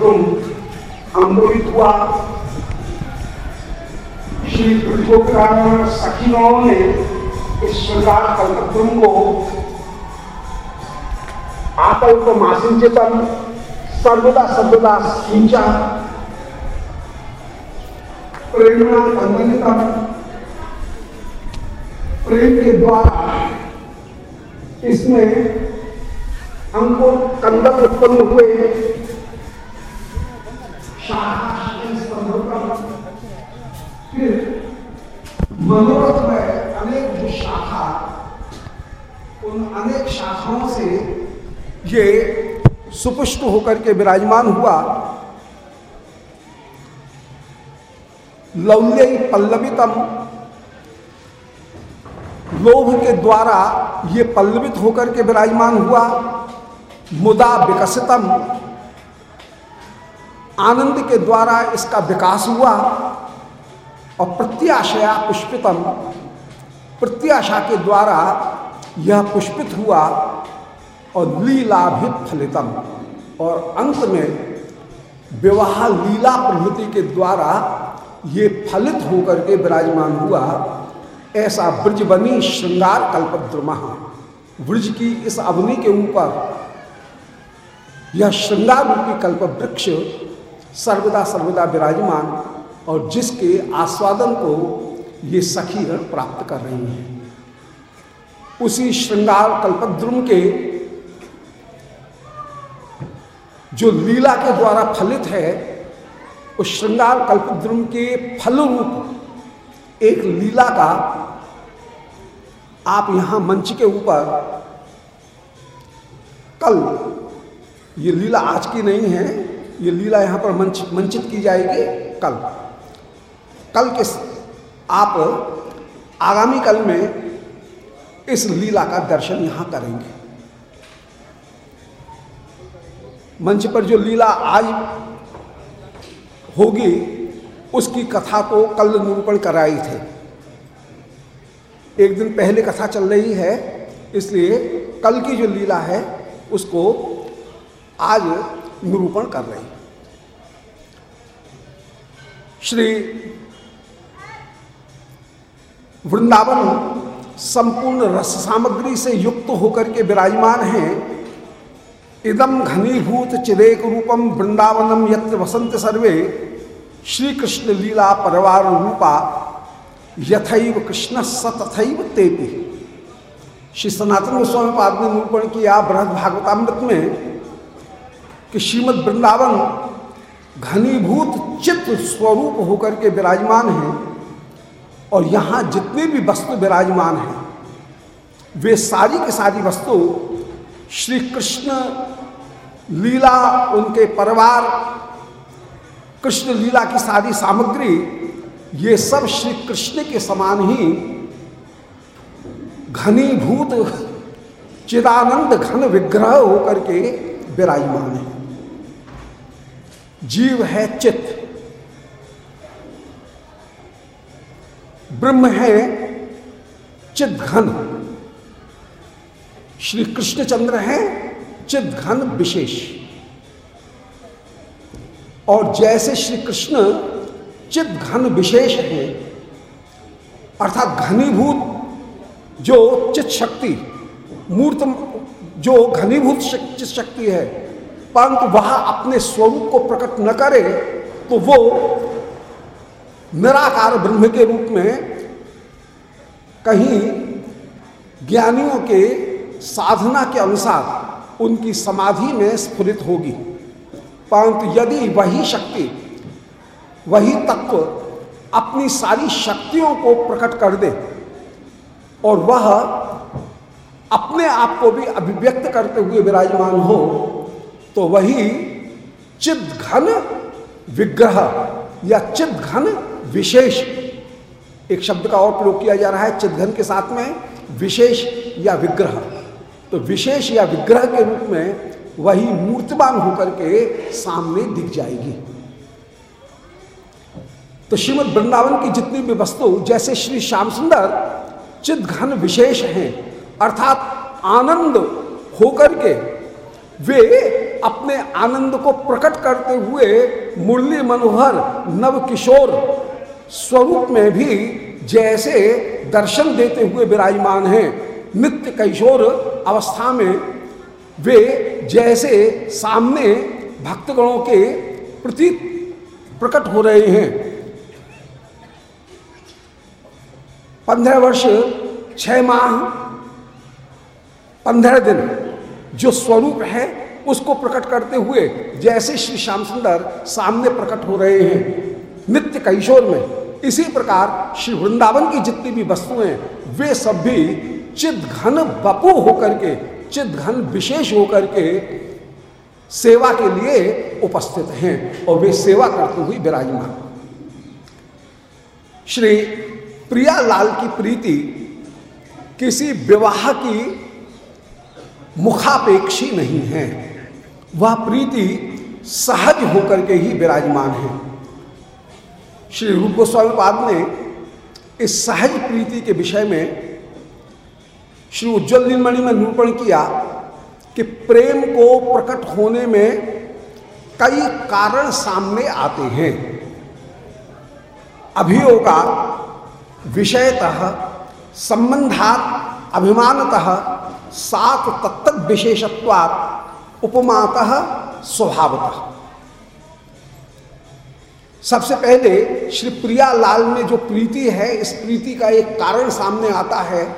कल्पद्रुम अमृत हुआ श्री गोपुराण सखियों ने इस श्रृंगार कल्पद्रुम को आकल्प मासिंचतम सर्वदा सर्वदा सिंचा प्रेरणा कंदनितम प्रेम के द्वारा इसमें हमको कंदक उत्पन्न हुए मनोरथ में अनेक जो शाखा उन अनेक शाखाओं से ये सुपुष्ट होकर के विराजमान हुआ। लौल्य पल्लवितम, लोभ के द्वारा ये पल्लवित होकर के विराजमान हुआ। मुदा विकसितम आनंद के द्वारा इसका विकास हुआ और प्रत्याशया पुष्पितम, प्रत्याशा के द्वारा यह पुष्पित हुआ और लीलाभित फलितम। और अंत में विवाह लीला प्रवृत्ति के द्वारा ये फलित होकर के विराजमान हुआ ऐसा ब्रज बनी श्रृंगार कल्पद्रुमा। ब्रज की इस अवनि के ऊपर यह श्रृंगार रूपी कल्प वृक्ष सर्वदा सर्वदा विराजमान और जिसके आस्वादन को ये सखीगण प्राप्त कर रही हैं। उसी श्रृंगार कल्पद्रुम के जो लीला के द्वारा फलित है, उस श्रृंगार कल्पद्रुम के फल रूप एक लीला का आप यहाँ मंच के ऊपर कल ये लीला आज की नहीं है ये लीला यहाँ पर मंच, मंचित की जाएगी कल। कल के आप आगामी कल में इस लीला का दर्शन यहाँ करेंगे। मंच पर जो लीला आज होगी, उसकी कथा को कल निरूपण कराई थे। एक दिन पहले कथा चल रही है, इसलिए कल की जो लीला है, उसको आज निरूपण कर रही। श्री वृंदावन संपूर्ण रस सामग्री से युक्त होकर के विराजमान हैं। इदम घनीभूत चिरेक रूपम वृंदावनम यत्र वसंत सर्वे। श्री कृष्ण लीला परिवार रूपा यथैव कृष्ण सतथैव तेपी श्री सनातन गोस्वामी पाद ने निरूपण किया बृहद भागवतामृत में। कि श्रीमद वृंदावन घनीभूत चित्त स्वरूप होकर के विराजमान है और यहाँ जितने भी वस्तु विराजमान हैं, वे सारी की सारी वस्तु श्री कृष्ण लीला, उनके परिवार, कृष्ण लीला की सारी सामग्री, ये सब श्री कृष्ण के समान ही घनीभूत चिदानंद घन विग्रह होकर के विराजमान है। जीव है चित्त। ब्रह्म है चिद घन। श्री कृष्णचंद्र है चिद घन विशेष। और जैसे श्री कृष्ण चिद घन विशेष है, अर्थात घनीभूत जो चित शक्ति मूर्त जो घनीभूत चित शक्ति है परंतु वह अपने स्वरूप को प्रकट न करे तो वो निराकार ब्रह्म के रूप में कहीं ज्ञानियों के साधना के अनुसार उनकी समाधि में स्फुरित होगी। परंतु यदि वही शक्ति, वही तत्व अपनी सारी शक्तियों को प्रकट कर दे और वह अपने आप को भी अभिव्यक्त करते हुए विराजमान हो तो वही चिद घन विग्रह या चिद घन विशेष। एक शब्द का और प्रयोग किया जा रहा है चिदघन के साथ में विशेष या विग्रह। तो विशेष या विग्रह के रूप में वही मूर्तिमान होकर के सामने दिख जाएगी। तो श्रीमद वृंदावन की जितनी भी वस्तु, जैसे श्री श्याम सुंदर चिद घन विशेष हैं, अर्थात आनंद होकर के वे अपने आनंद को प्रकट करते हुए मुरली मनोहर नव किशोर स्वरूप में भी जैसे दर्शन देते हुए विराजमान हैं। नित्य किशोर अवस्था में वे जैसे सामने भक्तगणों के प्रति प्रकट हो रहे हैं। पंद्रह वर्ष, छह माह, पंद्रह दिन। जो स्वरूप है, उसको प्रकट करते हुए जैसे श्री श्याम सुंदर सामने प्रकट हो रहे हैं, नित्य कैशोर में। इसी प्रकार श्री वृंदावन की जितनी भी वस्तुएँ वे सब भी चिद घन बपू होकर के, चिद घन विशेष होकर के सेवा के लिए उपस्थित हैं और वे सेवा करते हुए विराजमान। श्री प्रियालाल की प्रीति किसी विवाह की मुखापेक्षी नहीं है। वह प्रीति सहज होकर के ही विराजमान है। श्री रूप गोस्वामी पाद ने इस सहज प्रीति के विषय में श्री उज्जवल नीलमणि में निरूपण किया कि प्रेम को प्रकट होने में कई कारण सामने आते हैं। अभियोगा विषयतः, संबंधात, अभिमानतः सात तत्त विशेषत्वात् उपमातः स्वभावतः। सबसे पहले श्री प्रिया लाल में जो प्रीति है, इस प्रीति का एक कारण सामने आता है,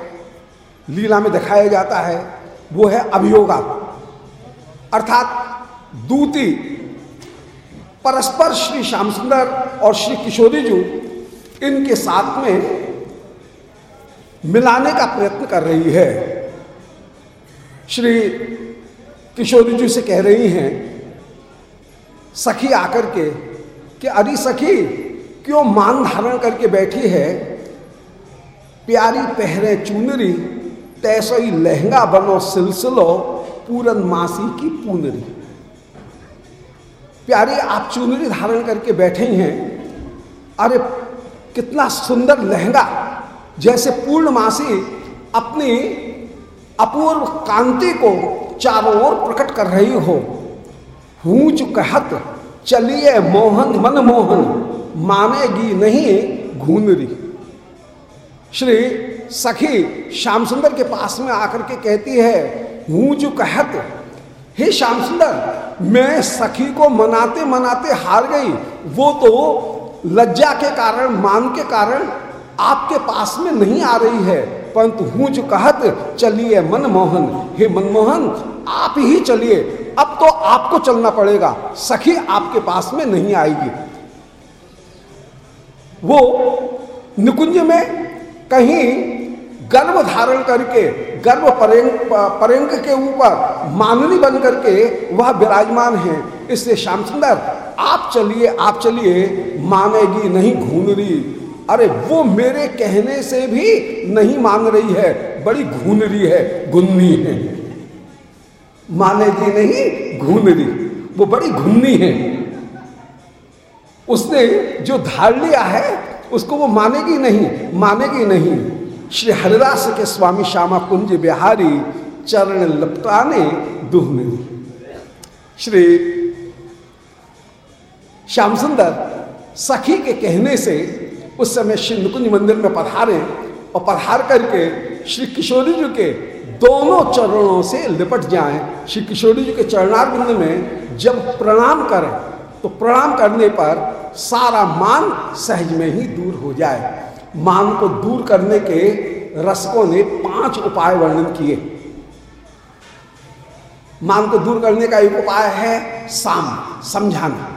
लीला में दिखाया जाता है, वो है अभियोगा। अर्थात दूती, परस्पर श्री श्याम सुंदर और श्री किशोरी जी, इनके साथ में मिलाने का प्रयत्न कर रही है। श्री किशोरी जी से कह रही हैं, सखी आकर के, कि अरे सखी, क्यों मान धारण करके बैठी है? प्यारी पहरे चूनरी, तैसोई लहंगा बनो सिलसिलो, पूरन मासी की पूनरी। प्यारी, आप चुनरी धारण करके बैठे हैं, अरे कितना सुंदर लहंगा, जैसे पूर्णमासी अपनी अपूर्व कांति को चारों ओर प्रकट कर रही हो। हूच कहत, चलिए मोहन मन मोहन, मानेगी नहीं घूनरी श्री सखी श्याम सुंदर के पास में आकर के कहती है जो कहत, हे श्याम सुंदर, मैं सखी को मनाते मनाते हार गई, वो तो लज्जा के कारण, मान के कारण आपके पास में नहीं आ रही है। परंतु हूँ जो कहत, चलिए मनमोहन, हे मनमोहन, आप ही चलिए। अब तो आपको चलना पड़ेगा, सखी आपके पास में नहीं आएगी। वो निकुंज में कहीं गर्भ धारण करके, गर्भ परेंग परेंग के ऊपर माननी बन करके वह विराजमान है। इसलिए श्याम सुंदर, आप चलिए आप चलिए, मानेगी नहीं घून रही अरे वो मेरे कहने से भी नहीं मान रही है, बड़ी घून रही है गुन्नी है। मानेगी नहीं घून रही वो बड़ी घुन्नी है। उसने जो धार लिया है, उसको वो मानेगी नहीं मानेगी नहीं। श्री हरिदास के स्वामी श्यामा कुंज बिहारी चरण लपटाने दुहने श्री श्याम सुंदर सखी के कहने से उस समय श्री नुकुंज मंदिर में पधारे और पधार करके श्री किशोरी जी के दोनों चरणों से लिपट जाएँ। श्री किशोरी जी के चरणार्विंद में जब प्रणाम करें तो प्रणाम करने पर सारा मान सहज में ही दूर हो जाए। मान को दूर करने के रसकों ने पाँच उपाय वर्णन किए। मान को दूर करने का एक उपाय है साम, समझाना।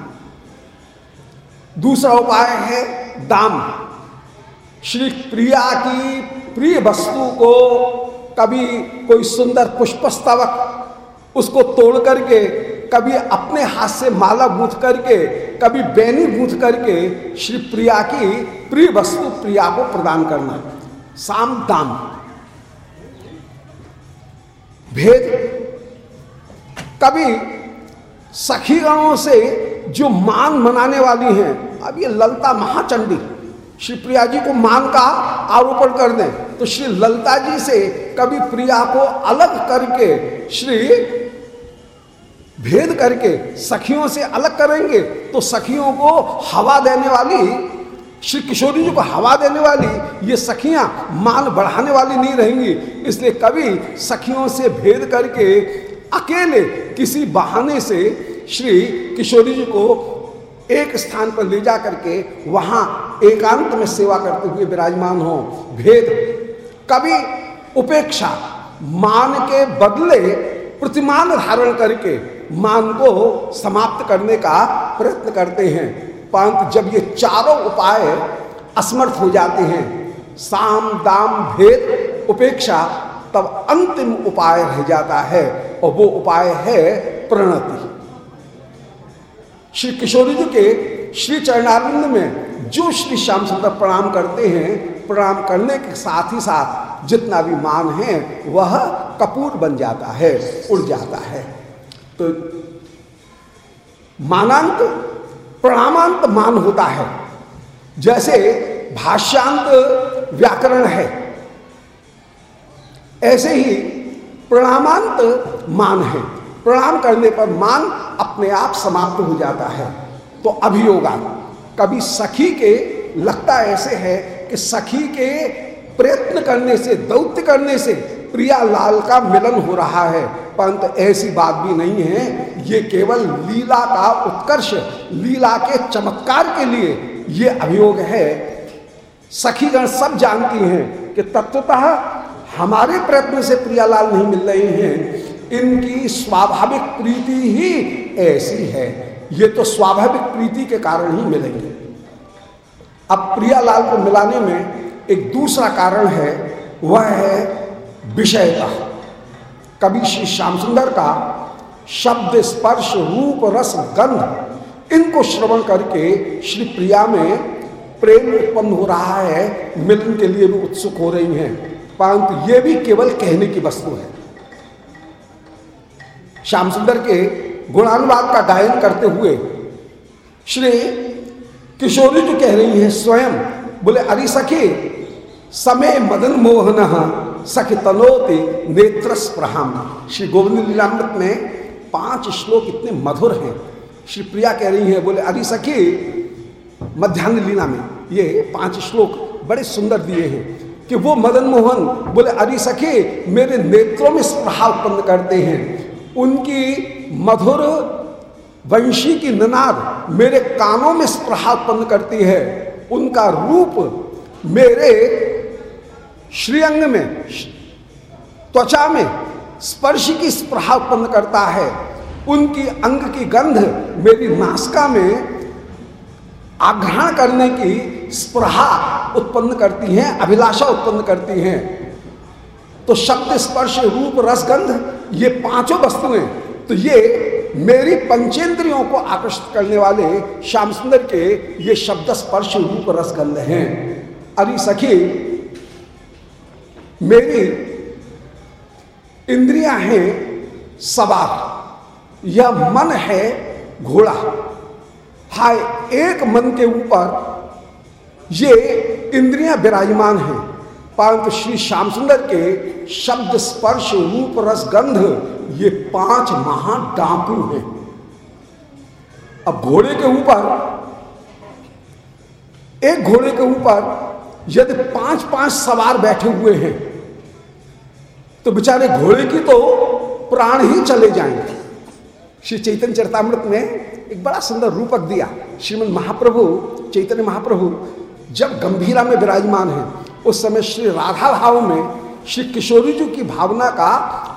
दूसरा उपाय है दाम। श्री प्रिया की प्रिय वस्तु को कभी कोई सुंदर पुष्पस्तवक, उसको तोड़ करके, कभी अपने हाथ से माला गूंथ करके, कभी बैनी गूंथ करके श्री प्रिया की प्रिय वस्तु प्रिया को प्रदान करना। साम दाम। भेद। कभी सखीगणों से जो मान मनाने वाली हैं अब ये ललता महाचंडी, श्री प्रिया जी को मान का आरोपण कर दें। तो श्री ललता जी से कभी प्रिया को अलग करके, श्री भेद करके सखियों से अलग करेंगे तो सखियों को हवा देने वाली, श्री किशोरी जी को हवा देने वाली, ये सखियाँ मान बढ़ाने वाली नहीं रहेंगी। इसलिए कभी सखियों से भेद करके, अकेले किसी बहाने से श्री किशोरी जी को एक स्थान पर ले जा करके वहाँ एकांत में सेवा करते हुए विराजमान हो। भेद, कभी उपेक्षा, मान के बदले प्रतिमान धारण करके मान को समाप्त करने का प्रयत्न करते हैं। परंतु जब ये चारों उपाय असमर्थ हो जाते हैं, साम, दाम, भेद, उपेक्षा, तब अंतिम उपाय रह जाता है और वो उपाय है प्रणति। श्री किशोरी जी के श्री चरणारिंद में जो श्री श्याम सुंदर प्रणाम करते हैं, प्रणाम करने के साथ ही साथ जितना भी मान है, वह कपूर बन जाता है, उड़ जाता है। तो मानांत प्रणामांत मान होता है। जैसे भाष्यांत व्याकरण है। ऐसे ही प्रणामांत मान है। प्रणाम करने पर मान अपने आप समाप्त हो जाता है। तो अभियोगा, कभी सखी के लगता ऐसे है कि सखी के प्रयत्न करने से, दौत्य करने से प्रिया लाल का मिलन हो रहा है। परंतु ऐसी बात भी नहीं है, ये केवल लीला का उत्कर्ष, लीला के चमत्कार के लिए ये अभियोग है। सखीगण सब जानती हैं कि तत्वतः हमारे प्रयत्न से प्रियालाल नहीं मिल रहे हैं। इनकी स्वाभाविक प्रीति ही ऐसी है। ये तो स्वाभाविक प्रीति के कारण ही मिलेंगे। अब प्रियालाल को मिलाने में एक दूसरा कारण है, वह है विषय का कवि श्री श्याम सुंदर का शब्द स्पर्श, रूप, रस, गंध, इनको श्रवण करके श्री प्रिया में प्रेम उत्पन्न हो रहा है, मिलन के लिए भी उत्सुक हो रही हैं। परंतु ये भी केवल कहने की वस्तु है। श्याम सुंदर के गुणानुवाद का गायन करते हुए श्री किशोरी जो कह रही हैं, स्वयं, बोले, अरे सखी, समय मदन मोहन सख तनोते नेत्र श्री गोविंद लीलामृत में पाँच श्लोक इतने मधुर हैं। श्री प्रिया कह रही हैं, बोले, अरे सखी, मध्यान्ह लीला में ये पाँच श्लोक बड़े सुंदर दिए हैं कि वो मदन मोहन, बोले, अरे सखी, मेरे नेत्रों में स्प्रहा उत्पन्न करते हैं। उनकी मधुर वंशी की ननाद मेरे कानों में स्प्रहा उत्पन्न करती है। उनका रूप मेरे श्रीअंग में, त्वचा में स्पर्श की स्प्रहा उत्पन्न करता है। उनकी अंग की गंध मेरी नासिका में आग्रहण करने की स्प्रहा उत्पन्न करती हैं, अभिलाषा उत्पन्न करती हैं। तो शब्द स्पर्श, रूप रसगंध ये पाँचों वस्तुएँ तो ये मेरी पंचेंद्रियों को आकर्षित करने वाले श्याम सुंदर के ये शब्द स्पर्श रूप रसगंध हैं। अरे सखी, मेरी इंद्रियाँ हैं सवार यह मन है घोड़ा। हाय, एक मन के ऊपर ये इंद्रियाँ विराजमान हैं। परंतु श्री श्याम सुंदर के शब्द स्पर्श, रूप, रस, गंध, ये पाँच महान डाकू हैं। अब घोड़े के ऊपर, एक घोड़े के ऊपर यदि पाँच पाँच सवार बैठे हुए हैं तो बेचारे घोड़े की तो प्राण ही चले जाएँगे। श्री चैतन्य चरतामृत में एक बड़ा सुंदर रूपक दिया, श्रीमद महाप्रभु, चैतन्य महाप्रभु, जब गंभीरा में विराजमान है उस समय श्री राधा भाव में श्री किशोरी जी की भावना का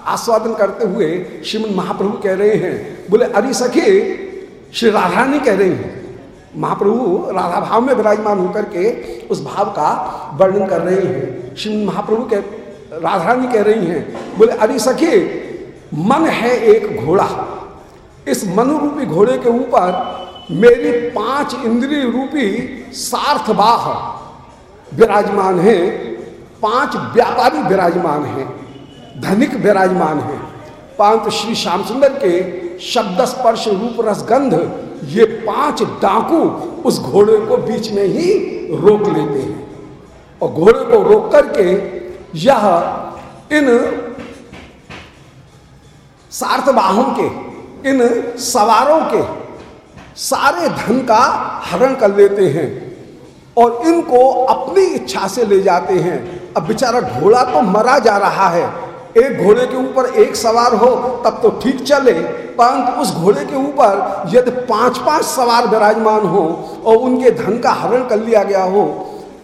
आस्वादन करते हुए श्रीमद महाप्रभु कह रहे हैं, बोले, अरे सखी, श्री राधा नहीं कह रहे हैं। महाप्रभु राधा भाव में विराजमान होकर के उस भाव का वर्णन कर रहे हैं। श्री महाप्रभु के राधा रानी कह रही हैं। बोले, अरे सखी, मन है एक घोड़ा। इस मनु रूपी घोड़े के ऊपर मेरी पाँच इंद्रिय रूपी सार्थबाह विराजमान है। पाँच व्यापारी विराजमान हैं। धनिक विराजमान हैं। परंतु श्री श्याम सुंदर के शब्द स्पर्श रूप रसगंध ये पाँच डाकू उस घोड़े को बीच में ही रोक लेते हैं। और घोड़े को रोक करके यह इन सार्थवाहों के, इन सवारों के सारे धन का हरण कर लेते हैं। और इनको अपनी इच्छा से ले जाते हैं। अब बेचारा घोड़ा तो मरा जा रहा है। एक घोड़े के ऊपर एक सवार हो, तब तो ठीक चले। परंतु उस घोड़े के ऊपर यदि पाँच पाँच सवार विराजमान हो और उनके धन का हरण कर लिया गया हो,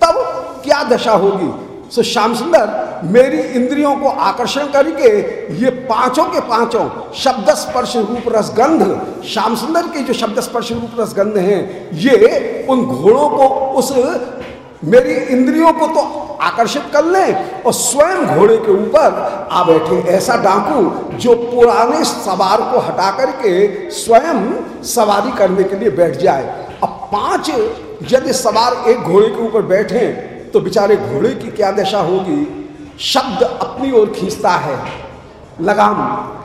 तब क्या दशा होगी? सो श्याम सुंदर मेरी इंद्रियों को आकर्षण करके ये पाँचों के पाँचों शब्द स्पर्श रूप रसगंध श्याम सुंदर के जो शब्द स्पर्श रूप रसगंध हैं, ये उन घोड़ों को, उस मेरी इंद्रियों को तो आकर्षित कर ले और स्वयं घोड़े के ऊपर आ बैठे। ऐसा डाकू जो पुराने सवार को हटा करके स्वयं सवारी करने के लिए बैठ जाए। अब पाँच यदि सवार एक घोड़े के ऊपर बैठे तो बेचारे घोड़े की क्या दशा होगी? शब्द अपनी ओर खींचता है, लगाम,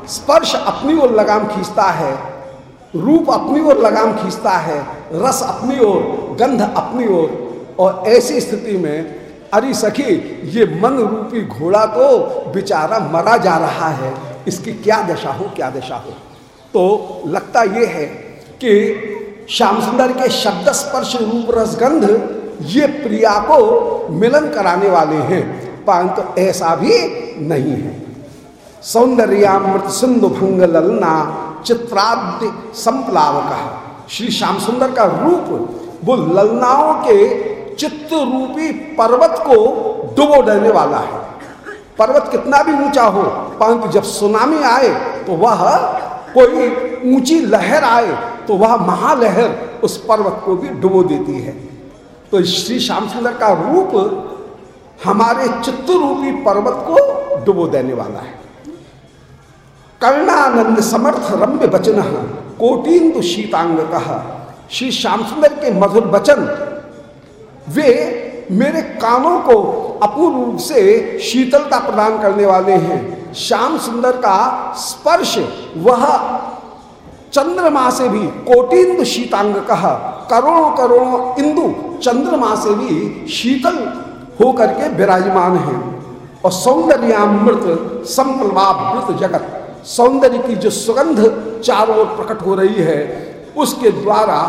स्पर्श अपनी ओर लगाम खींचता है, रूप अपनी ओर लगाम खींचता है, रस अपनी ओर, गंध अपनी ओर। और ऐसी स्थिति में, अरे सखी, ये मन रूपी घोड़ा तो बेचारा मरा जा रहा है। इसकी क्या दशा हो, क्या दशा हो? तो लगता ये है कि श्याम सुंदर के शब्द स्पर्श रूप रसगंध ये प्रिया को मिलन कराने वाले हैं। परंतु ऐसा भी नहीं है। सौंदर्यामृत सिंधु भंग ललना चित्राद्य संप्लाव संप्लावक। श्री श्याम सुंदर का रूप, वो ललनाओं के चित्त रूपी पर्वत को डुबो देने वाला है। पर्वत कितना भी ऊँचा हो, परंतु जब सुनामी आए तो वह कोई ऊँची लहर आए तो वह महालहर उस पर्वत को भी डुबो देती है। तो श्री श्याम सुंदर का रूप हमारे चित्त रूपी पर्वत को डुबो देने वाला है। कर्णानंद समर्थ रम्य वचन कोटिंदु शीतांग कहा श्री श्याम सुंदर के मधुर वचन, वे मेरे कानों को अपूर्व रूप से शीतलता प्रदान करने वाले हैं। श्याम सुंदर का स्पर्श, वह चंद्रमा से भी कोटिंदु शीतांग कहा करोड़ों करोड़ों इंदु चंद्रमा से भी शीतल होकर के विराजमान है। और सौंदर्यामृत संप्रभावृत जगत, सौंदर्य की जो सुगंध चारों ओर प्रकट हो रही है, उसके द्वारा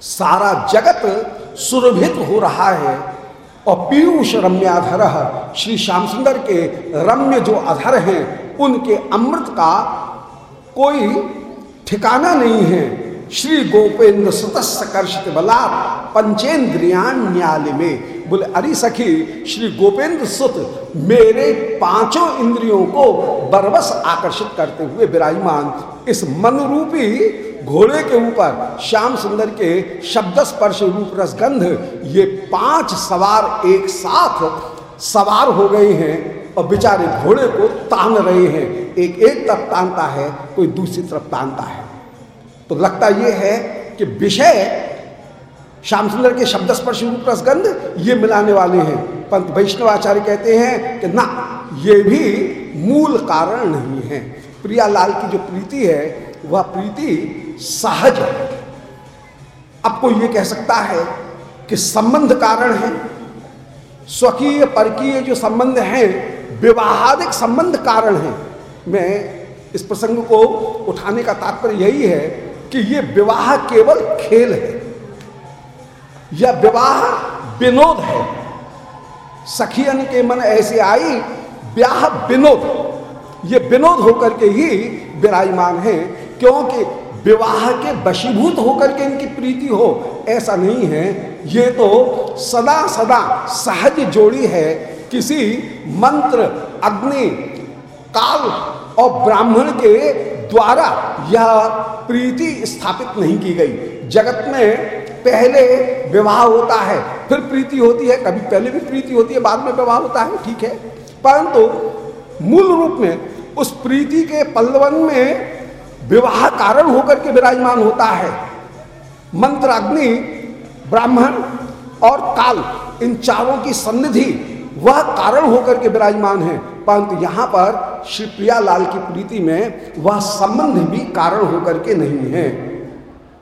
सारा जगत सुरभित हो रहा है। और पीयूष रम्याधर, श्री श्याम सुंदर के रम्य जो अधर हैं, उनके अमृत का कोई ठिकाना नहीं है। श्री गोपेंद्र सुतस्कर्षित बला पंचेन्द्रियान्याल में। बोले, अरे सखी, श्री गोपेंद्र सुत मेरे पाँचों इंद्रियों को बरबस आकर्षित करते हुए विराजमान। इस मन रूपी घोड़े के ऊपर श्याम सुंदर के शब्द स्पर्श रूप रसगंध, ये पाँच सवार एक साथ सवार हो गए हैं। और बेचारे घोड़े को तान रहे हैं। एक एक तरफ़ तानता है, कोई दूसरी तरफ़ तानता है। तो लगता यह है कि विषय, श्याम सुंदर के शब्द स्पर्श रूप रसगंध, ये मिलाने वाले हैं। पंत वैष्णवाचार्य कहते हैं कि ना, ये भी मूल कारण नहीं है। प्रियालाल की जो प्रीति है, वह प्रीति सहज है। कोई ये कह सकता है कि संबंध कारण है। स्वकीय, परकीय जो संबंध हैं विवाहादिक संबंध कारण है। मैं इस प्रसंग को उठाने का तात्पर्य यही है कि ये विवाह केवल खेल है, या विवाह विनोद है। सखियन के मन ऐसे आई, ब्याह विनोद। ये विनोद होकर के ही विराजमान है, क्योंकि विवाह के वशीभूत होकर के इनकी प्रीति हो, ऐसा नहीं है। ये तो सदा सदा सहज जोड़ी है किसी मंत्र, अग्नि, काल और ब्राह्मण के द्वारा यह प्रीति स्थापित नहीं की गई। जगत में पहले विवाह होता है, फिर प्रीति होती है, कभी पहले भी प्रीति होती है, बाद में विवाह होता है, ठीक है। परंतु मूल रूप में उस प्रीति के पल्लवन में विवाह कारण होकर के विराजमान होता है। मंत्र, अग्नि, ब्राह्मण और काल, इन चारों की सन्निधि वह कारण होकर के विराजमान है, परंतु यहाँ पर श्री प्रियालाल की प्रीति में वह संबंध भी कारण होकर के नहीं है।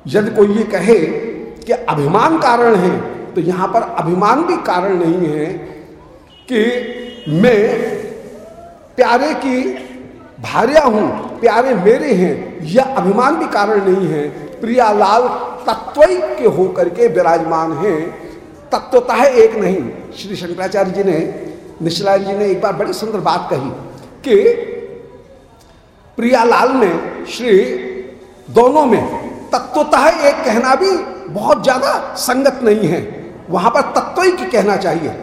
यदि कोई ये कहे कि अभिमान कारण है तो यहाँ पर अभिमान भी कारण नहीं है कि मैं प्यारे की भार्या हूँ, प्यारे मेरे हैं, यह अभिमान भी कारण नहीं है। प्रियालाल तत्व के होकर के विराजमान हैं। तत्वतः एक नहीं। श्री शंकराचार्य जी ने निशलाल जी ने एक बार बड़ी सुंदर बात कही कि प्रियालाल में श्री दोनों में तत्वतः एक कहना भी बहुत ज़्यादा संगत नहीं है। वहाँ पर तत्व ही कहना चाहिए।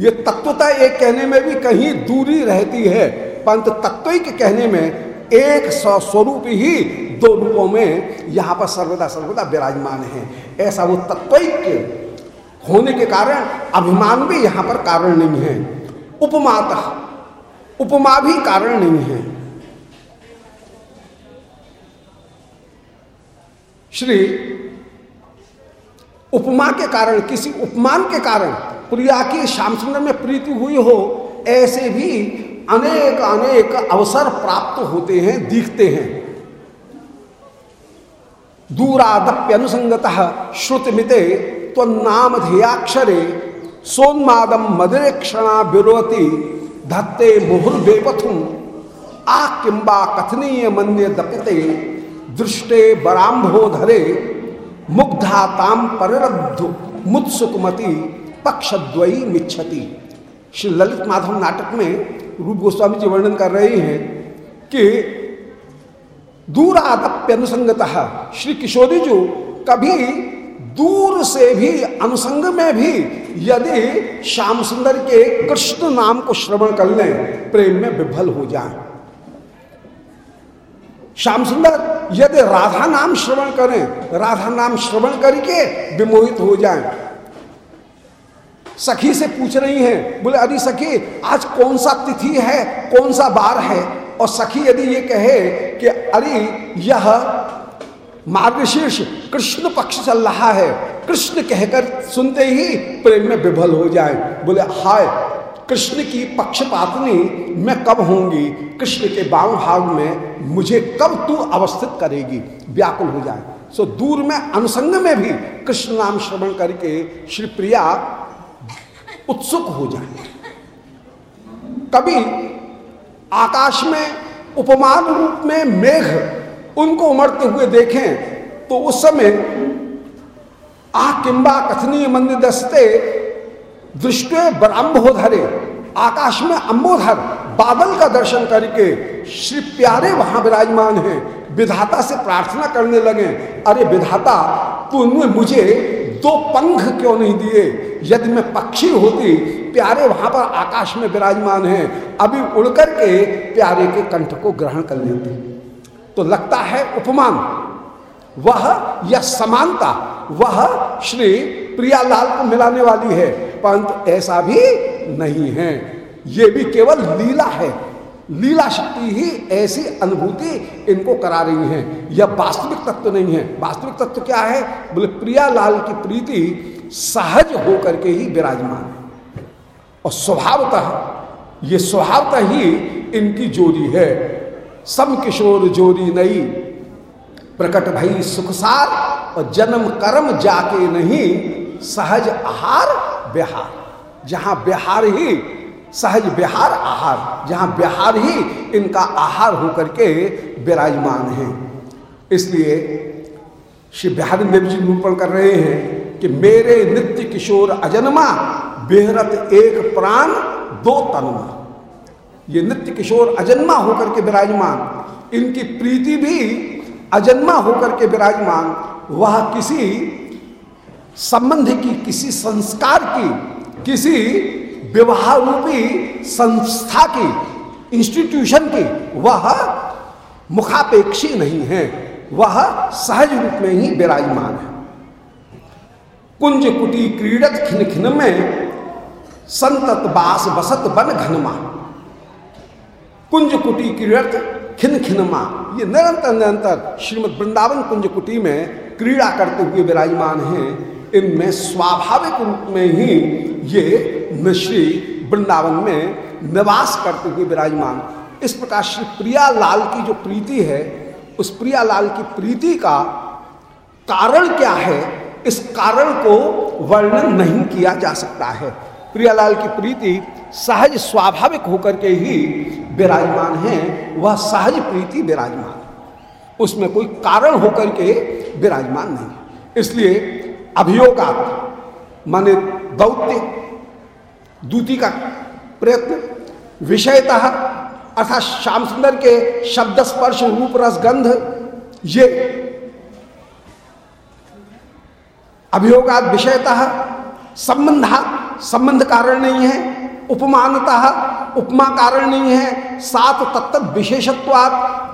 ये तत्वतः एक कहने में भी कहीं दूरी रहती है, परंतु तत्व के कहने में एक स्वरूप ही दो रूपों में यहाँ पर सर्वदा सर्वदा विराजमान है। ऐसा वो तत्विक होने के कारण अभिमान भी यहाँ पर कारण नहीं है। उपमात। उपमा भी कारण नहीं है। श्री, उपमा के कारण, किसी उपमान के कारण प्रिया की श्याम सुंदर में प्रीति हुई हो, ऐसे भी अनेक अनेक अवसर प्राप्त होते हैं, दिखते हैं। दूरादप्य अनुसंगत श्रुतमिते तो नाम ध्यक्षरे सोन्मादम मदरे क्षणा विरोति धत्ते मुहुर्वेपथुम आ किंबा कथनीय मन्य दपिते, दृष्टे बराम्भोधरे मुग्धाताम परिरब्धु मुत्सुकमति, पक्षद्वयी मिच्छति। श्री ललित माधव नाटक में रूप गोस्वामी जी वर्णन कर रहे हैं कि दूरादप्य अनुसंगत श्री किशोरी जो कभी दूर से भी, अनुसंग में भी यदि श्याम सुंदर के कृष्ण नाम को श्रवण कर लें, प्रेम में विफल हो जाए। श्याम सुंदर यदि राधा नाम श्रवण करें, राधा नाम श्रवण करके विमोहित हो जाए। सखी से पूछ रही हैं, बोले, अरे सखी, आज कौन सा तिथि है, कौन सा बार है? और सखी यदि ये कहे कि, अरे, यह मार्गशीर्ष कृष्ण पक्ष चल रहा है। कृष्ण कहकर सुनते ही प्रेम में विभल हो जाए। बोले, हाय, कृष्ण की पक्षपातनी मैं कब होंगी कृष्ण के बाम भाग में मुझे कब तू अवस्थित करेगी? व्याकुल हो जाए। सो दूर में, अनुसंग में भी कृष्ण नाम श्रवण करके श्री प्रिया उत्सुक हो जाए। कभी आकाश में उपमान रूप में मेघ उनको उमड़ते हुए देखें तो उस समय आ किंबा कथनीय मंदिर दस्ते दृष्टि ब्रह्मोधरे, आकाश में अम्बोधर, बादल का दर्शन करके श्री प्यारे वहाँ विराजमान हैं, विधाता से प्रार्थना करने लगे, अरे विधाता, तूने मुझे दो पंख क्यों नहीं दिए? यदि मैं पक्षी होती, प्यारे वहाँ पर आकाश में विराजमान हैं, अभी उड़कर के प्यारे के कंठ को ग्रहण कर लेती। तो लगता है उपमान। वह या समानता, वह श्री प्रियालाल को मिलाने वाली है। परंतु ऐसा भी नहीं है। ये भी केवल लीला है। लीला शक्ति ही ऐसी अनुभूति इनको करा रही है। यह वास्तविक तत्व नहीं है। वास्तविक तत्व क्या है? बोले, प्रियालाल की प्रीति सहज होकर के ही विराजमान है। और स्वभावतः, ये स्वभावतः ही इनकी जोड़ी है। सम किशोर जोरी नई प्रकट भई सुखसार और जन्म कर्म जाके नहीं, सहज आहार बिहार जहाँ बिहार ही, सहज बिहार आहार। जहाँ बिहार ही, इनका आहार होकर के विराजमान है। इसलिए श्री बिहारी देव जी निरूपण कर रहे हैं कि मेरे नित्य किशोर अजन्मा, बेहरत एक प्राण, दो तन्मा। ये नित्य किशोर अजन्मा होकर के विराजमान, इनकी प्रीति भी अजन्मा होकर के विराजमान, वह किसी संबंध की, किसी संस्कार की, किसी विवाह रूपी संस्था की इंस्टीट्यूशन की वह मुखापेक्षी नहीं है, वह सहज रूप में ही विराजमान है। कुंज कुटी क्रीडत खिन खिन में संतत बास बसत बन घनमा। कुंज कुटी क्रीडत खिन खिनमा ये निरंतर निरंतर श्रीमद वृंदावन कुंज कुटी में क्रीड़ा करते हुए विराजमान हैं। इनमें स्वाभाविक रूप में ही ये श्री वृंदावन में निवास करते हुए विराजमान। इस प्रकार श्री प्रिया लाल की जो प्रीति है, उस प्रिया लाल की प्रीति का कारण क्या है? इस कारण को वर्णन नहीं किया जा सकता है। प्रियालाल की प्रीति सहज स्वाभाविक होकर के ही विराजमान है, वह सहज प्रीति विराजमान। उसमें कोई कारण होकर के विराजमान नहीं। इसलिए अभियोगात, माने दौत्य दूती का प्रयत्न, विषयतः, अर्थात श्याम सुंदर के शब्द स्पर्श, रूप रस गंध, ये अभियोगात, विषयतः संबंधा, संबंध कारण नहीं है। उपमानता उपमा कारण नहीं है सात तत्त विशेषत्वात।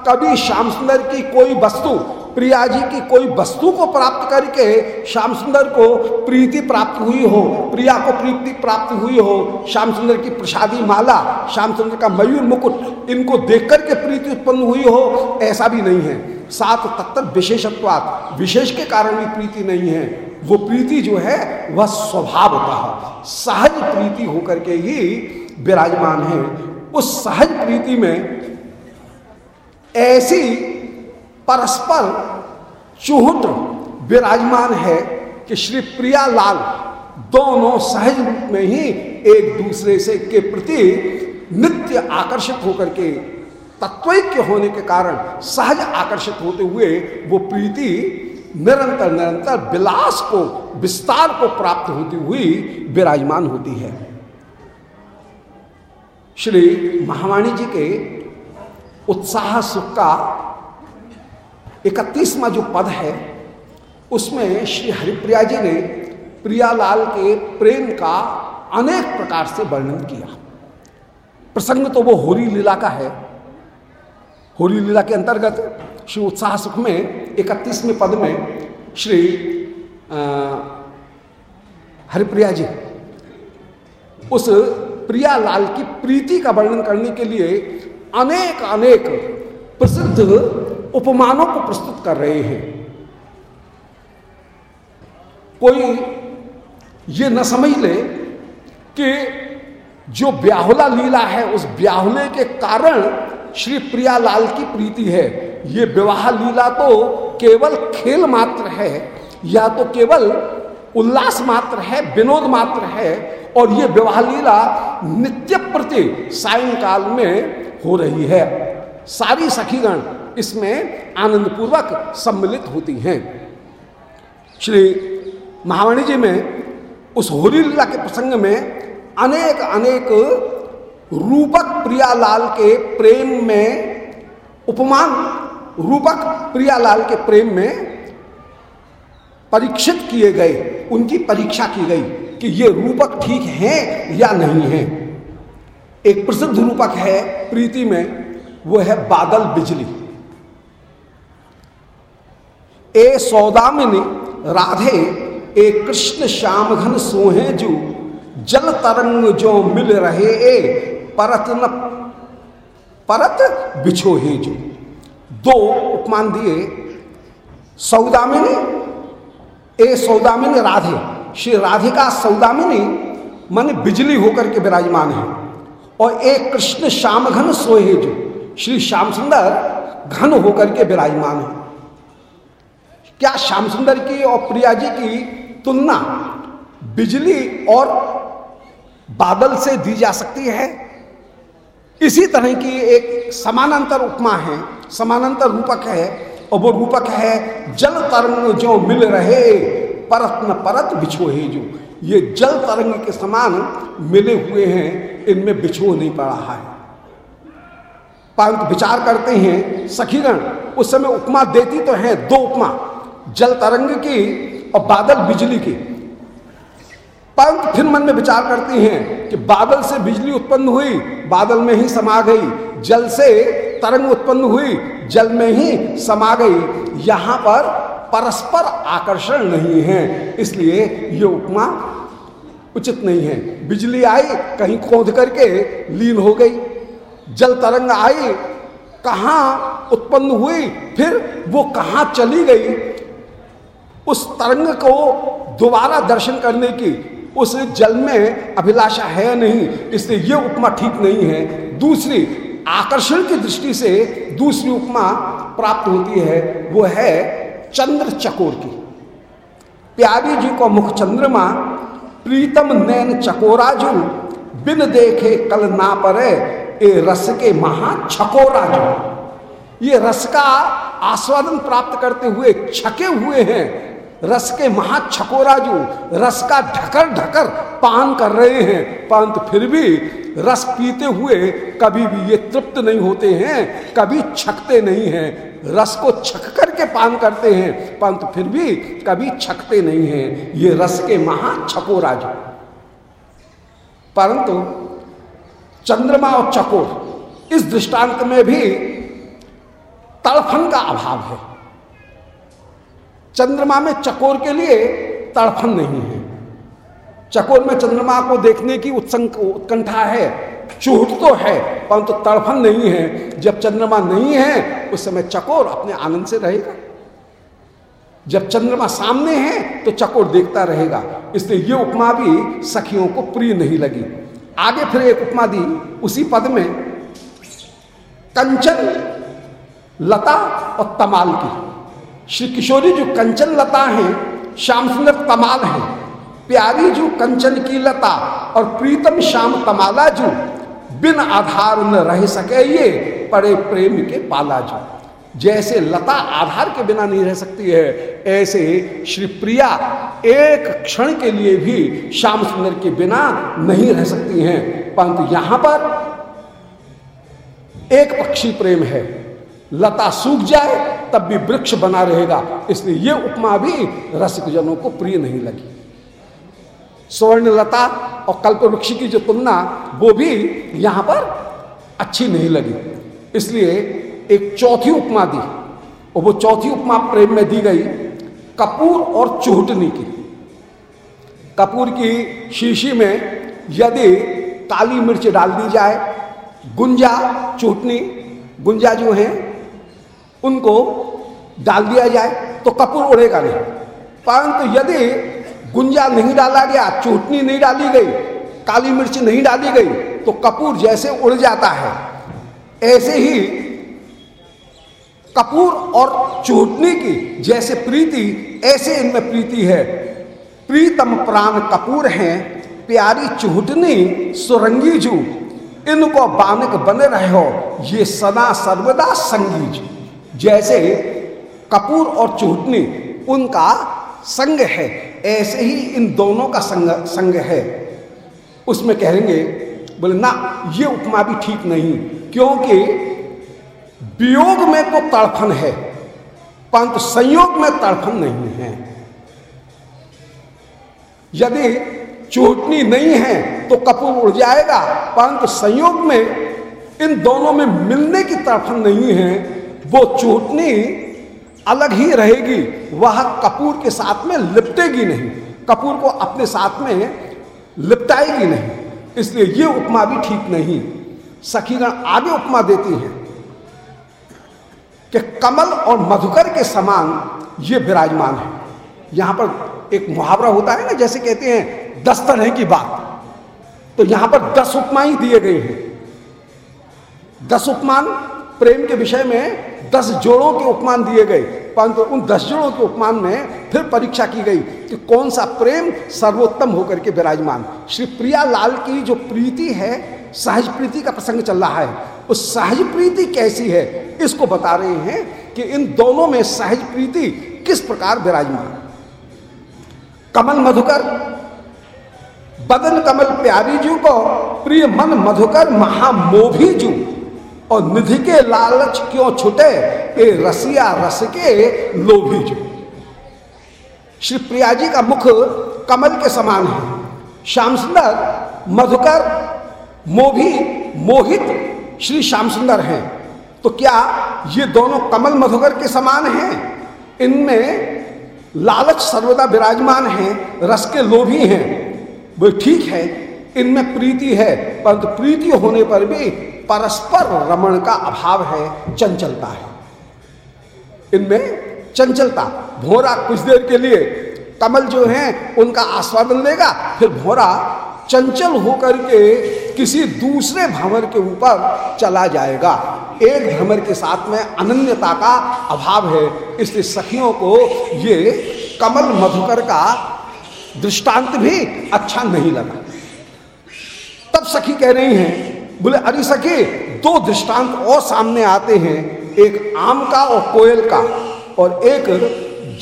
कभी श्याम सुंदर की कोई वस्तु प्रिया जी की कोई वस्तु को प्राप्त करके श्याम सुंदर को प्रीति प्राप्त हुई हो, प्रिया को प्रीति प्राप्त हुई हो, श्याम सुंदर की प्रसादी माला, श्याम सुंदर का मयूर मुकुट इनको देख करके प्रीति उत्पन्न हुई हो, ऐसा भी नहीं है। सात तत्त विशेषत्वात, विशेष के कारण भी प्रीति नहीं है। वो प्रीति जो है, वह स्वभावतः सहज प्रीति होकर के ही विराजमान है। उस सहज प्रीति में ऐसी परस्पर चूहट विराजमान है कि श्री प्रियालाल दोनों सहज रूप में ही एक दूसरे से के प्रति नित्य आकर्षित होकर के, तत्वैक्य होने के कारण सहज आकर्षित होते हुए वो प्रीति निरंतर निरंतर विलास को, विस्तार को प्राप्त होती हुई विराजमान होती है। श्री महावाणी जी के उत्साह सुख का इकतीसवा जो पद है, उसमें श्री हरिप्रिया जी ने प्रियालाल के प्रेम का अनेक प्रकार से वर्णन किया। प्रसंग तो वो होरी लीला का है। होली लीला के अंतर्गत श्री उत्साह सुख में इकतीसवें पद में श्री हरिप्रिया जी उस प्रियालाल की प्रीति का वर्णन करने के लिए अनेक अनेक प्रसिद्ध उपमानों को प्रस्तुत कर रहे हैं। कोई ये न समझ ले कि जो ब्याहुला लीला है, उस ब्याहुले के कारण श्री प्रियालाल की प्रीति है। ये विवाह लीला तो केवल खेल मात्र है, या तो केवल उल्लास मात्र है, विनोद मात्र है, और ये विवाह लीला नित्य प्रति सायंकाल में हो रही है। सारी सखीगण इसमें आनंद पूर्वक सम्मिलित होती हैं। श्री महावाणी जी में उस होली लीला के प्रसंग में अनेक अनेक रूपक प्रियालाल के प्रेम में, उपमान रूपक प्रियालाल के प्रेम में परीक्षित किए गए, उनकी परीक्षा की गई कि ये रूपक ठीक हैं या नहीं है। एक प्रसिद्ध रूपक है प्रीति में, वो है बादल बिजली। ए सौदामिनी, राधे, ए कृष्ण श्याम घन सोहे जू, जल तरंग जो मिल रहे ए, परत न, परत बिछो हे जो। दो उपमान दिए, सौदामिनी, ए सौदामिनी राधे, श्री राधिका सौदामिनी मन बिजली होकर के विराजमान है, और एक कृष्ण श्याम घन सोहे जो, श्री श्याम सुंदर घन होकर के विराजमान है। क्या श्याम सुंदर की और प्रिया जी की तुलना बिजली और बादल से दी जा सकती है? इसी तरह की एक समानांतर उपमा है, समानांतर रूपक है और वो रूपक है, जल तरंग जो मिल रहे, परत न परत बिछोहे जो। ये जल तरंग के समान मिले हुए हैं, इनमें बिछो नहीं पड़ रहा है। परंतु विचार करते हैं, सखीगण, उस समय उपमा देती तो है, दो उपमा। जल तरंग की और बादल बिजली की। परंतु फिर मन में विचार करती हैं कि बादल से बिजली उत्पन्न हुई, बादल में ही समा गई, जल से तरंग उत्पन्न हुई, जल में ही समा गई। यहाँ पर परस्पर आकर्षण नहीं है, इसलिए ये उपमा उचित नहीं है। बिजली आई, कहीं खोद करके लीन हो गई। जल तरंग आई, कहा उत्पन्न हुई, फिर वो कहा चली गई? उस तरंग को दोबारा दर्शन करने की उस जल में अभिलाषा है नहीं, इसलिए ये उपमा ठीक नहीं है। दूसरी, आकर्षण की दृष्टि से दूसरी उपमा प्राप्त होती है, वो है चंद्र चकोर की। प्यारी जी को मुख चंद्रमा, प्रीतम नैन चकोराजू, बिन देखे कल ना परे ये रस के महा छकोरा जो ये रस का आस्वादन प्राप्त करते हुए छके हुए हैं रस के महा छकोरा जो रस का ढकर ढकर पान कर रहे हैं परंतु फिर भी रस पीते हुए कभी भी ये तृप्त नहीं होते हैं, कभी छकते नहीं हैं। रस को छक करके पान करते हैं परंतु फिर भी कभी छकते नहीं हैं। ये रस के महा छकोरा जो। परंतु चंद्रमा और चकोर इस दृष्टांत में भी तड़फन का अभाव है। चंद्रमा में चकोर के लिए तड़फन नहीं है। चकोर में चंद्रमा को देखने की उत्कंठा है। चूट तो है, परंतु तो तड़फन नहीं है। जब चंद्रमा नहीं है, उस समय चकोर अपने आनंद से रहेगा। जब चंद्रमा सामने है तो चकोर देखता रहेगा। इसलिए ये उपमा भी सखियों को प्रिय नहीं लगी। आगे फिर एक उपमा दी, उसी पद में, कंचन, लता और तमाल की। श्री किशोरी जो कंचन लता है, श्याम सुंदर तमाल है। प्यारी जो कंचन की लता और प्रीतम श्याम तमाला जो बिन आधार न रह सके ये पड़े प्रेम के पाला जो। जैसे लता आधार के बिना नहीं रह सकती है, ऐसे श्री प्रिया एक क्षण के लिए भी श्याम सुंदर के बिना नहीं रह सकती हैं। परंतु यहाँ पर एक पक्षी प्रेम है। लता सूख जाए तब भी वृक्ष बना रहेगा। इसलिए यह उपमा भी रसिक जनों को प्रिय नहीं लगी। स्वर्ण लता और कल्प वृक्ष की जो तुलना, वो भी यहाँ पर अच्छी नहीं लगी। इसलिए एक चौथी उपमा दी। और वो चौथी उपमा प्रेम में दी गई, कपूर और चूहटनी की। कपूर की शीशी में यदि काली मिर्च डाल दी जाए, गुंजा चूटनी गुंजा जो है उनको डाल दिया जाए तो कपूर उड़ेगा नहीं। परंतु यदि गुंजा नहीं डाला गया, चूटनी नहीं डाली गई, काली मिर्च नहीं डाली गई तो कपूर जैसे उड़ जाता है। ऐसे ही कपूर और चूटनी की जैसे प्रीति, ऐसे इनमें प्रीति है। प्रीतम प्राण कपूर हैं, प्यारी चूटनी सुरंगी जू इनको बानक बने रहे हो, ये सदा सर्वदा संगीज। जैसे कपूर और चूटनी उनका संग है, ऐसे ही इन दोनों का संग संग है। उसमें कहेंगे, बोले, ना, ये उपमा भी ठीक नहीं, क्योंकि वियोग में तो तड़फन है, परंतु संयोग में तड़फन नहीं है। यदि चोटनी नहीं है तो कपूर उड़ जाएगा, परंतु संयोग में इन दोनों में मिलने की तड़फन नहीं है वो चोटनी अलग ही रहेगी। वह कपूर के साथ में लिपटेगी नहीं। कपूर को अपने साथ में लिपटाएगी नहीं। इसलिए ये उपमा भी ठीक नहीं। सखीगण आगे उपमा देती हैं कि कमल और मधुकर के समान ये विराजमान है। यहाँ पर एक मुहावरा होता है ना, जैसे कहते हैं दस तरह की बात। तो यहाँ पर दस उपमाएँ दिए गए हैं। दस उपमान प्रेम के विषय में दस जोड़ों के उपमान दिए गए। परंतु उन दस जोड़ों के उपमान में फिर परीक्षा की गई कि कौन सा प्रेम सर्वोत्तम होकर के विराजमान। श्री प्रिया लाल की जो प्रीति है, सहज प्रीति का प्रसंग चल रहा है। उस सहज प्रीति कैसी है, इसको बता रहे हैं कि इन दोनों में सहज प्रीति किस प्रकार विराजमान। कमल मधुकर, बदन कमल प्यारी जू को, प्रिय मन मधुकर महामोभी जू। और निधि के लालच क्यों छुटे? ए रसिया रस के लोभी जो। श्री प्रिया जी का मुख कमल के समान है। श्याम सुंदर, मधुकर, मोभी, मोहित श्री श्याम सुंदर हैं। तो क्या ये दोनों कमल मधुकर के समान हैं? इनमें लालच सर्वदा विराजमान है, रस के लोभी हैं। वो ठीक है, इनमें प्रीति है, परंतु प्रीति होने पर भी परस्पर रमण का अभाव है, चंचलता है। इनमें चंचलता। भोरा कुछ देर के लिए कमल जो है, उनका आस्वादन लेगा, फिर भोरा चंचल होकर के किसी दूसरे भ्रमर के ऊपर चला जाएगा। एक भ्रमर के साथ में अनन्यता का अभाव है, इसलिए सखियों को ये कमल मधुकर का दृष्टांत भी अच्छा नहीं लगा। तब सखी कह रही हैं बोले, अरे सके दो दृष्टांत और सामने आते हैं, एक आम का और कोयल का, और एक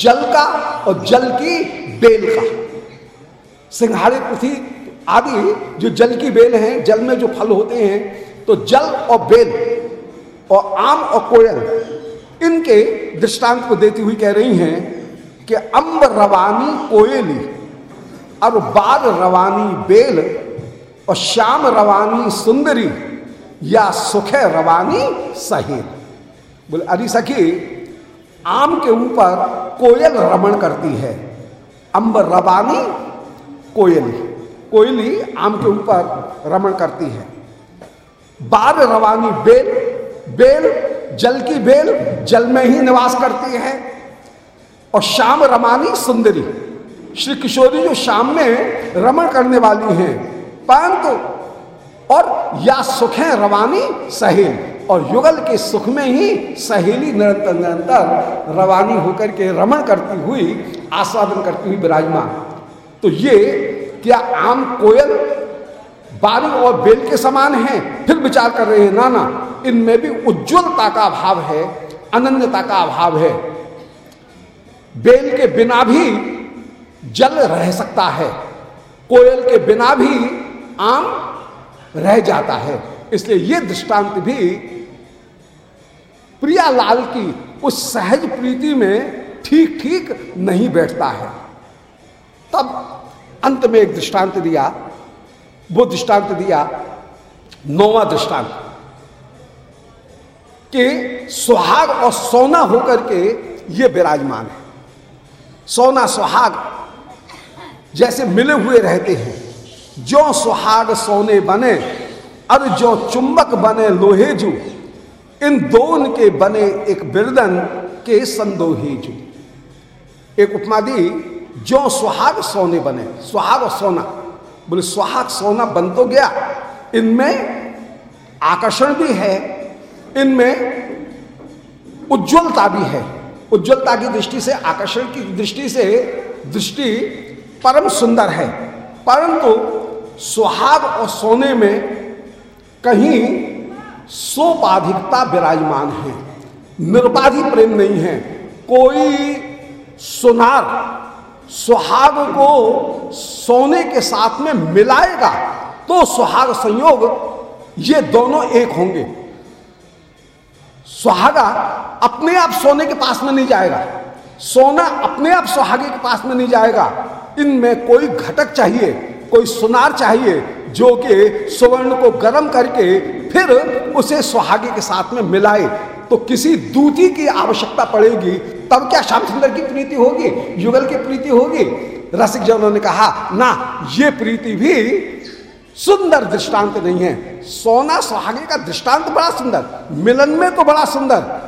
जल का और जल की बेल का। सिंहारे पृथ्वी आदि जो जल की बेल हैं, जल में जो फल होते हैं तो जल और बेल और आम और कोयल, इनके दृष्टांत को देती हुई कह रही हैं कि अम्ब रवानी कोयली और बाल रवानी बेल और श्याम रवानी सुंदरी या सुखे रवानी सहेल बोले, अरे सखी, आम के ऊपर कोयल रमण करती है अम्ब रवानी कोयली कोयली आम के ऊपर रमण करती है। बार रवानी बेल बेल, जल की बेल, जल में ही निवास करती है। और श्याम रमानी सुंदरी, श्री किशोरी जो शाम में रमण करने वाली हैं परंतु और या सुखें रवानी, सहेल। और युगल के सुख में ही सहेली निरंतर निरंतर रवानी होकर के रमण करती हुई, आस्वादन करती हुई विराजमान। तो ये, क्या आम कोयल बारी और बेल के समान है? फिर विचार कर रहे हैं ना ना इनमें भी उज्ज्वलता का अभाव है, अनन्यता का अभाव है। बेल के बिना भी जल रह सकता है, कोयल के बिना भी आम रह जाता है। इसलिए यह दृष्टांत भी प्रियालाल की उस सहज प्रीति में ठीक ठीक नहीं बैठता है। तब अंत में एक दृष्टांत दिया, वो दृष्टांत दिया, नौवा दृष्टांत, कि सुहाग और सोना होकर के ये विराजमान है। सोना, सुहाग जैसे मिले हुए रहते हैं। जो सुहाग सोने बने, और जो चुंबक बने लोहे जू, इन दोन के बने एक बिरदन के संदोही जू। एक उपमा दी, जो सुहाग सोने बने, सुहाग और सोना। बोले, सुहाग सोना बन तो गया। इनमें आकर्षण भी है, इनमें उज्ज्वलता भी है। उज्ज्वलता की दृष्टि से, आकर्षण की दृष्टि से दृष्टि परम सुंदर है। परंतु सुहाग और सोने में कहीं सोपाधिकता विराजमान है। निरुपाधि प्रेम नहीं है। कोई सुनार सुहाग को सोने के साथ में मिलाएगा तो सुहाग संयोग ये दोनों एक होंगे। सुहागा अपने आप सोने के पास में नहीं जाएगा। सोना अपने आप सुहागे के पास में नहीं जाएगा। इनमें कोई घटक चाहिए, कोई सुनार चाहिए, जो कि सुवर्ण को गर्म करके फिर उसे सुहागे के साथ में मिलाए। तो किसी दूती की आवश्यकता पड़ेगी, तब क्या श्याम सुंदर की प्रीति होगी, युगल की प्रीति होगी? रसिक जनों ने कहा, ना, ये प्रीति भी सुंदर दृष्टांत नहीं है। सोना सुहागे का दृष्टांत बड़ा सुंदर, मिलन में तो बड़ा सुंदर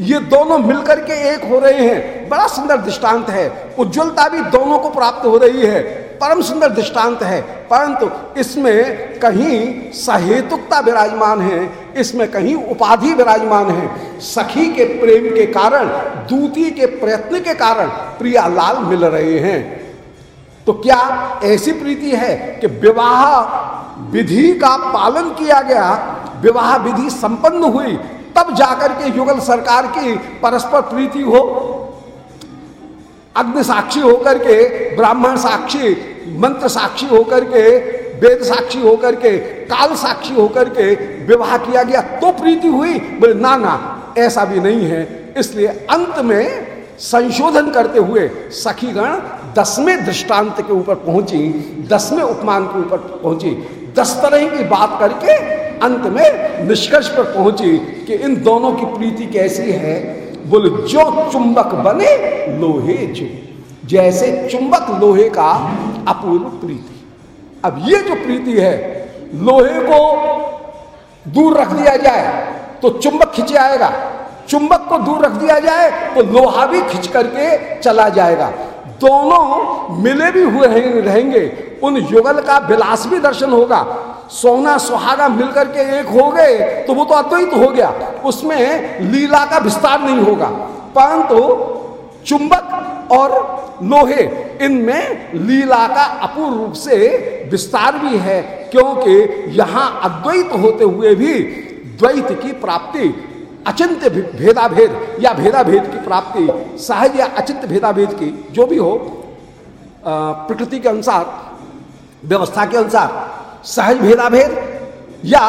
ये दोनों मिलकर के एक हो रहे हैं। बड़ा सुंदर दृष्टांत है। उज्ज्वलता भी दोनों को प्राप्त हो रही है। परम सुंदर दृष्टांत है। परंतु इसमें कहीं सहेतुकता विराजमान है। इसमें कहीं उपाधि विराजमान है। सखी के प्रेम के कारण, दूती के प्रयत्न के कारण प्रिया लाल मिल रहे हैं। तो क्या ऐसी प्रीति है कि विवाह विधि का पालन किया गया? विवाह विधि संपन्न हुई। तब जाकर के युगल सरकार की परस्पर प्रीति हो, अग्नि साक्षी होकर के, ब्राह्मण साक्षी, मंत्र साक्षी होकर के, वेद साक्षी होकर के, काल साक्षी होकर के विवाह किया गया तो प्रीति हुई। बोले, ना ना, ऐसा भी नहीं है। इसलिए अंत में संशोधन करते हुए सखीगण दसवें दृष्टांत के ऊपर पहुँची, दसवें उपमान के ऊपर पहुँची, दस तरह की बात करके अंत में निष्कर्ष पर पहुँची कि इन दोनों की प्रीति कैसी है? बोले, जो चुंबक बने, लोहे जो। जैसे चुंबक लोहे का अपूर्व प्रीति। अब ये जो प्रीति है, लोहे को दूर रख दिया जाए तो चुंबक खिंच आएगा। चुंबक को दूर रख दिया जाए तो लोहा भी खिंच करके चला जाएगा। दोनों मिले भी हुए रहेंगे। उन युगल का विलास भी दर्शन होगा। सोना सुहागा मिलकर के एक हो गए तो वो तो अद्वैत हो गया। उसमें लीला का विस्तार नहीं होगा। परंतु चुंबक और लोहे, इनमें लीला का अपूर्ण रूप से विस्तार भी है, क्योंकि यहाँ अद्वैत होते हुए भी द्वैत की प्राप्ति अचिंत्य भेदाभेद या भेदाभेद की प्राप्ति, सहज या अचिंत भेदाभेद की, जो भी हो प्रकृति के अनुसार, व्यवस्था के अनुसार, सहज भेदाभेद या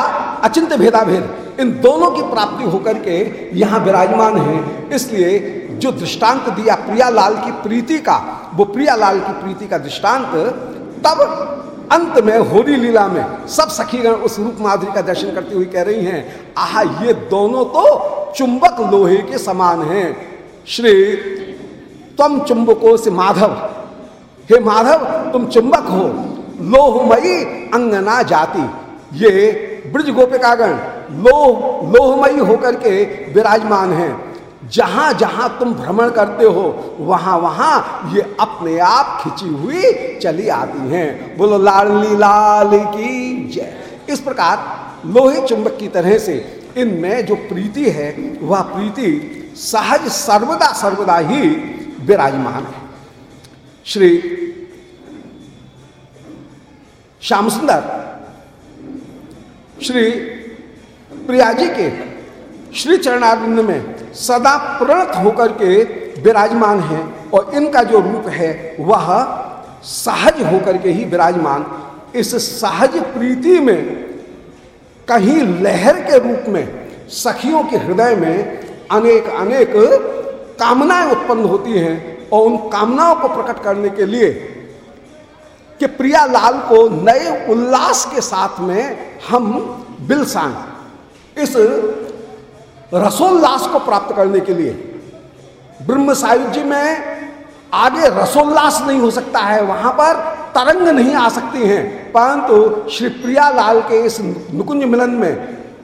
अचिंत भेदाभेद, इन दोनों की प्राप्ति होकर के यहाँ विराजमान है। इसलिए जो दृष्टांत दिया प्रियालाल की प्रीति का, वो प्रियालाल की प्रीति का दृष्टांत, तब अंत में होली लीला में सब सखीगण उस रूप माधुरी का दर्शन करती हुई कह रही हैं, आह, ये दोनों तो चुंबक लोहे के समान हैं। श्री, तम चुंबकों से माधव। हे माधव, तुम चुंबक हो। लोहमयी अंगना जाति। ये ब्रज गोपिकागण लोह, लोहमयी होकर के विराजमान हैं। जहाँ जहाँ तुम भ्रमण करते हो, वहाँ वहाँ ये अपने आप खिंची हुई चली आती हैं। बोलो लाली लाल की जय। इस प्रकार लोहे चुंबक की तरह से इनमें जो प्रीति है, वह प्रीति सहज सर्वदा सर्वदा ही विराजमान है। श्री श्याम सुंदर, श्री प्रिया जी के श्री चरणारिंद में सदा प्रणत होकर के विराजमान हैं और इनका जो रूप है, वह सहज होकर के ही विराजमान। इस सहज प्रीति में, कहीं लहर के रूप में, सखियों के हृदय में अनेक अनेक कामनाएँ उत्पन्न होती हैं और उन कामनाओं को प्रकट करने के लिए कि प्रिया लाल को नए उल्लास के साथ में हम बिलसाएँ। इस रसोल्लास को प्राप्त करने के लिए। ब्रह्म सायुज्य में आगे रसोल्लास नहीं हो सकता है, वहाँ पर तरंग नहीं आ सकती हैं। परंतु श्री प्रिया लाल के इस नुकुंज मिलन में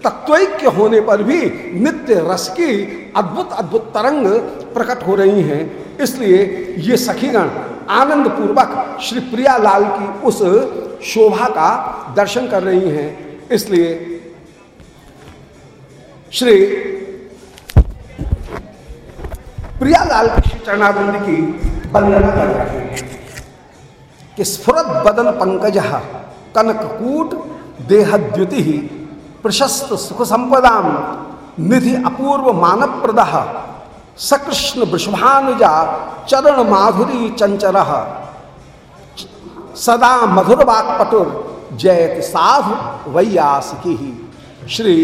तत्वैक्य होने पर भी नित्य रस की अद्भुत अद्भुत तरंग प्रकट हो रही हैं। इसलिए ये सखीगण आनंद पूर्वक श्री प्रिया लाल की उस शोभा का दर्शन कर रही हैं। इसलिए श्री प्रियालाल की श्री चरणाबंद की वंदना कर रहे हैं कि स्फुरत बदन पंकज कनककूट देहद्युति प्रशस्त सुख संपदा निधि अपूर्व मानव प्रद सकृष्ण वृषभानुजा चरण माधुरी चंचर सदा मधुर वाक पटुर जयत साधु वैयासिकी श्री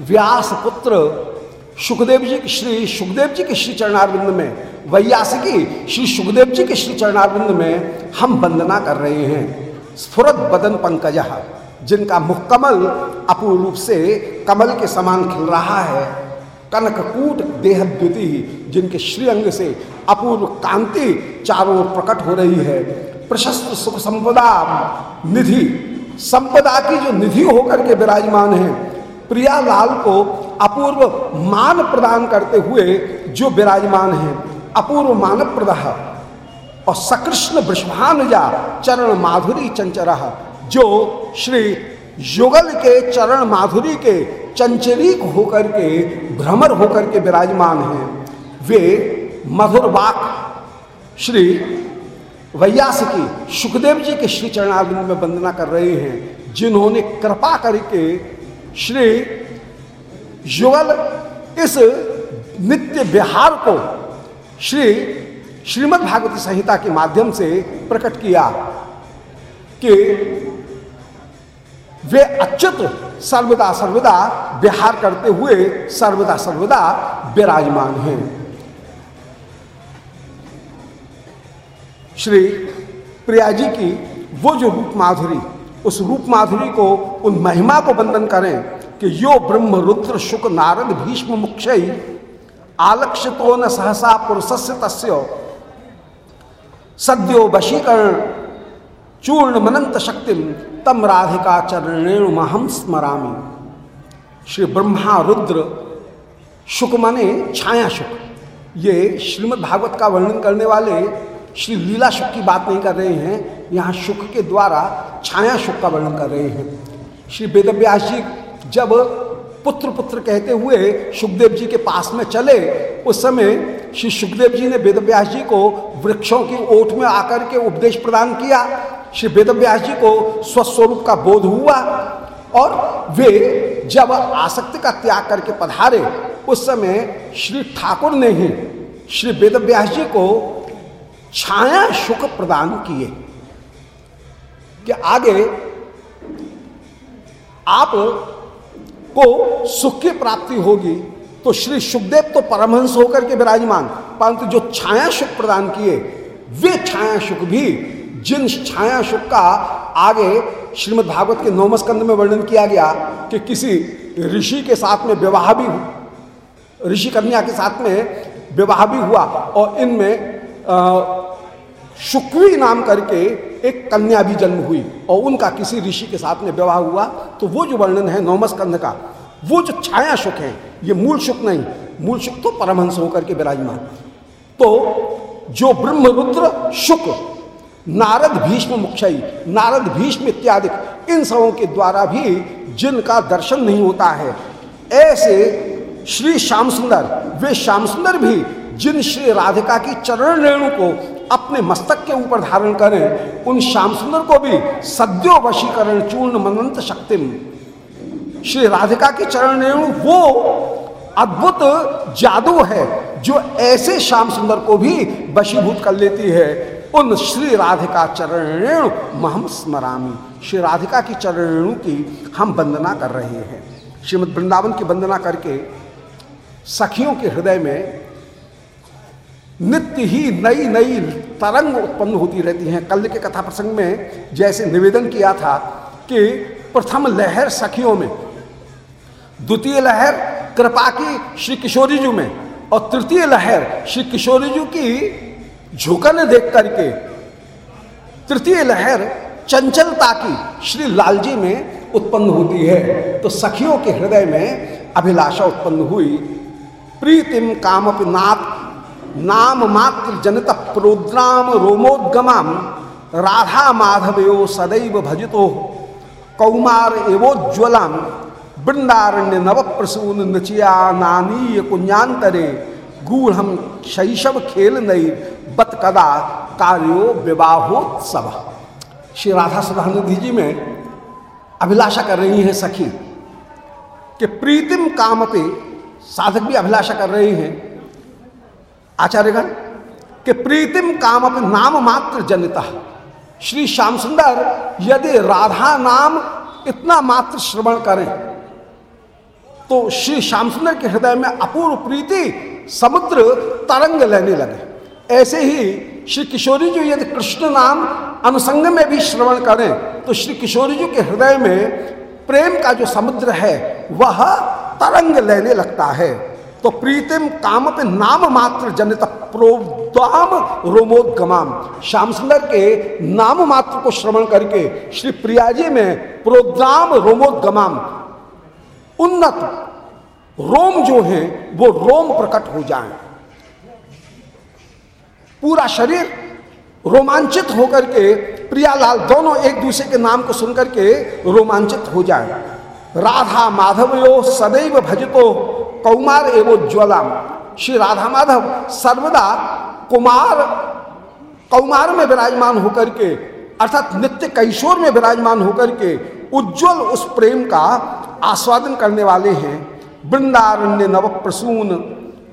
व्यास पुत्र सुखदेव जी श्री सुखदेव जी के श्री चरणारविंद में, वैयासिकी श्री सुखदेव जी के श्री चरणारविंद में हम वंदना कर रहे हैं। स्फुरत बदन पंकज, जिनका मुखकमल अपूर्ण रूप से कमल के समान खिल रहा है कनककूट देहद्युति जिनके श्रीअंग से अपूर्व कांति चारों ओर प्रकट हो रही है। प्रशस्त सुख संपदा निधि, संपदा की जो निधि होकर के विराजमान है प्रियालाल को अपूर्व मान प्रदान करते हुए जो विराजमान है, अपूर्व मान प्रदा और सकृष्ण वृषभानुजा चरण माधुरी चंचरा, जो श्री युगल के चरण माधुरी के चंचरीक होकर के, भ्रमर होकर के विराजमान हैं। वे मधुर वाक श्री वैयास की सुखदेव जी के श्री चरणार्विंद में वंदना कर रहे हैं, जिन्होंने कृपा करके श्री युगल इस नित्य विहार को श्री श्रीमद् भागवती संहिता के माध्यम से प्रकट किया कि वे अच्युत सर्वदा सर्वदा विहार करते हुए सर्वदा सर्वदा विराजमान हैं। श्री प्रिया जी की वो जो रूप माधुरी उस रूप माधुरी को, उन महिमा को वंदन करें कि यो ब्रह्म रुद्र शुक नारद भीष्म मुख्य आलक्षितो न सहसा पुरुषस्य तस्य। सद्यो वशीकरण, चूर्ण मनंत शक्ति, तम राधिका चरणेणु महम स्मरामी। श्री ब्रह्मा रुद्र, शुक माने छाया शुक। ये श्रीमद् भागवत का वर्णन करने वाले श्री लीला शुक की बात नहीं कर रहे हैं यहाँ सुख के द्वारा छाया सुख का वर्णन कर रहे हैं। श्री वेदव्यास जी जब पुत्र पुत्र कहते हुए सुखदेव जी के पास में चले, उस समय श्री सुखदेव जी ने वेद जी को वृक्षों की ओट में आकर के उपदेश प्रदान किया। श्री वेद जी को स्वस्वरूप का बोध हुआ और वे जब आसक्ति का त्याग करके पधारे, उस समय श्री ठाकुर ने ही श्री वेद जी को छाया सुख प्रदान किए। कि आगे आप को सुख की प्राप्ति होगी तो श्री सुखदेव तो परमहंस होकर के विराजमान। परंतु जो छाया सुख प्रदान किए, वे छाया सुख भी, जिन छाया सुख का आगे श्रीमद् भागवत के नौम स्कंद में वर्णन किया गया कि किसी ऋषि के साथ में विवाह भी ऋषि कन्या के साथ में विवाह भी हुआ, और इनमें शुक्वी नाम करके एक कन्या भी जन्म हुई और उनका किसी ऋषि के साथ में विवाह हुआ। तो वो जो वर्णन है नौमस्कंद का, वो जो छाया सुख है, ये मूल सुख नहीं, मूल सुख तो परमहंस होकर के विराजमान। तो जो ब्रह्मरुद्र शुक, नारद भीष्म मुक्षयी नारद भीष्म इत्यादि इन सबों के द्वारा भी जिनका दर्शन नहीं होता है, ऐसे श्री श्याम सुंदर, वे श्याम सुंदर भी जिन श्री राधिका की चरण रेणु को अपने मस्तक के ऊपर धारण करें, उन श्याम सुंदर को भी सद्यो वशीकरण चूर्ण मनंत शक्ति श्री राधिका की चरण रेणु वो अद्भुत जादू है जो ऐसे श्याम सुंदर को भी वशीभूत कर लेती है। उन श्री राधिका चरण रेणु, महम स्मरामी। श्री राधिका की चरण रेणु की हम वंदना कर रहे हैं। श्रीमद वृंदावन की वंदना करके सखियों के हृदय में नित्य ही नई नई तरंग उत्पन्न होती रहती हैं। कल के कथा प्रसंग में जैसे निवेदन किया था कि प्रथम लहर सखियों में, द्वितीय लहर कृपा की श्री किशोरी जी में, और तृतीय लहर श्री किशोरी जी की झुकन देख करके, तृतीय लहर चंचलता की श्री लालजी में उत्पन्न होती है। तो सखियों के हृदय में अभिलाषा उत्पन्न हुई। प्रीतिम कामप नाथ नाम मात्र जनत प्रोद्राम रोमोद्गमाम। राधा माधवयो सदैव भजितो। कौमार एवोज्वलाम वृंदारण्य नव प्रसून नचिया नानीय कुंजातरे गूढ़ शैशव खेल नई बत कदा कार्यो विवाहोत्सव। श्री राधा सुधानंदी जी में अभिलाषा कर रही हैं सखी कि प्रीतिम काम पे साधक भी अभिलाषा कर रहे हैं। आचार्यगण कि प्रीतिम काम अपने नाम मात्र जनिता श्री श्याम सुंदर, यदि राधा नाम इतना मात्र श्रवण करें तो श्री श्याम सुंदर के हृदय में अपूर्व प्रीति समुद्र तरंग लेने लगे। ऐसे ही श्री किशोरी जी यदि कृष्ण नाम अनुसंग में भी श्रवण करें तो श्री किशोरी जी के हृदय में प्रेम का जो समुद्र है, वह तरंग लेने लगता है। तो प्रीतिम काम पे नाम मात्र जनित प्रोदाम रोमोदगमाम। श्याम सुंदर के नाम मात्र को श्रवण करके श्री प्रिया जी में प्रोद्राम रोमोदगमाम। उन्नत रोम जो है, वो रोम प्रकट हो जाए। पूरा शरीर रोमांचित होकर के प्रियालाल दोनों एक दूसरे के नाम को सुनकर के रोमांचित हो जाए। राधा माधवयो सदैव भजतो कौमार एवं ज्वला श्री राधा माधव सर्वदा कुमार, कौमार में विराजमान होकर के, अर्थात नित्य कैशोर में विराजमान होकर के उज्जवल उस प्रेम का आस्वादन करने वाले हैं। वृंदारण्य नव प्रसून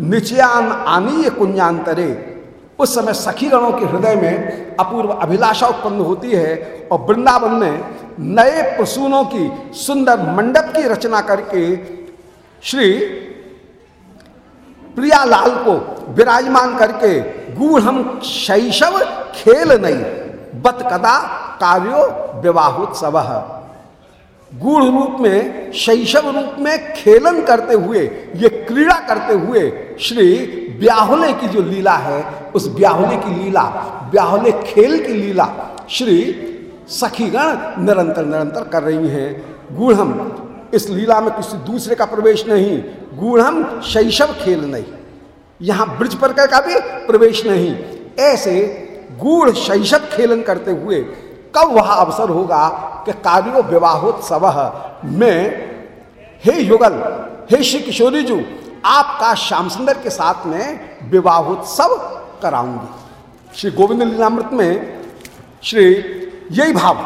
निचयान आनीय कुंजांतरे उस समय सखी गणों के हृदय में अपूर्व अभिलाषा उत्पन्न होती है और वृंदावन में नए प्रसूनों की सुंदर मंडप की रचना करके श्री प्रियालाल को विराजमान करके गूढ़ शैशव खेल नहीं बत कदा कार्यो विवाहोत्सव। गूढ़ रूप में, शैशव रूप में खेलन करते हुए, ये क्रीड़ा करते हुए श्री ब्याहुले की जो लीला है, उस ब्याहुले की लीला, ब्याहुले खेल की लीला श्री सखीगण निरंतर निरंतर कर रही हैं। गूढ़म, इस लीला में किसी दूसरे का प्रवेश नहीं। गूढ़म, शैशव खेल नहीं। यहाँ ब्रज पर का भी प्रवेश नहीं। ऐसे गूढ़ शैशव खेलन करते हुए कब वह अवसर होगा कि कार्यो विवाहोत्सव? में, हे युगल, हे श्री किशोरी जी, आपका श्याम सुंदर के साथ में विवाहोत्सव कराऊँगी। श्री गोविंद लीलामृत में श्री यही भाव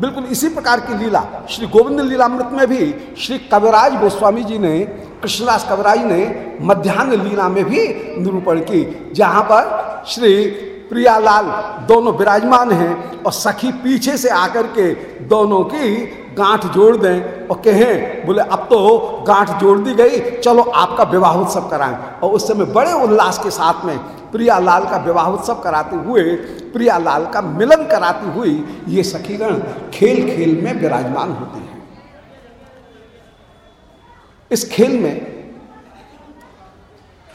बिल्कुल इसी प्रकार की लीला, श्री गोविंद लीलामृत में भी श्री कविराज गोस्वामी जी ने, कृष्णदास कविराज ने मध्यान्ह लीला में भी निरूपण की, जहाँ पर श्री प्रियालाल दोनों विराजमान हैं और सखी पीछे से आकर के दोनों की गांठ जोड़ दें और कहें, बोले, अब तो गांठ जोड़ दी गई, चलो आपका विवाह उत्सव कराएँ। और उस समय बड़े उल्लास के साथ में प्रियालाल का विवाह उत्सव कराते हुए, प्रियालाल का मिलन कराती हुई ये सखीगण खेल खेल में विराजमान होती हैं। इस खेल में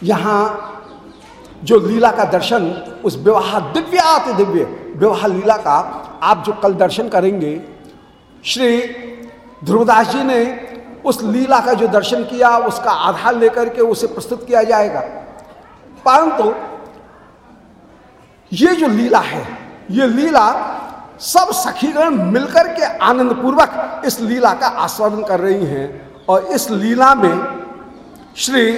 यहाँ जो लीला का दर्शन, उस विवाह दिव्य आते दिव्य, विवाह लीला का आप जो कल दर्शन करेंगे, श्री ध्रुवदास जी ने उस लीला का जो दर्शन किया, उसका आधार लेकर के उसे प्रस्तुत किया जाएगा। परंतु ये जो लीला है, ये लीला सब सखीगण मिलकर के आनंद पूर्वक इस लीला का आस्वादन कर रही हैं और इस लीला में श्री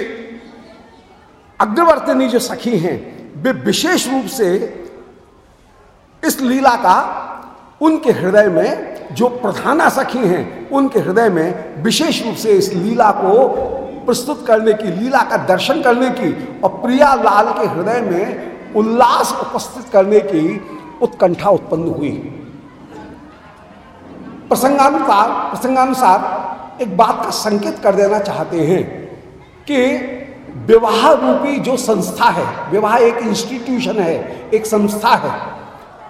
अग्रवर्तनी जो सखी हैं, वे विशेष रूप से इस लीला का उनके हृदय में जो प्रधाना सखी हैं, उनके हृदय में विशेष रूप से इस लीला को प्रस्तुत करने की, लीला का दर्शन करने की और प्रिया लाल के हृदय में उल्लास उपस्थित करने की उत्कंठा उत्पन्न हुई। प्रसंगानुसार प्रसंगानुसार एक बात का संकेत कर देना चाहते हैं कि विवाह रूपी जो संस्था है, विवाह एक इंस्टीट्यूशन है, एक संस्था है।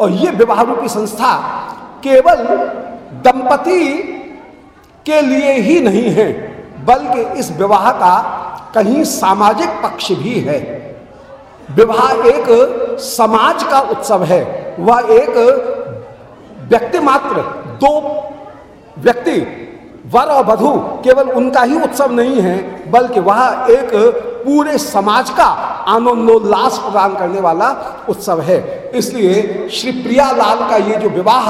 और ये विवाह रूपी संस्था केवल दंपति के लिए ही नहीं है, बल्कि इस विवाह का कहीं सामाजिक पक्ष भी है। विवाह एक समाज का उत्सव है, वह एक व्यक्ति मात्र दो व्यक्ति वर और वधु केवल उनका ही उत्सव नहीं है, बल्कि वह एक पूरे समाज का आनंदोल्लास प्रदान करने वाला उत्सव है। इसलिए श्री प्रिया लाल का ये जो विवाह,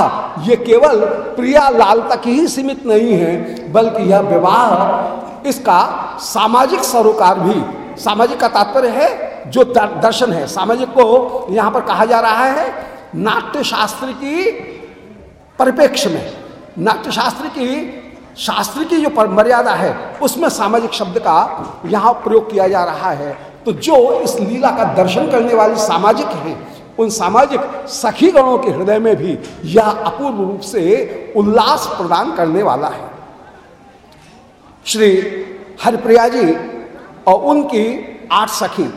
ये केवल प्रिया लाल तक ही सीमित नहीं है, बल्कि यह विवाह इसका सामाजिक सरोकार भी, सामाजिक का तात्पर्य है, जो दर्शन है। सामाजिक को यहाँ पर कहा जा रहा है नाट्य शास्त्र की परिप्रेक्ष्य में नाट्य शास्त्र की शास्त्र की जो मर्यादा है, उसमें सामाजिक शब्द का यहाँ प्रयोग किया जा रहा है। तो जो इस लीला का दर्शन करने वाले सामाजिक हैं, उन सामाजिक सखी गणों के हृदय में भी यह अपूर्व रूप से उल्लास प्रदान करने वाला है। श्री हरिप्रिया जी और उनकी आठ सखी,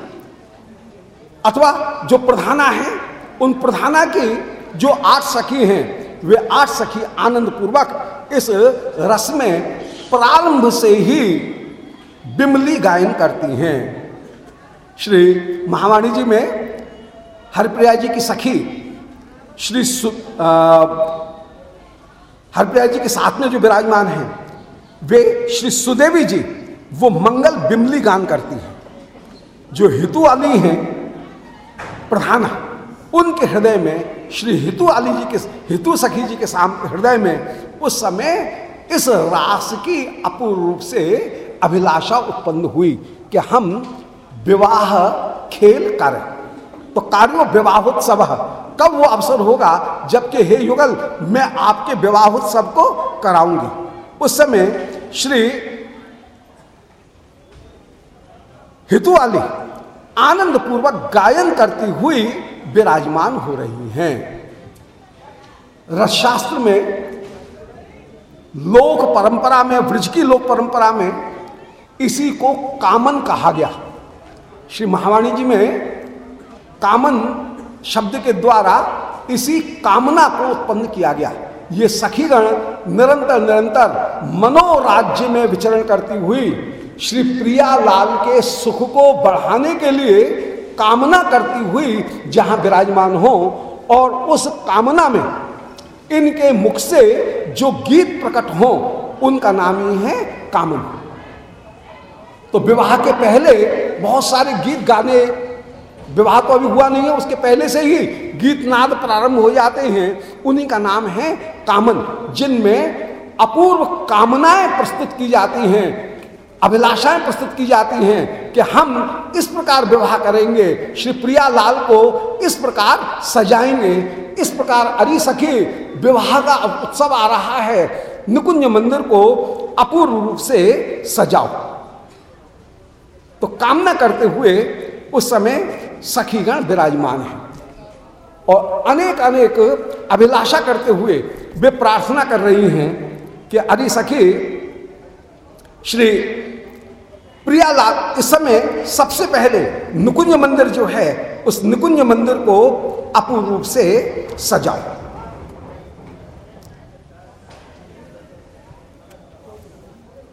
अथवा जो प्रधाना है, उन प्रधाना की जो आठ सखी हैं वे आठ सखी आनंद पूर्वक इस रस में प्रारंभ से ही बिमली गायन करती हैं। श्री महावाणी जी में हरप्रिया जी की सखी, श्री हरप्रिया जी के साथ में जो विराजमान हैं, वे श्री सुदेवी जी, वो मंगल बिमली गान करती हैं। जो हितु वाली हैं, प्रधाना उनके हृदय में श्री हितु अली जी के, हितु सखी जी के हृदय में उस समय इस रास की अपूर्व रूप से अभिलाषा उत्पन्न हुई कि हम विवाह खेल करें। तो कार्यो विवाहोत्सव, कब वो अवसर होगा? जबकि हे युगल, मैं आपके विवाहोत्सव को कराऊँगी। उस समय श्री हितु अली आनंद पूर्वक गायन करती हुई विराजमान हो रही हैं। रसशास्त्र में, लोक परंपरा में ब्रज की लोक परंपरा में इसी को कामन कहा गया। श्री महावाणी जी में कामन शब्द के द्वारा इसी कामना को उत्पन्न किया गया। ये सखीगण निरंतर निरंतर मनोराज्य में विचरण करती हुई श्री प्रिया लाल के सुख को बढ़ाने के लिए कामना करती हुई जहाँ विराजमान हो और उस कामना में इनके मुख से जो गीत प्रकट हो, उनका नाम ही है कामन। तो विवाह के पहले बहुत सारे गीत गाने, विवाह तो अभी हुआ नहीं है, उसके पहले से ही गीत नाद प्रारंभ हो जाते हैं। उन्हीं का नाम है कामन, जिनमें अपूर्व कामनाएँ प्रस्तुत की जाती हैं। अभिलाषाएँ प्रस्तुत की जाती हैं कि हम इस प्रकार विवाह करेंगे, श्री प्रिया लाल को इस प्रकार सजाएँगे, इस प्रकार अरी सखी विवाह का उत्सव आ रहा है, निकुंज मंदिर को अपूर्व रूप से सजाओ। तो कामना करते हुए उस समय सखीगण विराजमान है और अनेक अनेक अभिलाषा करते हुए वे प्रार्थना कर रही हैं कि अरे सखी, श्री प्रियालाल, इस समय सबसे पहले निकुंज मंदिर जो है, उस निकुंज मंदिर को अपूर्ण रूप से सजाओ।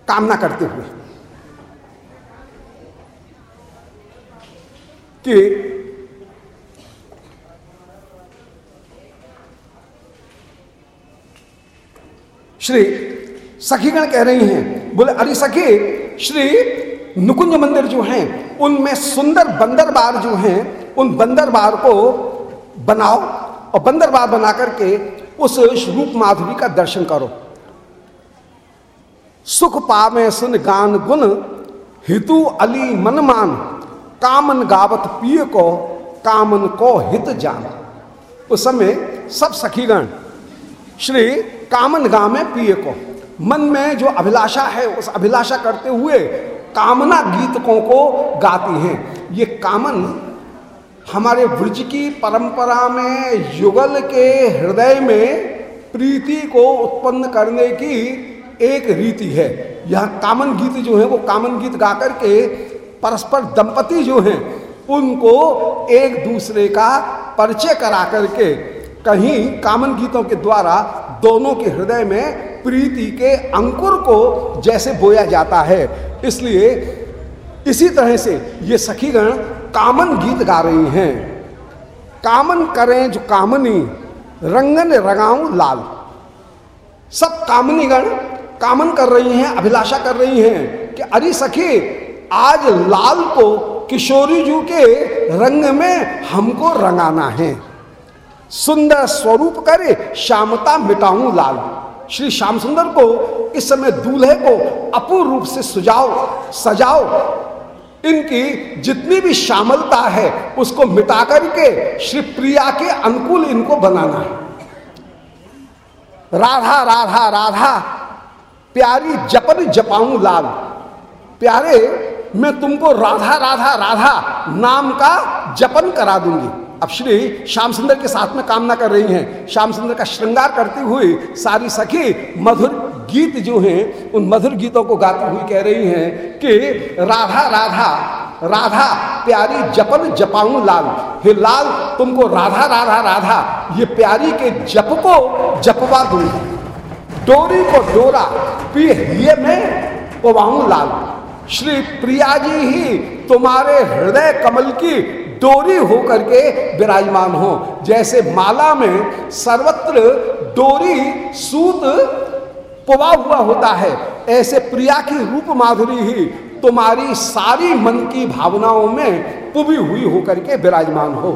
कामना करते हुए कि श्री सखीगण कह रही हैं, बोले, अरे सखी, श्री नुकुंज मंदिर जो हैं, उनमें सुंदर बंदर बार जो हैं, उन बंदर बार को बनाओ और बंदर बार बना करके उस रूप माधुरी का दर्शन करो। सुख पावे सुन गान गुण, हितु अली मन मान कामन गावत पिय को, कामन को हित जान। उस समय सब सखीगण, श्री कामन गा पिय को। मन में जो अभिलाषा है, उस अभिलाषा करते हुए कामना गीतकों को गाती हैं। ये कामन हमारे ब्रज की परंपरा में, युगल के हृदय में प्रीति को उत्पन्न करने की एक रीति है। यह कामन गीत जो है, वो कामन गीत गा करके परस्पर दंपति जो हैं, उनको एक दूसरे का परिचय करा करके कहीं कामन गीतों के द्वारा दोनों के हृदय में प्रीति के अंकुर को जैसे बोया जाता है। इसलिए इसी तरह से ये सखीगण कामन गीत गा रही हैं। कामन करें जो कामनी, रंगन रगाऊ लाल। सब कामनी गण कामन कर रही हैं, अभिलाषा कर रही हैं कि अरे सखी, आज लाल को किशोरी जू के रंग में हमको रंगाना है। सुंदर स्वरूप करे श्यामता मिटाऊं लाल। श्री श्याम सुंदर को इस समय दूल्हे को अपूर्ण रूप से सुजाओ, सजाओ। इनकी जितनी भी श्यामलता है, उसको मिटा करके श्री प्रिया के अनुकूल इनको बनाना है। राधा राधा राधा, प्यारी जपन जपाऊं लाल। प्यारे, मैं तुमको राधा राधा राधा नाम का जपन करा दूँगी। अब श्री श्याम सुंदर के साथ में कामना कर रही हैं। श्याम सुंदर का श्रृंगार करती हुई सारी सखी मधुर गीत जो हैं, उन मधुर गीतों को गाती हुई कह रही हैं कि, राधा राधा राधा, प्यारी जपन जपाऊ लाल। हे लाल, तुमको राधा राधा राधा, ये प्यारी के जप को जपवा दूँगी डोरी को डोरा पिए में पवाऊ लाल। श्री प्रिया जी ही, तुम्हारे हृदय कमल की डोरी होकर के विराजमान हो। जैसे माला में सर्वत्र डोरी सूत पुवा हुआ होता है, ऐसे प्रिया की रूप माधुरी ही तुम्हारी सारी मन की भावनाओं में पुबी हुई होकर के विराजमान हो।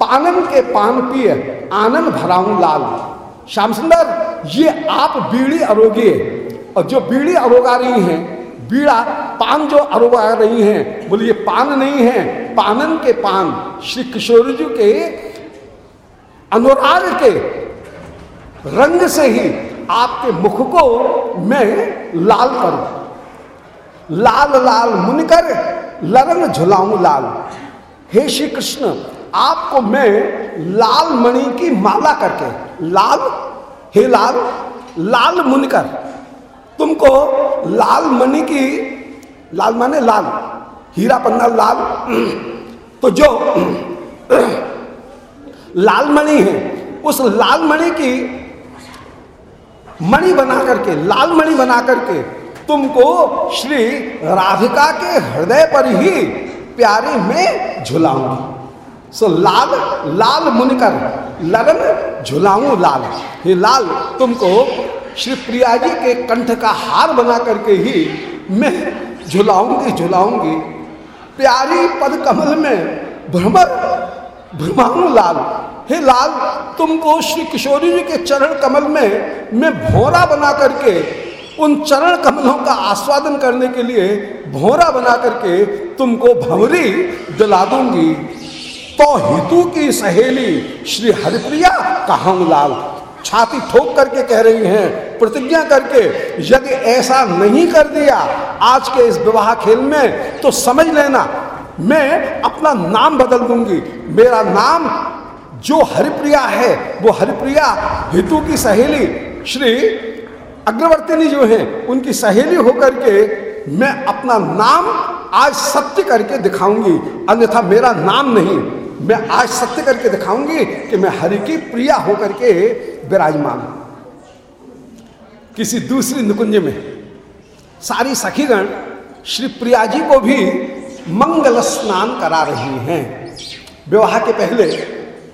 पानन के पान पिय आनंद भराऊ लाल। श्याम सुंदर, ये आप बीड़ी अरोगे। और जो बीड़ी अरोगा रही हैं, बीड़ा पान जो अरुआ रही हैं बोले ये पान नहीं है, पानन के पान, श्री किशोर जी के अनुराग के रंग से ही आपके मुख को मैं लाल करूँ। लाल लाल मुनकर, लरंग झुलाऊं लाल। हे श्री कृष्ण, आपको मैं लाल मणि की माला करके, लाल, हे लाल लाल मुनकर, तुमको लाल मणि की लाल माने लाल, हीरा पन्ना लाल। तो जो लाल मणि है, उस लाल मणि की मणि बना करके, लाल मणि बना करके तुमको श्री राधिका के हृदय पर ही प्यारे में झुलाऊँगी। सो लाल लाल मुनकर, लगन झुलाऊं लाल। हे लाल, तुमको श्री प्रिया जी के कंठ का हार बना करके ही मैं झुलाऊँगी झुलाऊँगी। प्यारी पद कमल में भ्रमर भ्रमाऊ लाल हे लाल, तुमको श्री किशोरी जी के चरण कमल में मैं भोरा बना करके, उन चरण कमलों का आस्वादन करने के लिए भोरा बना करके तुमको भंवरी दिला दूँगी। तो हितु की सहेली श्री हरिप्रिया कहा लाल छाती ठोक करके कह रही हैं, प्रतिज्ञा करके, यदि ऐसा नहीं कर दिया आज के इस विवाह खेल में तो समझ लेना, मैं अपना नाम बदल दूँगी। मेरा नाम जो हरिप्रिया है, वो हरिप्रिया हितु की सहेली, श्री अग्रवर्तिनी जो है, उनकी सहेली होकर के मैं अपना नाम आज सत्य करके दिखाऊँगी, अन्यथा मेरा नाम नहीं। मैं आज सत्य करके दिखाऊँगी कि मैं हरि की प्रिया होकर के विराजमान हूँ। किसी दूसरी निकुंज में सारी सखीगण श्री प्रिया जी को भी मंगल स्नान करा रही हैं। विवाह के पहले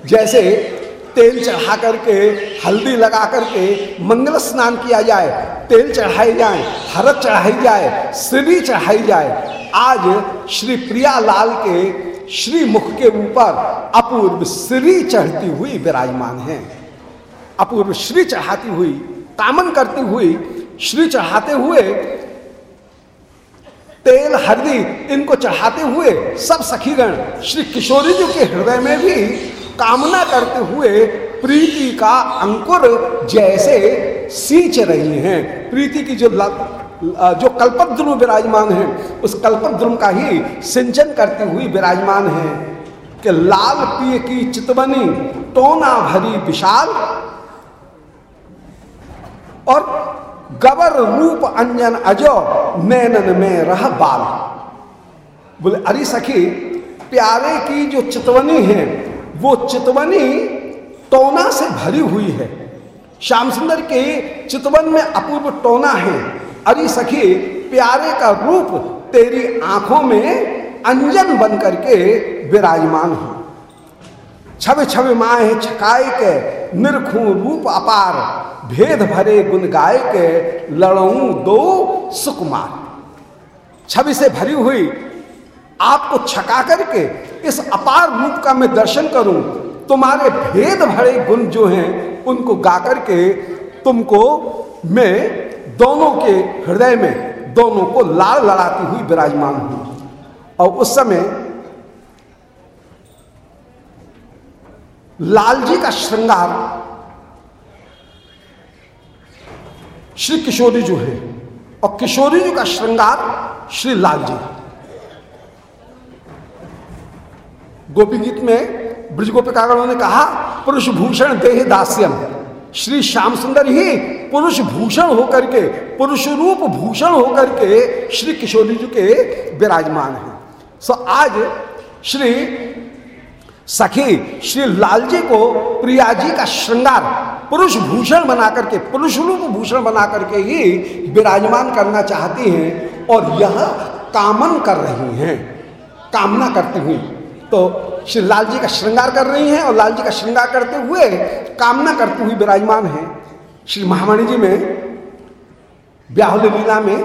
जैसे तेल चढ़ा करके, हल्दी लगा करके मंगल स्नान किया जाए, तेल चढ़ाई जाए हरत चढ़ाई जाए श्री चढ़ाई जाए, आज श्री प्रिया लाल के श्री मुख के ऊपर अपूर्व श्री चढ़ती हुई विराजमान है। अपूर्व श्री चढ़ाती हुई कामन करती हुई, श्री चढ़ाते हुए, तेल हरदी इनको चढ़ाते हुए सब सखीगण श्री किशोरी जी के हृदय में भी कामना करते हुए प्रीति का अंकुर जैसे सींच रही हैं। प्रीति की जो जो कल्पद्रुम विराजमान है, उस कल्पद्रुम का ही सिंचन करती हुई विराजमान है कि लाल पिय की चितवनी, टोना भरी विशाल और गवर रूप अंजन अजो नैनन में रह बाल। बोले, अरे सखी, प्यारे की जो चितवनी है, वो चितवनी टोना से भरी हुई है। श्याम सुंदर के चितवन में अपूर्व टोना है। अरे सखी, प्यारे का रूप तेरी आँखों में अंजन बन करके विराजमान हो। छवे छवे माए छकाए के, निरखू रूप अपार, भेद भरे गुण गाय के, लड़ऊ दो सुकुमार। छवि से भरी हुई आपको छका करके इस अपार रूप का मैं दर्शन करूँ, तुम्हारे भेद भरे गुण जो हैं, उनको गा करके तुमको मैं दोनों के हृदय में दोनों को लाल लड़ाती हुई विराजमान हुई। और उस समय लाल जी का श्रृंगार श्री किशोरी जी है और किशोरी जी का श्रृंगार श्री लाल जी गोपी गीत में ब्रज गोपिकागणों ने कहा पुरुष भूषण देह दास्यम। श्री श्याम सुंदर ही पुरुष भूषण होकर के, पुरुष रूप भूषण होकर के श्री किशोरी जी के विराजमान हैं। सो आज श्री सखी, श्री लाल जी को प्रिया जी का श्रृंगार पुरुष भूषण बना करके पुरुष रूप भूषण बना करके ही विराजमान करना चाहती हैं और यह कामन कर रही हैं, कामना करती हुई तो श्री लाल जी का श्रृंगार कर रही हैं और लाल जी का श्रृंगार करते हुए कामना करती हुई विराजमान है। श्री महामणि जी में ब्याहुल लीला में,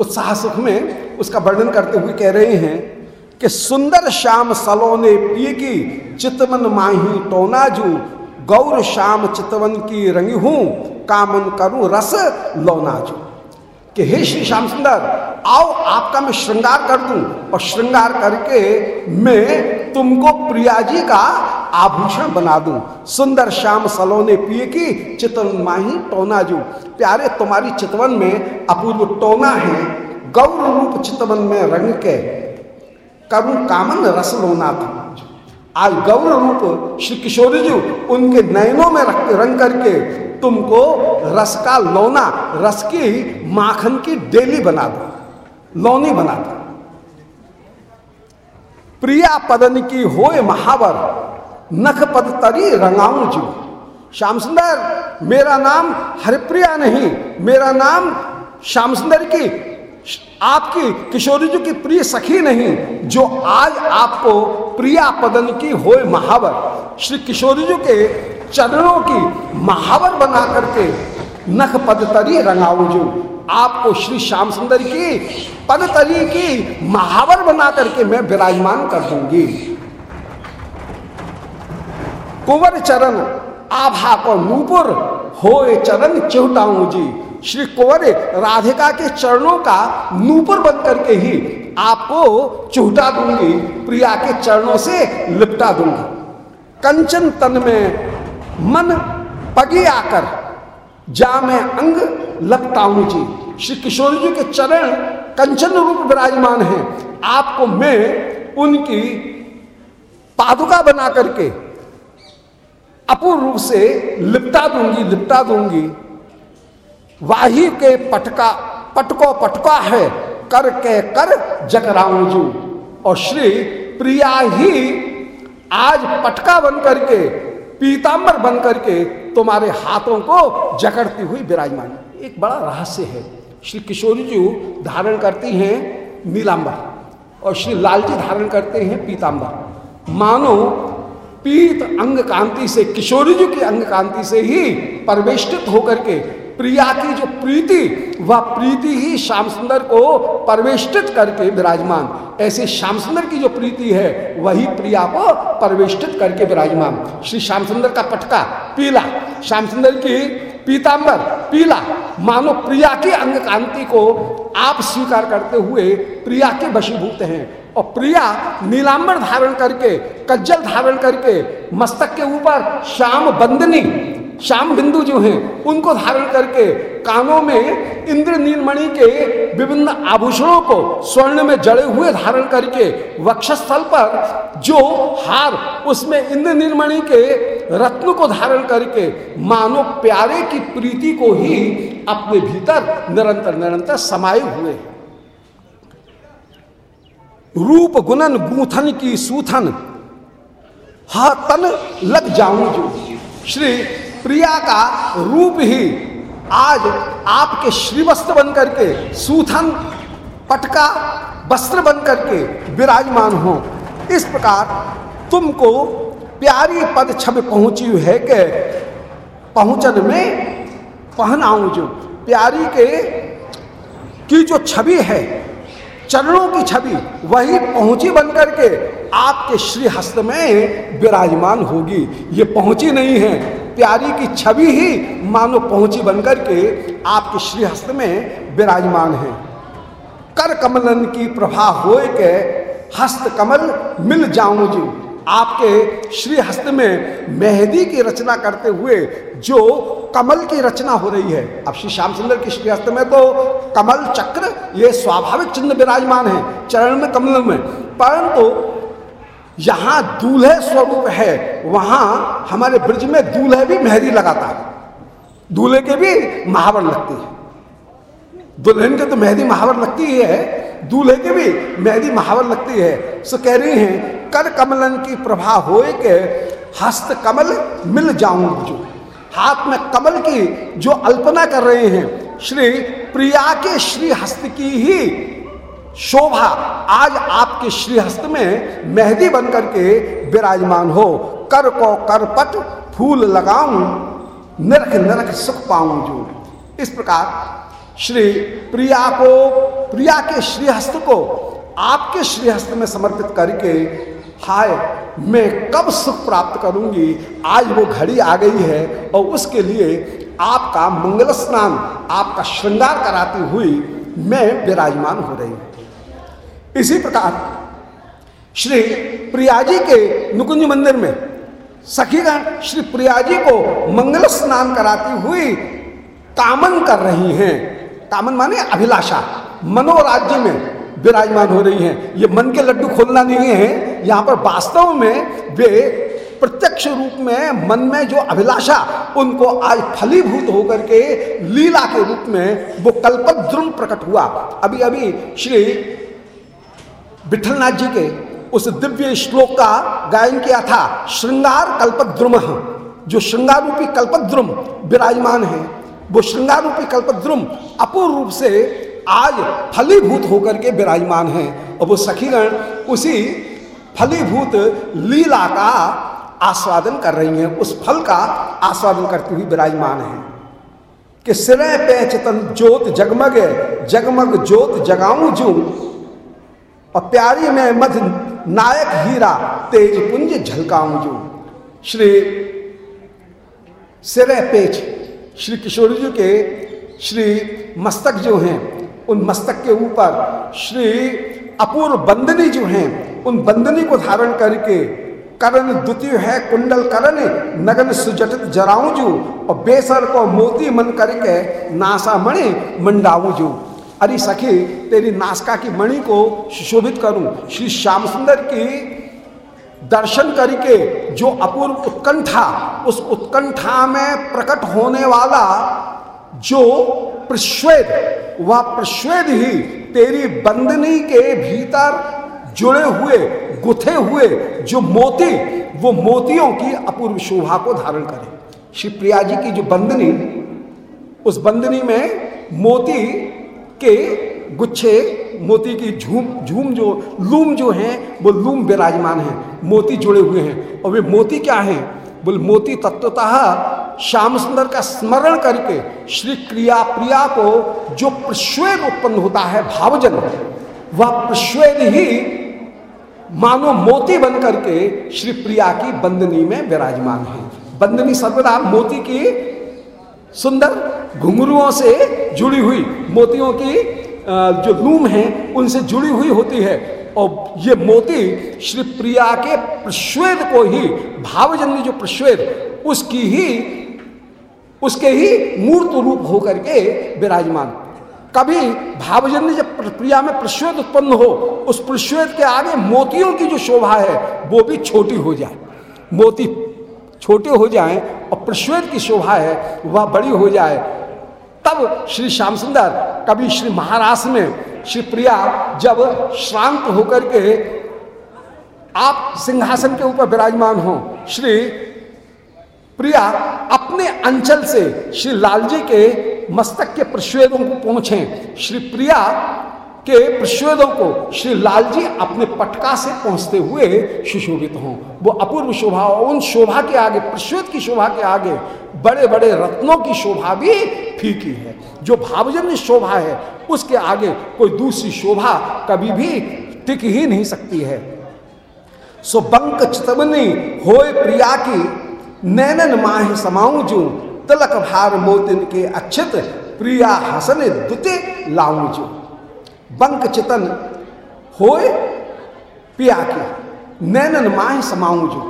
उत्साह सुख में उसका वर्णन करते हुए कह रहे हैं कि सुंदर श्याम सलोने पी की चितवन माही टोनाजू गौर श्याम चितवन की रंगी हूँ, कामन करूँ रस लोनाजू कि हे श्री श्याम सुंदर, आओ आपका मैं श्रृंगार कर दूँ। और श्रृंगार करके मैं तुमको प्रिया जी का आभूषण बना दूँ। सुंदर श्याम सलोने पिए की चितवन माही टोनाजू प्यारे, तुम्हारी चितवन में अपूर्व टोना है। गौर रूप चितवन में रंग के। करूँ कामन रस लोना था आज गौर रूप श्री किशोरी जी उनके नयनों में रख, रंग करके तुमको रस का लौना, रस की माखन की डेली बना दो, लौनी बना दो। प्रिया पदन की होए महावर, नख पद तरी रंगाऊ जी श्याम सुंदर, मेरा नाम हरिप्रिया नहीं, मेरा नाम श्याम सुंदर की आपकी किशोरी जी की प्रिय सखी नहीं, जो आज आपको प्रिया पदन की हो महावर, श्री किशोरी जी के चरणों की महावर बना करके नख पद पदतरी रंगाऊजू आपको श्री श्याम सुंदर की पदतरी की महावर बना करके मैं विराजमान कर दूँगी। कुंवर चरण, आभा को नूपुर हो चरण चिहुटाऊ जी। श्री कुंवर राधिका के चरणों का नूपुर बन करके ही आपको चुहटा दूँगी, प्रिया के चरणों से लिपटा दूँगी। कंचन तन में मन पगे आकर जा मैं अंग लगताऊं जी। श्री किशोर जी के चरण कंचन रूप विराजमान हैं। आपको मैं उनकी पादुका बना करके अपूर्ण रूप से लिपटा दूँगी लिपटा दूँगी। वाही के पटका, पटको पटका है, कर के कर जकराऊ जू और श्री प्रिया ही आज पटका बन करके पीताम्बर बन करके तुम्हारे हाथों को जकड़ती हुई विराजमान। एक बड़ा रहस्य है। श्री किशोरी जी धारण करती हैं नीलांबर, और श्री लालजी धारण करते हैं पीताम्बर मानो पीत अंग कांति से, किशोरी जी की अंग कांति से ही परवेष्टित होकर के प्रिया की जो प्रीति, वह प्रीति ही श्याम सुंदर को परवेष्टित करके विराजमान। ऐसे श्याम सुंदर की जो प्रीति है, वही प्रिया को परवेष्टित करके विराजमान। श्री श्याम सुंदर का पटका, पीला। श्याम सुंदर की पीतांबर, पीला। मानो प्रिया की अंग कांति को आप स्वीकार करते हुए प्रिया के वशीभूत हैं। और प्रिया नीलांबर धारण करके, कज्जल धारण करके, मस्तक के ऊपर श्याम बंदनी श्याम बिंदु जो हैं, उनको धारण करके कानों में इंद्र नीलमणि के विभिन्न आभूषणों को स्वर्ण में जड़े हुए धारण करके वक्षस्थल पर जो हार, उसमें इंद्र नीलमणि के रत्न को धारण करके मानो प्यारे की प्रीति को ही अपने भीतर निरंतर निरंतर समाये हुए रूप गुणन गूथन की सूथन, हा तन लग जाऊँ जो। श्री प्रिया का रूप ही आज आपके श्रीवस्त्र बन करके सूथन, पटका, वस्त्र बन करके विराजमान हो। इस प्रकार तुमको प्यारी पद छब पहुँची है के पहुंचन में पहनाऊं जो। प्यारी के, की जो छवि है, चरणों की छवि, वही पहुँची बनकर के आपके श्री हस्त में विराजमान होगी। ये पहुँची नहीं है। प्यारी की छवि ही मानो पहुँची बनकर के आपके श्रीहस्त में विराजमान है। कर कमलन की प्रभा हो के हस्त कमल मिल जाऊँ जी। आपके श्री हस्त में मेहंदी की रचना करते हुए जो कमल की रचना हो रही है। अब श्री श्याम सुंदर के श्री हस्त में तो कमल चक्र, ये स्वाभाविक चिन्ह विराजमान है चरण में कमल में। परंतु यहाँ दूल्हे स्वरूप है, वहाँ हमारे ब्रिज में दूल्हे भी मेहंदी लगाता है। दूल्हे के भी महावर लगती है। दुल्हन के तो मेहंदी महावर लगती ही है, दूल्हे के भी मेहंदी महावर लगती है। सो कह रही हैं, कर कमलन की प्रभा हो के हस्त कमल मिल जाऊँ जो हाथ में कमल की जो अल्पना कर रहे हैं, श्री प्रिया के श्री हस्त की ही शोभा, आज आपके श्रीहस्त में मेहंदी बन करके विराजमान हो। कर को करपट, फूल लगाऊँ, नरक नरक सुख पाऊँ जो। इस प्रकार श्री प्रिया को, प्रिया के श्रीहस्त को आपके श्रीहस्त में समर्पित करके, हाय, मैं कब सुख प्राप्त करूँगी? आज वो घड़ी आ गई है और उसके लिए आपका मंगल स्नान, आपका श्रृंगार कराती हुई मैं विराजमान हो रही हूँ। इसी प्रकार श्री प्रियाजी के नुकुंज मंदिर में सखीगण श्री प्रियाजी को मंगल स्नान कराती हुई कामन कर रही हैं। कामन माने अभिलाषा, मनोराज्य में विराजमान हो रही हैं। ये मन के लड्डू खोलना नहीं है। यहाँ पर वास्तव में वे प्रत्यक्ष रूप में मन में जो अभिलाषा, उनको आज फलीभूत होकर के लीला के रूप में वो कल्पद्रुम प्रकट हुआ। अभी अभी श्री विठलनाथ जी के उस दिव्य श्लोक का गायन किया था, श्रृंगार कल्पद्रुम जो श्रृंगार रूपी कल्पद्रुम विराजमान है, वो श्रृंगार रूपी कल्पद्रुम अपूर्ण रूप से आज फलीभूत होकर के विराजमान हैं। और वो सखीगण उसी फलीभूत लीला का आस्वादन कर रही हैं, उस फल का आस्वादन करती हुई विराजमान है। कि सिरे पे चितन ज्योत जगमग जगमग ज्योत जगाऊं जू और प्यारी में मध नायक हीरा तेज पुंज झलकाऊं जू। श्री सिर पेच, श्री किशोर जी के श्री मस्तक जो हैं, उन मस्तक के ऊपर श्री अपूर्व बंदनी जो हैं, उन बंदनी को धारण करके करण द्वितीय है, कुंडल करण, नगन सुजटित जराऊ जू, और बेसर को मोती मन करके नासा मणि मंडाऊ जू। अरे सखी, तेरी नासका की मणि को सुशोभित करूँ। श्री श्याम सुंदर की दर्शन करके जो अपूर्व उत्कंठा, उस उत्कंठा में प्रकट होने वाला जो प्रश्वेद, वह प्रश्वेद ही तेरी बंदनी के भीतर जुड़े हुए, गुथे हुए जो मोती, वो मोतियों की अपूर्व शोभा को धारण करे। श्री प्रिया जी की जो बंदनी, उस बंदनी में मोती के गुच्छे, मोती की झूम झूम जो, लूम जो हैं, वो लूम विराजमान हैं, मोती जुड़े हुए हैं। और वे मोती क्या हैं? बोल, मोती तत्वतः श्याम सुंदर का स्मरण करके श्री क्रिया प्रिया को जो प्रश्वेद उत्पन्न होता है भावजन वह प्रश्वेद ही मानो मोती बन करके श्री प्रिया की बंदनी में विराजमान है। बंदनी सर्वदा मोती की सुंदर घुंघरुओं से जुड़ी हुई मोतियों की जो लूम है, उनसे जुड़ी हुई होती है। और ये मोती श्री प्रिया के प्रश्वेद को ही, भावजन्य जो प्रश्वेद, उसकी ही, उसके ही मूर्त रूप होकर के विराजमान। कभी भावजन्य जब प्रिया में प्रश्वेद उत्पन्न हो, उस प्रश्वेद के आगे मोतियों की जो शोभा है, वो भी छोटी हो जाए। मोती छोटे हो जाएँ और प्रश्वेद की शोभा है, वह बड़ी हो जाए। तब श्री श्याम सुंदर, कभी श्री महाराष्ट्र में, श्री प्रिया जब श्रांत होकर के आप सिंहासन के ऊपर विराजमान हो, श्री प्रिया अपने अंचल से श्री लालजी के मस्तक के प्रश्वेदों को पहुँचे। श्री प्रिया के प्रश्वेदों को श्री लाल जी अपने पटका से पहुँचते हुए सुशोभित हों। वो अपूर्व शोभा, उन शोभा के आगे प्रश्वेद की शोभा के आगे बड़े बड़े रत्नों की शोभा भी फीकी है। जो भावजन्य शोभा है, उसके आगे कोई दूसरी शोभा कभी भी टिक ही नहीं सकती है। सो बंक चितवनी होए प्रिया की, नैनन माह समाऊ जो, तलक भार मोतिन के अच्छित प्रिया हसन दुते लाऊ जो। बंक चितन होए, पिया की। नैनन माह समाऊ जो।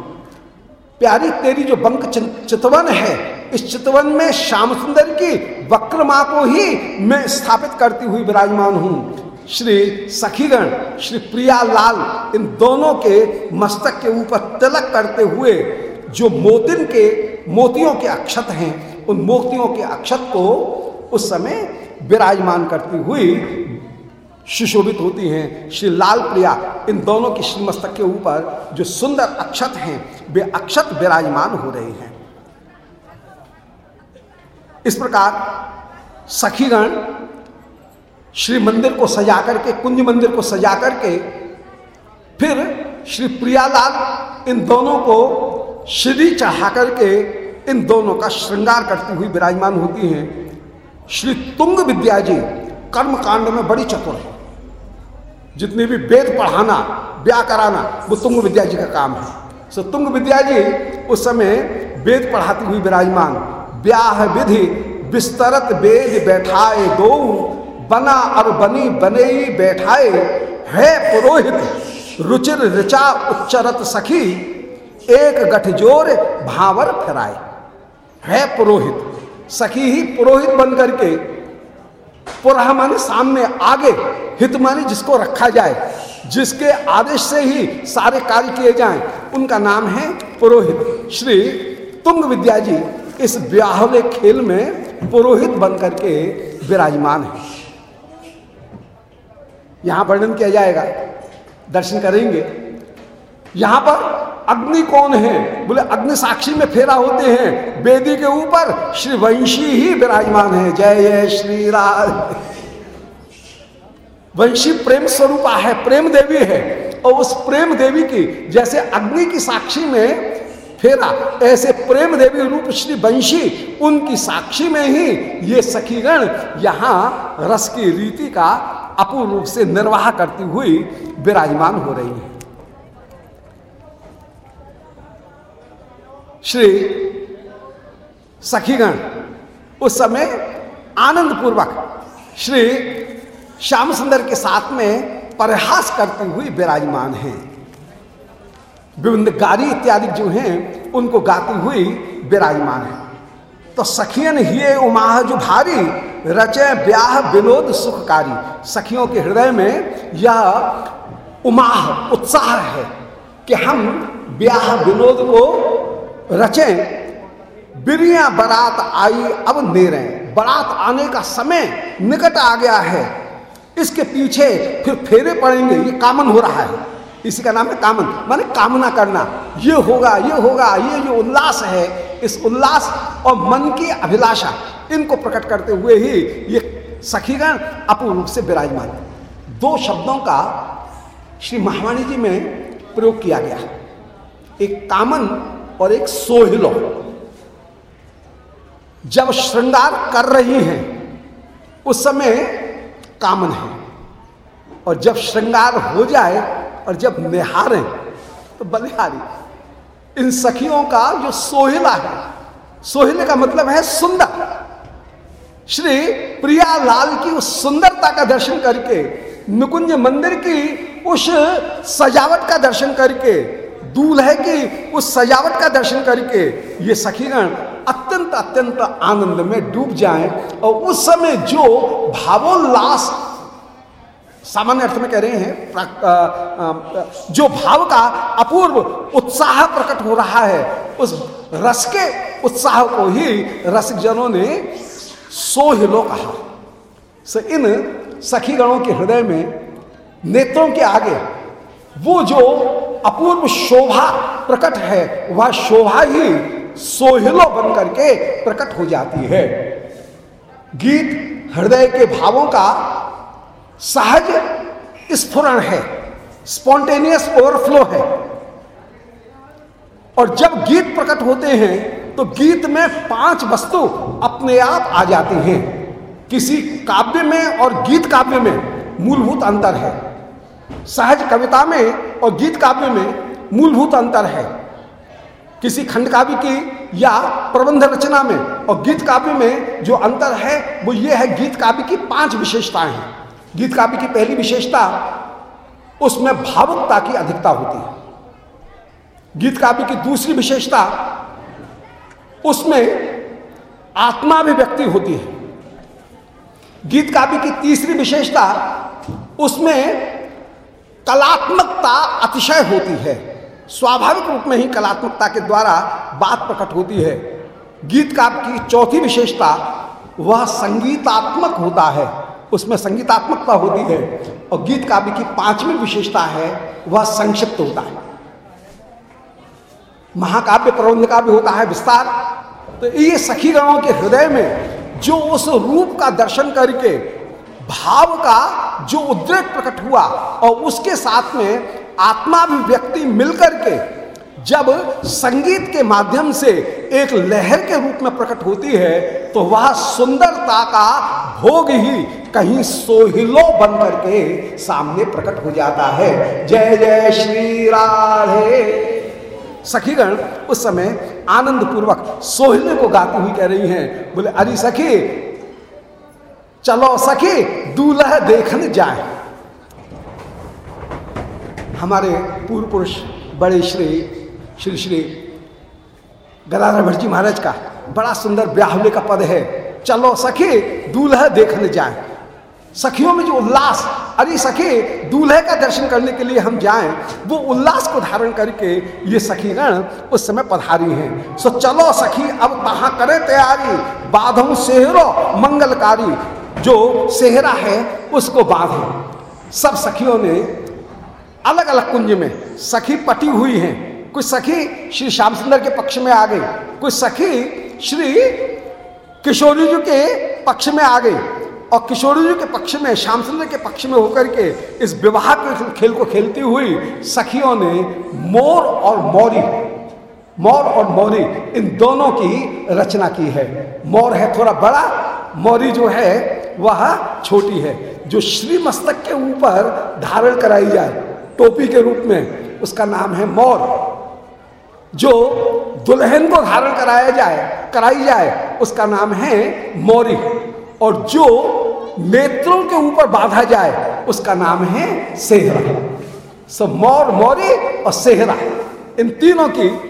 प्यारी, तेरी जो बंक चितवन है, इस चितवन में श्याम सुंदर की वक्रमा को ही मैं स्थापित करती हुई विराजमान हूँ। श्री सखीगण, श्री प्रियालाल इन दोनों के मस्तक के ऊपर तिलक करते हुए, जो मोतिन के, मोतियों के अक्षत हैं, उन मोतियों के अक्षत को उस समय विराजमान करती हुई सुशोभित होती हैं। श्री लाल प्रिया इन दोनों की श्रीमस्तक के ऊपर जो सुंदर अक्षत हैं, वे अक्षत विराजमान हो रहे हैं। इस प्रकार सखीगण श्री मंदिर को सजा करके, कुंज मंदिर को सजा करके, फिर श्री प्रियालाल इन दोनों को श्री चढ़ा करके इन दोनों का श्रृंगार करती हुई विराजमान होती हैं। श्री तुंग विद्या जी कर्म कांड में बड़ी चतुर है। जितनी भी वेद पढ़ाना, ब्याह कराना, वो तुंग विद्या जी का काम है। सो तुंग विद्या जी उस समय वेद पढ़ाती हुई विराजमान। ब्याह विधि विस्तरत वेद बैठाए दो, बना और बनी बने बैठाए, है पुरोहित, रुचिर ऋचा उच्चरत सखी, एक गठजोर भावर फिराए। है पुरोहित, सखी ही पुरोहित बन करके पुरह माने सामने आगे हित माने जिसको रखा जाए, जिसके आदेश से ही सारे कार्य किए जाएँ, उनका नाम है पुरोहित। श्री तुंग विद्या जी इस ब्याहवे खेल में पुरोहित बनकर के विराजमान है। यहाँ वर्णन किया जाएगा, दर्शन करेंगे। यहाँ पर अग्नि कौन है? बोले, अग्नि साक्षी में फेरा होते हैं। वेदी के ऊपर श्री वंशी ही विराजमान है। जय जय श्री राज वंशी प्रेम स्वरूपा है, प्रेम देवी है। और उस प्रेम देवी की, जैसे अग्नि की साक्षी में फेरा, ऐसे प्रेम देवी रूप श्री वंशी, उनकी साक्षी में ही ये सखीगण यहाँ रस की रीति का अपूर्ण रूप से निर्वाह करती हुई विराजमान हो रही है। श्री सखीगण, उस समय आनंद पूर्वक श्री श्याम सुंदर के साथ में प्रयास करती हुई विराजमान हैं। विभिन्न गारी इत्यादि जो हैं, उनको गाती हुई विराजमान है। तो सखियन ही उमाह जो भारी, रचे ब्याह विनोद सुखकारी। सखियों के हृदय में यह उमाह उत्साह है कि हम ब्याह विनोद को रचें, बिरिया बारात आई, अब नेरे। बारात आने का समय निकट आ गया है। इसके पीछे फिर फेरे पड़ेंगे, ये कामन हो रहा है। इसी का नाम है कामन, माने कामना करना। ये होगा ये होगा, ये जो उल्लास है, इस उल्लास और मन की अभिलाषा, इनको प्रकट करते हुए ही ये सखीगण अपूर्ण रूप से विराजमान। दो शब्दों का श्री महावाणी जी में प्रयोग किया गया। एक कामन और एक सोहिलो जब श्रृंगार कर रही हैं, उस समय कामन है। और जब श्रृंगार हो जाए और जब निहारें तो बलिहारी, इन सखियों का जो सोहिला है, सोहिले का मतलब है सुंदर। श्री प्रिया लाल की उस सुंदरता का दर्शन करके नुकुंज मंदिर की उस सजावट का दर्शन करके दूल्हे की उस सजावट का दर्शन करके ये सखीगण अत्यंत अत्यंत आनंद में डूब जाएँ और उस समय जो भावोल्लास सामान्य अर्थ में कह रहे हैं आ, आ, जो भाव का अपूर्व उत्साह प्रकट हो रहा है उस रस के उत्साह को ही रसिक जनों ने सोहिलो कहा। से इन सखीगणों के हृदय में नेत्रों के आगे वो जो अपूर्व शोभा प्रकट है, वह शोभा ही सोहिलो बन करके प्रकट हो जाती है। गीत हृदय के भावों का सहज स्फुरण है, स्पॉन्टेनियस ओवरफ्लो है। और जब गीत प्रकट होते हैं तो गीत में पाँच वस्तु अपने आप आ जाती हैं। किसी काव्य में और गीत काव्य में मूलभूत अंतर है। सहज कविता में और गीत काव्य में मूलभूत अंतर है। किसी खंड काव्य की या प्रबंध रचना में और गीत काव्य में जो अंतर है, वो ये है गीत काव्य की पाँच विशेषताएँ हैं। गीत काव्य की पहली विशेषता, उसमें भावुकता की अधिकता होती है। गीत काव्य की दूसरी विशेषता, उसमें आत्माभिव्यक्ति होती है। गीत काव्य की तीसरी विशेषता, उसमें कलात्मकता अतिशय होती है। स्वाभाविक रूप में ही कलात्मकता के द्वारा बात प्रकट होती है। गीत काव्य की चौथी विशेषता, वह संगीतात्मक होता है। उसमें संगीतात्मकता होती है और गीत काव्य की पांचवी विशेषता है, वह संक्षिप्त होता है। महाकाव्य प्रबंध का भी होता है विस्तार। तो ये सखी गणों के हृदय में जो उस रूप का दर्शन करके भाव का जो उद्रेक प्रकट हुआ और उसके साथ में आत्मा भी व्यक्ति मिलकर के जब संगीत के माध्यम से एक लहर के रूप में प्रकट होती है तो वह सुंदरता का भोग ही कहीं सोहिलो बन करके सामने प्रकट हो जाता है। जय जय श्री राधे। सखीगण, उस समय आनंद पूर्वक सोहिले को गाती हुई कह रही हैं, बोले, अरे सखी चलो सखी, दूल्हा देखने जाए। हमारे पूर्व पुरुष बड़े श्री श्री श्री गदाधर भट्ट जी महाराज का बड़ा सुंदर ब्याहले का पद है। चलो सखी, दूल्हा देखने जाए। सखियों में जो उल्लास, अरे सखी, दूल्हे का दर्शन करने के लिए हम जाएँ, वो उल्लास को धारण करके ये सखीगण उस समय पधारी हैं। सो चलो सखी, अब कहाँ करे तैयारी? बाधों, सेहरो, मंगलकारी जो सेहरा है, उसको बांधे। सब सखियों ने अलग अलग कुंज में, सखी पटी हुई हैं। कुछ सखी श्री श्याम सुंदर के पक्ष में आ गई, कुछ सखी श्री किशोरी जी के पक्ष में आ गई और किशोरी जी के पक्ष में श्याम सुंदर के पक्ष में होकर के इस विवाह के खेल को खेलती हुई सखियों ने मोर और मौरी, मोर और मौरी, इन दोनों की रचना की है। मोर है थोड़ा बड़ा, मौरी जो है वह छोटी है, जो श्री मस्तक के ऊपर धारण कराई जाए, टोपी के रूप में, उसका नाम है मोर। जो दुल्हन को धारण कराया जाए, कराई जाए, उसका नाम है मौरी। और जो नेत्रों के ऊपर बांधा जाए, उसका नाम है सेहरा। सो मौर, मौरी और सेहरा, इन तीनों की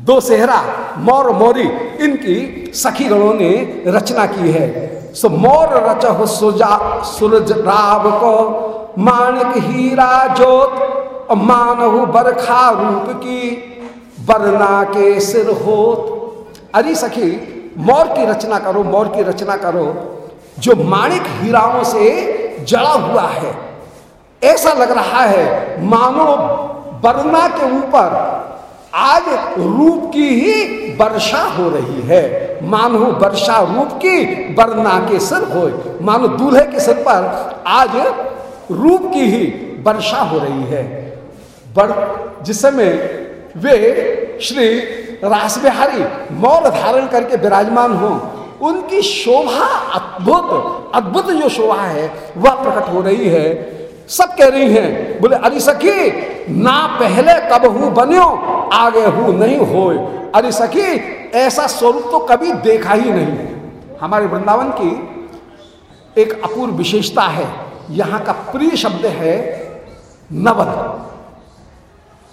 दो सेहरा, मौर, मौरी, इनकी सखी गणों ने रचना की है। सो मोर रच सुजा सूरज राव को। माणिक हीरा जोत मानहु बरखा रूप की। बरना के सिर होत। अरे सखी, मोर की रचना करो, मोर की रचना करो। जो माणिक हीराओं से जड़ा हुआ है, ऐसा लग रहा है मानो बरना के ऊपर आज रूप की ही वर्षा हो रही है। मानो वर्षा रूप की बरना के सर हो मानो दूल्हे के सर पर आज रूप की ही वर्षा हो रही है। जिस समय वे श्री रास बिहारी मौल धारण करके विराजमान हो, उनकी शोभा अद्भुत अद्भुत जो शोभा है, वह प्रकट हो रही है। सब कह रही हैं, बोले, अरे सखी, ना पहले कब हूँ बन्यो, आगे हूँ नहीं हो अरे सखी, ऐसा स्वरूप तो कभी देखा ही नहीं है। हमारे वृंदावन की एक अपूर्व विशेषता है, यहाँ का प्रिय शब्द है नवल।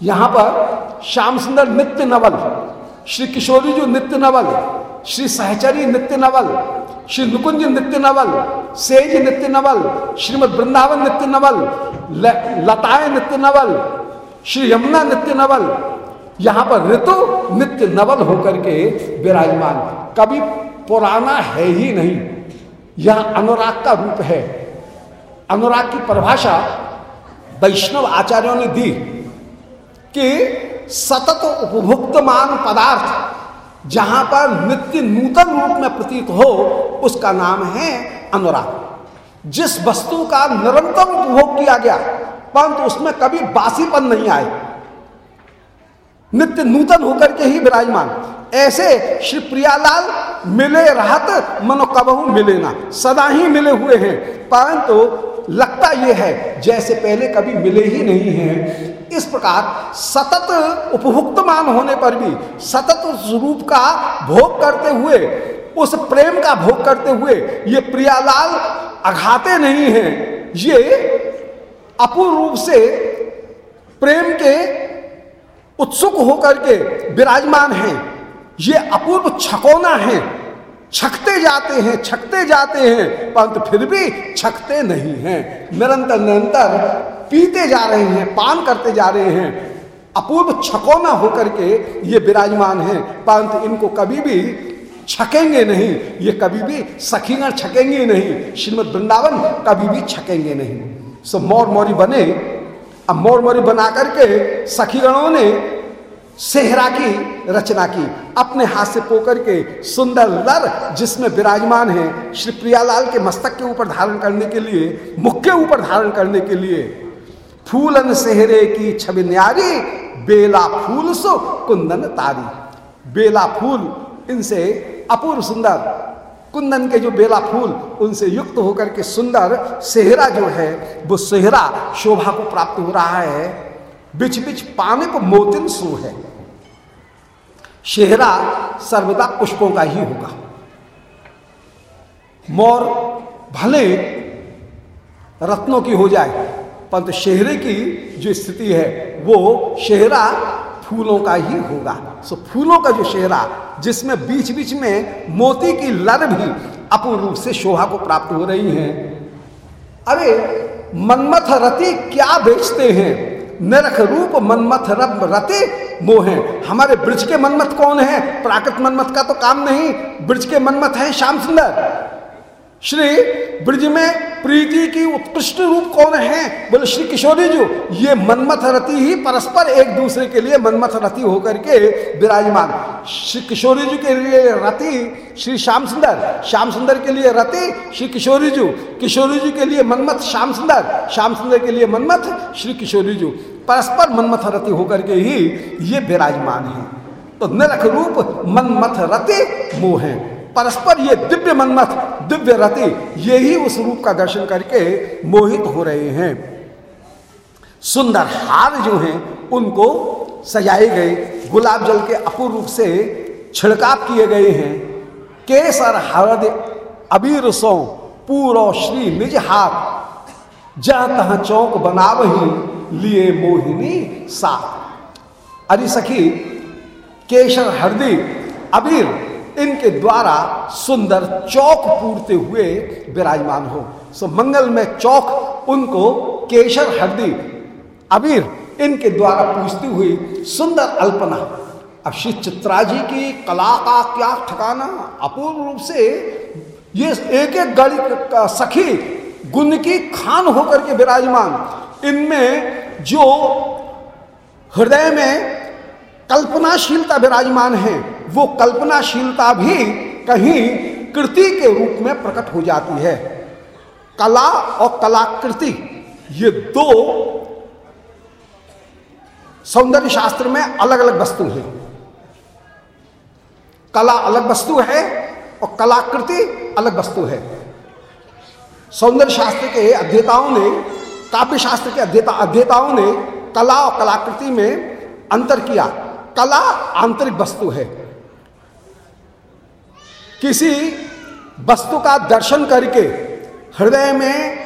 यहाँ पर श्याम सुंदर नित्य नवल, श्री किशोरी जो नित्य नवल, श्री सहचरी नित्य नवल श्री नुकुंज नित्य नवल सेज नित्य नवल श्रीमद वृंदावन नित्य नवल लताए नित्य नवल श्री यमुना नित्य नवल यहाँ पर ऋतु नित्य नवल होकर के विराजमान। कभी पुराना है ही नहीं। यह अनुराग का रूप है। अनुराग की परिभाषा वैष्णव आचार्यों ने दी कि सतत उपभुक्तमान पदार्थ जहाँ पर नित्य नूतन रूप में प्रतीत हो, उसका नाम है अनुराग। जिस वस्तु का निरंतर उपभोग किया गया, परंतु उसमें कभी बासीपन नहीं आए। नित्य नूतन होकर के ही विराजमान। ऐसे श्री प्रियालाल मिले राहत मनो कबहू मिले ना, सदा ही मिले हुए हैं। परंतु लगता यह है, जैसे पहले कभी मिले ही नहीं हैं। इस प्रकार सतत उपभुक्तमान होने पर भी, सतत स्वरूप का भोग करते हुए, उस प्रेम का भोग करते हुए, ये प्रियालाल अघाते नहीं हैं। ये अपूर्व रूप से प्रेम के उत्सुक होकर के विराजमान हैं। ये अपूर्व छकोना है। छकते जाते हैं, छकते जाते हैं, परंतु फिर भी छकते नहीं हैं। निरंतर निरंतर पीते जा रहे हैं, पान करते जा रहे हैं। अपूर्व छकोना होकर के ये विराजमान हैं, परंतु इनको कभी भी छकेंगे नहीं। ये कभी भी सखीगण छकेंगे नहीं। श्रीमद वृंदावन कभी भी छकेंगे नहीं। सो मोर मोरी बने। अब मोर मोरी बना करके सखीगणों ने सेहरा की रचना की, अपने हाथ से पोकर के सुंदर लर, जिसमें विराजमान है श्री प्रियालाल के मस्तक के ऊपर धारण करने के लिए, मुख के ऊपर धारण करने के लिए, फूलन सेहरे की छवि न्यारी, बेला फूल सो कुंदन तारी। बेला फूल इनसे अपूर्व सुंदर, कुंदन के जो बेला फूल उनसे युक्त होकर के सुंदर सेहरा जो है, वो सेहरा शोभा को प्राप्त हो रहा है। बिच बिच पाने को मोतिन सो है। शेहरा सर्वदा पुष्पों का ही होगा। मोर भले रत्नों की हो जाए, परंतु शेहरे की जो स्थिति है, वो शेहरा फूलों का ही होगा। सो फूलों का जो शेहरा जिसमें बीच बीच में मोती की लर भी अपूर्ण रूप से शोभा को प्राप्त हो रही है। अरे मनमथ रति क्या बेचते हैं? नरख रूप मनमथ रब रते वो हैं हमारे ब्रज के मनमथ कौन है? प्राकृत मनमथ का तो काम नहीं। ब्रज के मनमथ है श्याम सुंदर। श्री ब्रज में प्रीति की उत्कृष्ट रूप कौन है? बोले, श्री किशोरी जी, ये मनमथ रति ही परस्पर एक दूसरे के लिए मनमथ रति होकर के विराजमान। श्री किशोरी जी के लिए रति, श्री श्याम सुंदर श्याम सुंदर के लिए रति, श्री किशोरी जी किशोरी जी के लिए मनमथ, श्याम सुंदर श्याम सुंदर के लिए मनमथ, श्री किशोरी जी, परस्पर मनमथ रति होकर के ही ये विराजमान है। तो निरख रूप मनमथ रति मोह है। परस्पर ये दिव्य मनमथ, दिव्य रति ये ही उस रूप का दर्शन करके मोहित हो रहे हैं। सुंदर हार जो हैं, उनको सजाए गए, गुलाब जल के अपूर्व रूप से छिड़काव किए गए हैं। केसर, हरद, अबीर, सो, पूरो श्री निज हाथ, जह तह चौक बनाव ही लिए मोहिनी साथ। अरे सखी केशर हरदी, अबीर इनके द्वारा सुंदर चौक पूरते हुए विराजमान हो। सो मंगल में चौक, उनको केशर हरदी अबीर इनके द्वारा पूछती हुई सुंदर अल्पना। अब श्री चित्रा जी की कला का क्या ठिकाना? अपूर्व रूप से ये एक एक गढ़ का सखी गुण की खान होकर के विराजमान। इनमें जो हृदय में कल्पनाशीलता विराजमान है। वो कल्पनाशीलता भी कहीं कृति के रूप में प्रकट हो जाती है। कला और कलाकृति, ये दो सौंदर्य शास्त्र में अलग अलग वस्तु हैं। कला अलग वस्तु है और कलाकृति अलग वस्तु है। सौंदर्य शास्त्र के अध्येताओं ने, काव्य शास्त्र के अध्येता अध्येताओं ने कला और कलाकृति में अंतर किया। कला आंतरिक वस्तु है। किसी वस्तु का दर्शन करके हृदय में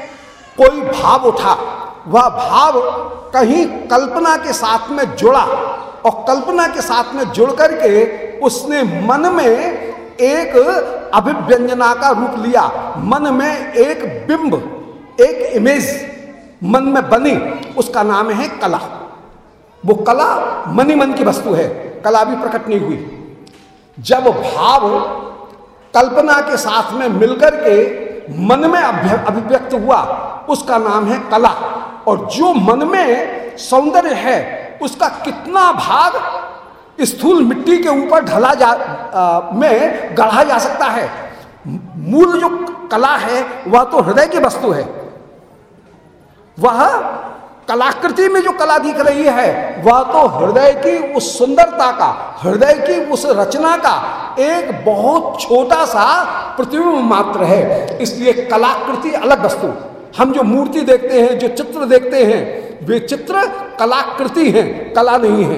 कोई भाव उठा, वह भाव कहीं कल्पना के साथ में जुड़ा और कल्पना के साथ में जुड़ करके उसने मन में एक अभिव्यंजना का रूप लिया। मन में एक बिंब, एक इमेज मन में बनी, उसका नाम है कला। वो कला मनी मन की वस्तु है। कला भी प्रकट नहीं हुई। जब भाव कल्पना के साथ में मिलकर के मन में अभिव्यक्त हुआ उसका नाम है कला। और जो मन में सौंदर्य है उसका कितना भाग स्थूल मिट्टी के ऊपर ढला जा आ, में गढ़ा जा सकता है। मूल जो कला है वह तो हृदय की वस्तु है। वह कलाकृति में जो कला दिख रही है, वह तो हृदय की उस सुंदरता का, हृदय की उस रचना का एक बहुत छोटा सा प्रतिबिंब मात्र है। इसलिए कलाकृति अलग वस्तु। हम जो मूर्ति देखते हैं, जो चित्र देखते हैं, वे चित्र कलाकृति हैं, कला नहीं है।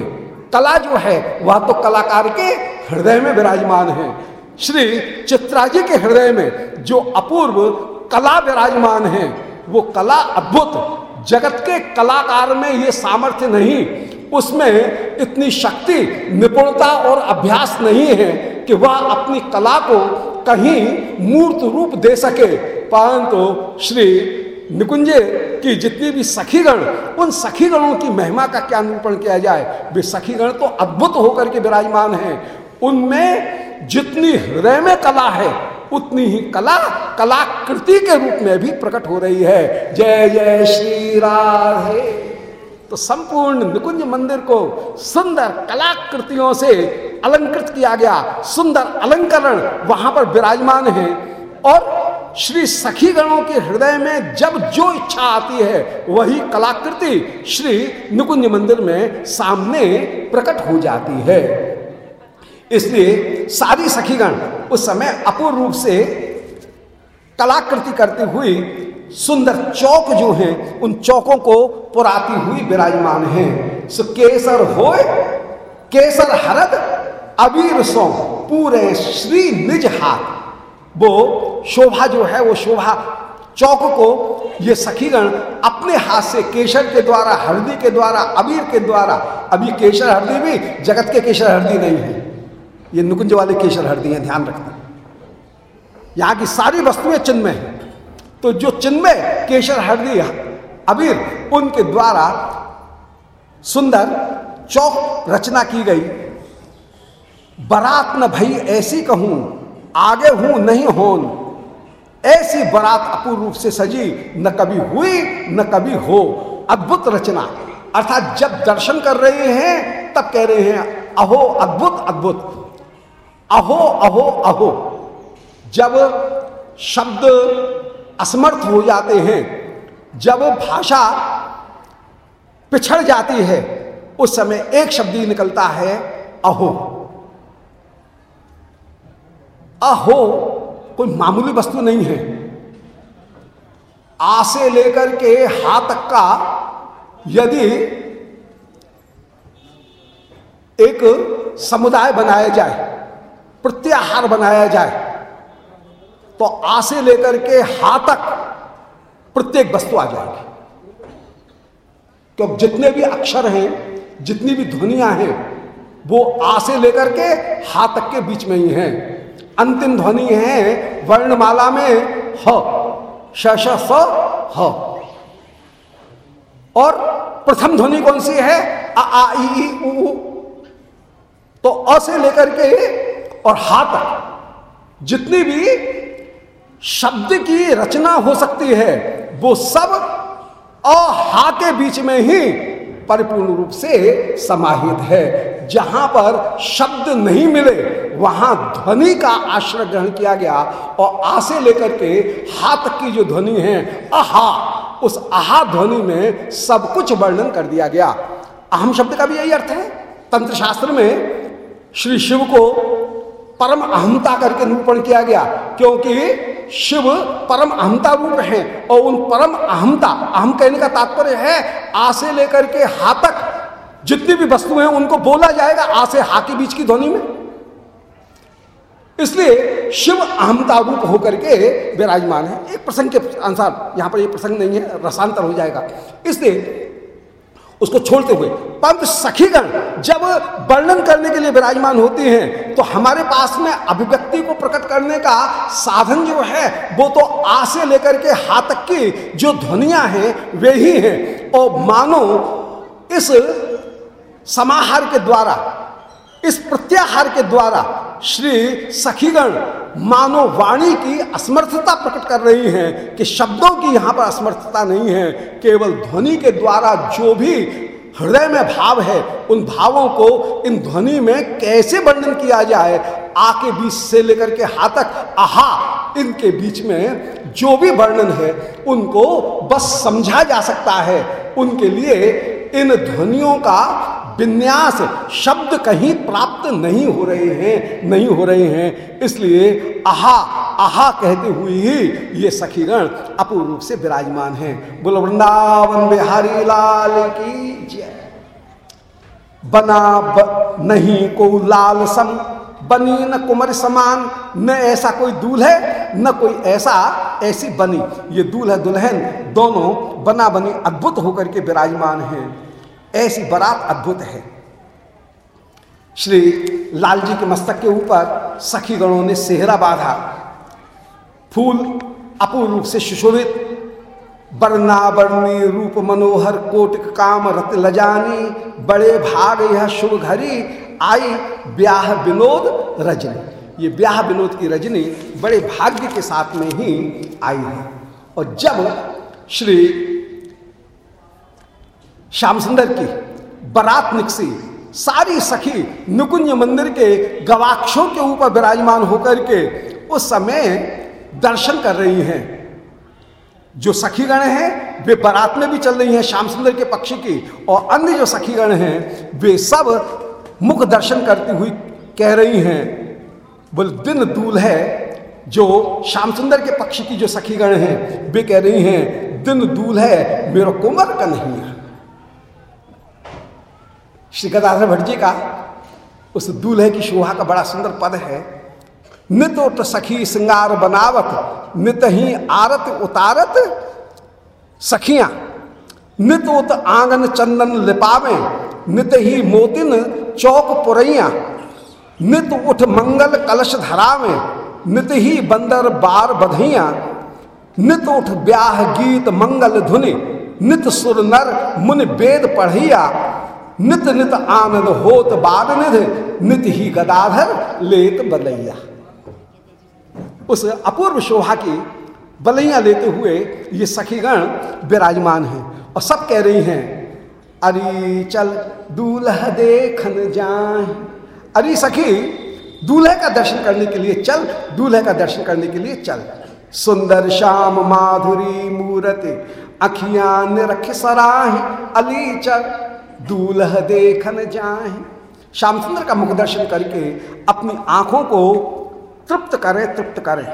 कला जो है, वह तो कलाकार के हृदय में विराजमान है। श्री चित्रा जी के हृदय में जो अपूर्व कला विराजमान है, वो कला अद्भुत जगत के कलाकार में ये सामर्थ्य नहीं, उसमें इतनी शक्ति, निपुणता और अभ्यास नहीं है कि वह अपनी कला को कहीं मूर्त रूप दे सके। परंतु श्री निकुंजे की जितनी भी सखीगण, उन सखीगणों की महिमा का क्या निरूपण किया जाए? वे सखीगण तो अद्भुत होकर के विराजमान हैं। उनमें जितनी हृदय में कला है उतनी ही कला, कलाकृति के रूप में भी प्रकट हो रही है। जय जय श्री राधे। तो संपूर्ण निकुंज मंदिर को सुंदर कलाकृतियों से अलंकृत किया गया। सुंदर अलंकरण वहाँ पर विराजमान है। और श्री सखी गणों के हृदय में जब जो इच्छा आती है, वही कलाकृति श्री निकुंज मंदिर में सामने प्रकट हो जाती है। इसलिए सारी सखीगण उस समय अपूर्ण रूप से कलाकृति करती हुई सुंदर चौक जो हैं, उन चौकों को पुराती हुई विराजमान है। सो केसर हो केसर हरद, अबीर सो, पूरे श्री निज हाथ। वो शोभा जो है, वो शोभा चौक को ये सखीगण अपने हाथ से केशर के द्वारा, हरदी के द्वारा, अबीर के द्वारा, अभी केशर हरदी भी जगत के केशर हरदी नहीं है। ये नुकुंज वाले केशर हरदी हैं, ध्यान रखना। यहाँ की सारी वस्तुएँ चिन्मय हैं। तो जो चिन्मय केशर हरदी अबीर, उनके द्वारा सुंदर चौक रचना की गई। बरात न भई ऐसी कहूँ, आगे हूँ नहीं होन। ऐसी बरात अपूर्ण रूप से सजी, न कभी हुई, न कभी हो। अद्भुत रचना। अर्थात जब दर्शन कर रहे हैं, तब कह रहे हैं, अहो, अद्भुत अद्भुत। अहो अहो अहो। जब शब्द असमर्थ हो जाते हैं, जब भाषा पिछड़ जाती है, उस समय एक शब्द ही निकलता है, अहो। अहो कोई मामूली वस्तु नहीं है। आ से लेकर के हा तक का यदि एक समुदाय बनाया जाए प्रत्याहार बनाया जाए तो आ से लेकर के हा तक प्रत्येक वस्तु आ जाएगी। क्योंकि जितने भी अक्षर हैं जितनी भी ध्वनियाँ हैं वो आ से लेकर के हा तक के बीच में ही हैं। अंतिम ध्वनि है वर्णमाला में ह श ह। और प्रथम ध्वनि कौन सी है? आ आ ई उ, उ। तो अ से लेकर के और हा तक। जितनी भी शब्द की रचना हो सकती है, वो सब अ, हा के बीच में ही परिपूर्ण रूप से समाहित है। जहाँ पर शब्द नहीं मिले, वहाँ ध्वनि का आश्रय ग्रहण किया गया और आ से लेकर के हाथ की जो ध्वनि है, अहा, उस आहा ध्वनि में सब कुछ वर्णन कर दिया गया। अहम शब्द का भी यही अर्थ है। तंत्र शास्त्र में श्री शिव को परम अहमता करके निरूपण किया गया, क्योंकि शिव परम अहमता रूप है और उन परम अहमता अहम कहने का तात्पर्य है आ से लेकर के हा तक जितनी भी वस्तु हैं, उनको बोला जाएगा आ से हा के बीच की ध्वनि में। इसलिए शिव अहमता रूप होकर के विराजमान है। एक प्रसंग के अनुसार, यहाँ पर एक प्रसंग नहीं है, रसांतर हो जाएगा। इसलिए उसको छोड़ते हुए। पंत सखीगण, जब वर्णन करने के लिए विराजमान होते हैं तो हमारे पास में अभिव्यक्ति को प्रकट करने का साधन जो है, वो तो आ से लेकर के हाथ तक की जो ध्वनिया हैं, वे ही हैं। और मानो इस समाहार के द्वारा इस प्रत्याहार के द्वारा श्री सखीगण मानो वाणी की असमर्थता प्रकट कर रही हैं कि शब्दों की यहाँ पर असमर्थता नहीं है, केवल ध्वनि के द्वारा जो भी हृदय में भाव है, उन भावों को इन ध्वनि में कैसे वर्णन किया जाए, आके बीच से लेकर के हाथ तक, आहा, इनके बीच में जो भी वर्णन है, उनको बस समझा जा सकता है। उनके लिए इन ध्वनियों का विन्यास शब्द कहीं प्राप्त नहीं हो रहे हैं नहीं हो रहे हैं। इसलिए आहा आहा कहते हुए ही ये सखीगण अपूर्व रूप से विराजमान हैं। बोल वृंदावन बिहारी लाल की जय। बना ब, नहीं को लाल सम बनी न कुमर समान न ऐसा कोई दूल है न कोई ऐसा ऐसी बनी। ये दूल्हा दुल्हन दोनों बना बनी अद्भुत होकर के विराजमान हैं। ऐसी बरात अद्भुत है। श्री लाल जी के मस्तक के ऊपर सखी गणों ने सेहरा बांधा। फूल अपूर्व रूप से सुशोभित बरनी रूप मनोहर कोट काम रत लजानी, बड़े भाग यह शुभ घरी आई ब्याह विनोद रजनी। ये ब्याह विनोद की रजनी बड़े भाग्य के साथ में ही आई है। और जब श्री श्याम सुंदर की, बरात निकसी, सारी सखी नुकुंज मंदिर के गवाक्षों के ऊपर विराजमान होकर के उस समय दर्शन कर रही हैं। जो सखीगण हैं, वे बारात में भी चल रही हैं श्याम सुंदर के पक्ष की, और अन्य जो सखीगण हैं, वे सब मुख दर्शन करती हुई कह रही हैं बोल दिन दूल है। जो श्याम सुंदर के पक्ष की जो सखीगण हैं, वे कह रही हैं, दिन दूल है, मेरा कुमर का नहीं है श्री गदाधर भट्ट जी का उस दूल्हे की शोभा का बड़ा सुंदर पद है। नित उठ सखी श्रृंगार बनावत नित ही आरत उतारत। सखियाँ, नित उत आँगन चंदन लिपावे, नित ही मोतिन चौक पुरैया। नित उठ मंगल कलश धरावे, नित ही बंदर बार बधैया। नित उठ ब्याह गीत मंगल धुनि, नित सुर नर मुन वेद पढ़िया। नित नित आनंद होत बाद निध, नित ही गदाधर लेत बलैया। उस अपूर्व शोभा की बलैया लेते हुए ये सखीगण विराजमान हैं और सब कह रही हैं, अरे चल दूल्हा देखन जाए। अरे सखी, दूल्हे का दर्शन करने के लिए चल, दूल्हे का दर्शन करने के लिए चल। सुंदर श्याम माधुरी मूरत, अखियाँ निरख सराह, अली चल। दूल्ह देखन जाए। श्याम सुंदर का मुख दर्शन करके अपनी आँखों को तृप्त करें तृप्त करें।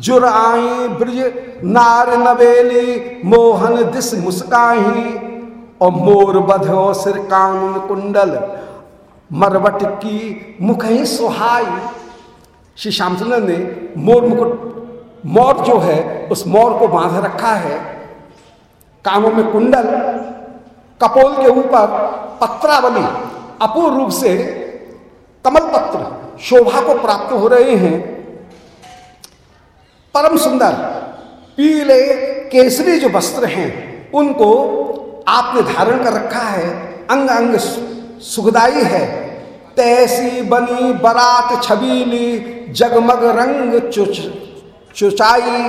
जुर आई ब्रज, नार, नवेली, मोहन दिस मुस्काही और मोर बधो सिर कान कुंडल, मरवट की मुख ही सुहाई। श्री श्यामचंद्र ने मोर मुकुट, मोर जो है, उस मोर को बाँध रखा है। कानों में कुंडल कपोल के ऊपर पत्रावली, अपूर्ण रूप से कमल पत्र शोभा को प्राप्त हो रहे हैं। परम सुंदर, पीले केसरी जो वस्त्र हैं, उनको आपने धारण कर रखा है। अंग अंग सुखदाई है। तैसी बनी बरात छबीली, जगमग रंग चुच, चुचाई।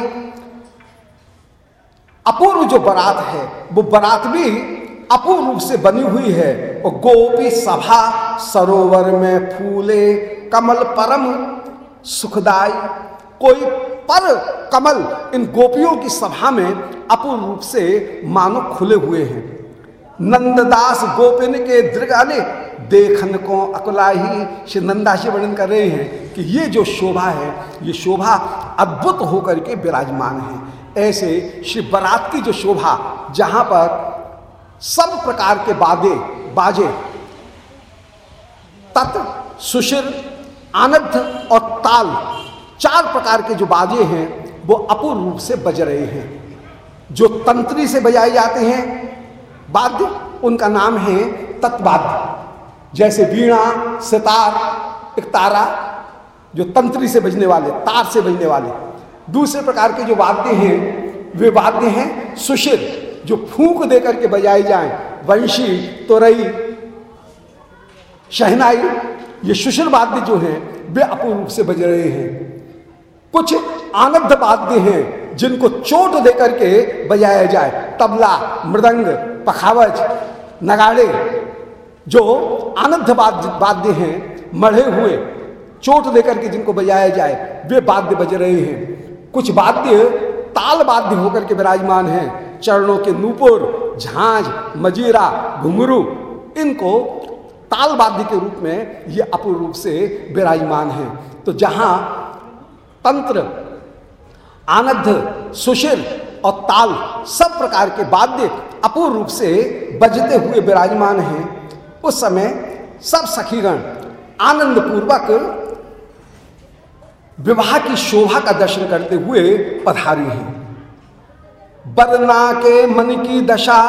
अपूर्व जो बरात है, वो बरात भी अपूर्व रूप से बनी हुई है। और गोपी सभा, सरोवर में फूले, कमल परम सुखदाई कोई पर कमल इन गोपियों की सभा में अपूर्व रूप से मानो खुले हुए हैं। नंददास गोपिन के दृगाले देखन को अकुलाही श्री नंदाशी वर्णन कर रहे हैं कि ये जो शोभा है, ये शोभा अद्भुत होकर के विराजमान है। ऐसे श्री बरात की जो शोभा, जहाँ पर सब प्रकार के बादे बाजे। तत् सुशिर आनंद और ताल, चार प्रकार के जो बाजे हैं, वो अपूर्ण रूप से बज रहे हैं। जो तंत्री से बजाए जाते हैं, वाद्य, उनका नाम है तत्वाद्य। जैसे वीणा, सितार एक तारा जो तंत्री से बजने वाले, तार से बजने वाले। दूसरे प्रकार के जो वाद्य हैं, वे वाद्य हैं सुशिर जो फूंक दे करके बजाए जाए, वंशी, तोरई, शहनाई, ये सुशिर वाद्य जो हैं, वे अपूर्ण रूप से बज रहे हैं। कुछ आनंद वाद्य हैं, जिनको चोट दे करके बजाया जाए। तबला, मृदंग, पखावज, नगाड़े, जो आनंद वाद्य हैं, मढ़े हुए, चोट देकर के जिनको बजाया जाए, वे वाद्य बज रहे हैं। कुछ वाद्य, ताल वाद्य होकर के विराजमान हैं। चरणों के नूपुर, झांझ, मजीरा घुंगरू इनको ताल वाद्य के रूप में ये अपूर्व रूप से विराजमान है। तो जहाँ तंत्र, आनंद, सुशील और ताल सब प्रकार के वाद्य अपूर्व रूप से बजते हुए विराजमान हैं, उस समय सब सखीगण आनंद पूर्वक विवाह की शोभा का दर्शन करते हुए पधारी हैं। बरना के मन की दशा,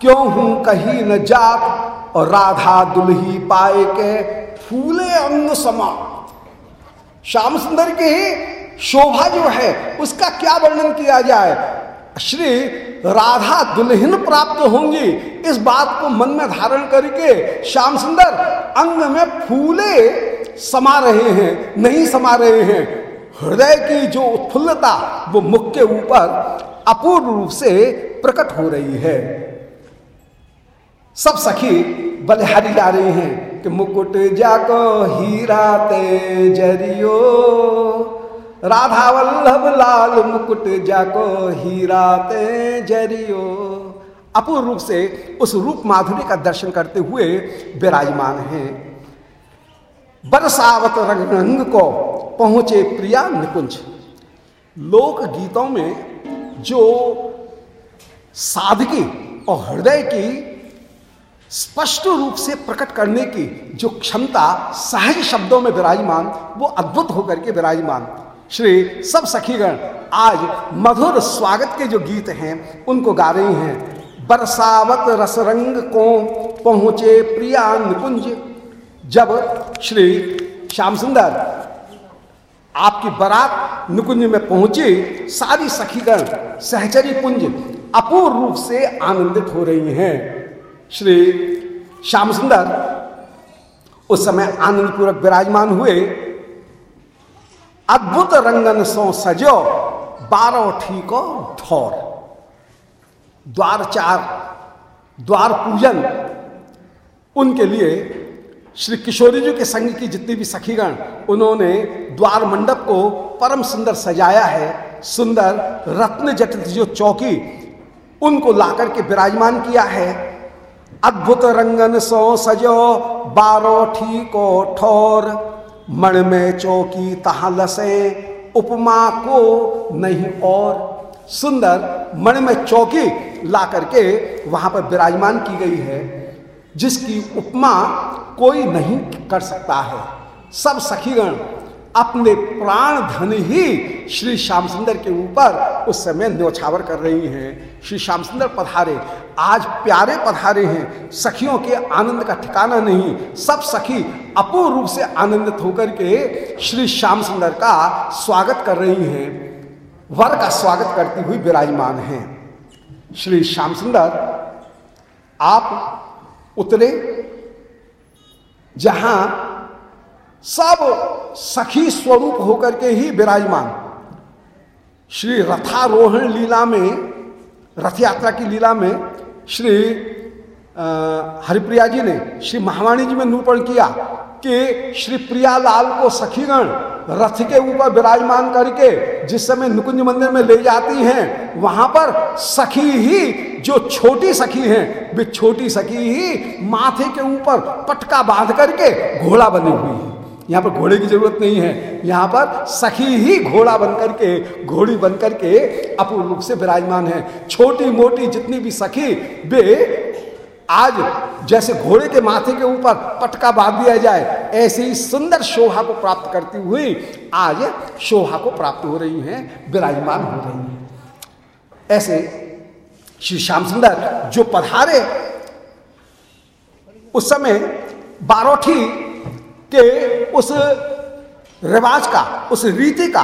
क्यों हूँ कहीं न जात, और राधा दुल्ही पाए के फूले अंग समा। श्याम सुंदर की शोभा जो है, उसका क्या वर्णन किया जाए? श्री राधा दुल्हन प्राप्त होंगी, इस बात को मन में धारण करके श्याम सुंदर अंग में फूले समा रहे हैं, नहीं समा रहे हैं। हृदय की जो उत्फुल्लता, वो मुख के ऊपर अपूर्ण रूप से प्रकट हो रही है। सब सखी बलिहारी जा रहे हैं कि मुकुट जाको हीरा ते जरियो राधा वल्लभ लाल मुकुट जाको हीरा ते जरियो अपूर्ण रूप से उस रूप माधुरी का दर्शन करते हुए विराजमान हैं। बरसावत रंग रंग को पहुँचे प्रिया निकुंज। लोक गीतों में जो साधकी और हृदय की स्पष्ट रूप से प्रकट करने की जो क्षमता सहज शब्दों में विराजमान, वो अद्भुत होकर के विराजमान। श्री सब सखीगण, आज मधुर स्वागत के जो गीत हैं, उनको गा रही हैं। बरसावत रसरंग को पहुँचे प्रिया निकुंज। जब श्री श्याम सुंदर आपकी बारात निकुंज में पहुँची, सारी सखीगण सहचरी पुंज अपूर्ण रूप से आनंदित हो रही हैं। श्री श्याम सुंदर उस समय आनंद पूर्वक विराजमान हुए। अद्भुत रंगन सो सजो, बारह ठीको ठौर द्वार चार, द्वार पूजन, उनके लिए श्री किशोरी जी के संग की जितनी भी सखीगण, उन्होंने द्वार मंडप को परम सुंदर सजाया है। सुंदर रत्न जटित जो चौकी, उनको लाकर के विराजमान किया है। अद्भुत रंगन सो सजो, बारो ठीको ठोर। मण में चौकी तहा लसे, उपमा को नहीं और। सुंदर मण में चौकी ला करके वहाँ पर विराजमान की गई है। जिसकी उपमा कोई नहीं कर सकता है। सब सखीगण अपने प्राण धन ही श्री श्याम सुंदर के ऊपर उस समय न्यौछावर कर रही हैं। श्री श्याम सुंदर पधारे, आज प्यारे पधारे हैं। सखियों के आनंद का ठिकाना नहीं, सब सखी अपूर्ण रूप से आनंदित होकर के श्री श्याम सुंदर का स्वागत कर रही हैं। वर का स्वागत करती हुई विराजमान हैं। श्री श्याम सुंदर आप उतरे, जहाँ सब सखी स्वरूप होकर के ही विराजमान। श्री रथारोहण लीला में, रथ यात्रा की लीला में श्री हरिप्रिया जी ने, श्री महावाणी जी में निरूपण किया। कि श्री प्रियालाल को सखीगण रथ के ऊपर विराजमान करके जिस समय नुकुंज मंदिर में ले जाती हैं, वहाँ पर सखी ही, जो छोटी सखी हैं, वे छोटी सखी ही माथे के ऊपर पटका बाँध करके घोड़ा बनी हुई है। यहाँ पर घोड़े की ज़रूरत नहीं है। यहाँ पर सखी ही घोड़ा बनकर के घोड़ी बनकर के अपूर्ण रूप से विराजमान है। छोटी मोटी जितनी भी सखी, वे आज जैसे घोड़े के माथे के ऊपर पटका बाँध दिया जाए, ऐसे ही सुंदर शोभा को प्राप्त करती हुई आज शोभा को प्राप्त हो रही हैं, विराजमान हो रही हैं। ऐसे श्री श्याम सुंदर जो पधारे उस समय बारोठी के उस रिवाज का, उस रीति का,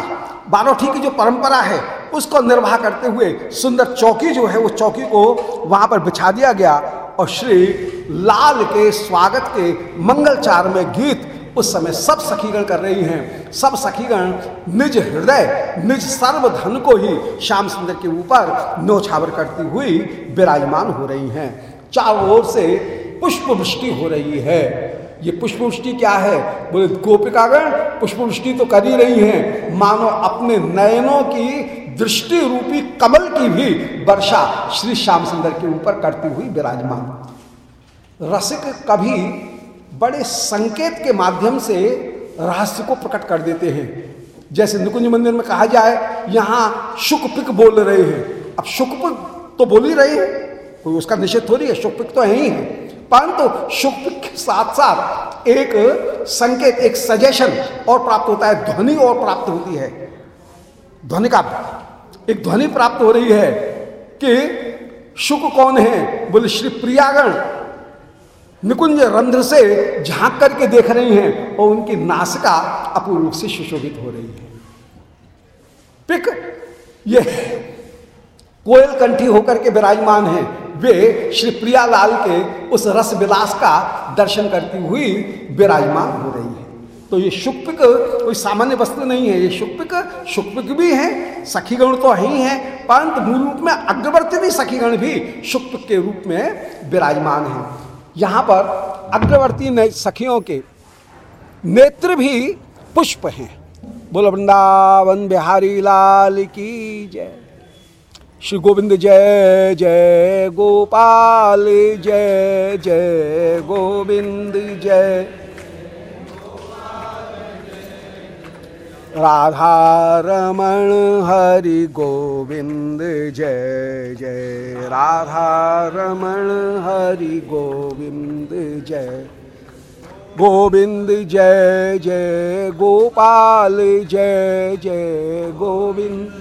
बारोठी की जो परंपरा है, उसको निर्वाह करते हुए सुंदर चौकी जो है, वो चौकी को वहाँ पर बिछा दिया गया। और श्री लाल के स्वागत के मंगलचार में गीत उस समय सब सखीगण कर रही हैं। सब सखीगण निज हृदय, निज सर्वधन को ही श्याम सुंदर के ऊपर नौछावर करती हुई विराजमान हो रही हैं। चारों ओर से पुष्प वृष्टि हो रही है। ये पुष्पवृष्टि क्या है? बोले, गोपिकागण, पुष्पवृष्टि तो कर ही रही हैं। मानो अपने नयनों की दृष्टि रूपी कमल की भी वर्षा श्री श्याम सुंदर के ऊपर करती हुई विराजमान। रसिक कभी बड़े संकेत के माध्यम से रहस्य को प्रकट कर देते हैं। जैसे निकुंज मंदिर में कहा जाए, यहाँ शुक पिक बोल रहे हैं। अब शुक तो बोल ही रहे हैं, कोई उसका निषेध थोड़ी है शुक पिक तो है ही है। परंतु सुख के साथ साथ एक संकेत, एक सजेशन और प्राप्त होता है, ध्वनि और प्राप्त होती है। ध्वनि का एक ध्वनि प्राप्त हो रही है कि शुक कौन है? बोले, श्री प्रियागण। निकुंज रंध्र से झाँक करके देख रही हैं और उनकी नासिका अपूर्ण रूप से सुशोभित हो रही है। पिक, ये कोयल कंठी होकर के विराजमान है। वे श्री प्रियालाल के उस रस विलास का दर्शन करती हुई विराजमान हो रही है। तो ये शुक्पिक कोई सामान्य वस्तु नहीं है, ये शुक्पिक शुक्पिक भी है, सखीगण तो ही है परंतु मूल रूप में अग्रवर्ती भी सखीगण भी शुक्पिक के रूप में विराजमान है। यहाँ पर अग्रवर्ती सखियों के नेत्र भी पुष्प हैं। बोल, वृंदावन बिहारी लाल की जय। श्री गोविंद जय जय गोपाल जय जय गोविंद जय। राधा रमण हरि गोविंद, जय जय। राधा रमण हरि गोविंद, जय। गोविंद, जय जय। गोपाल, जय जय। गोविंद।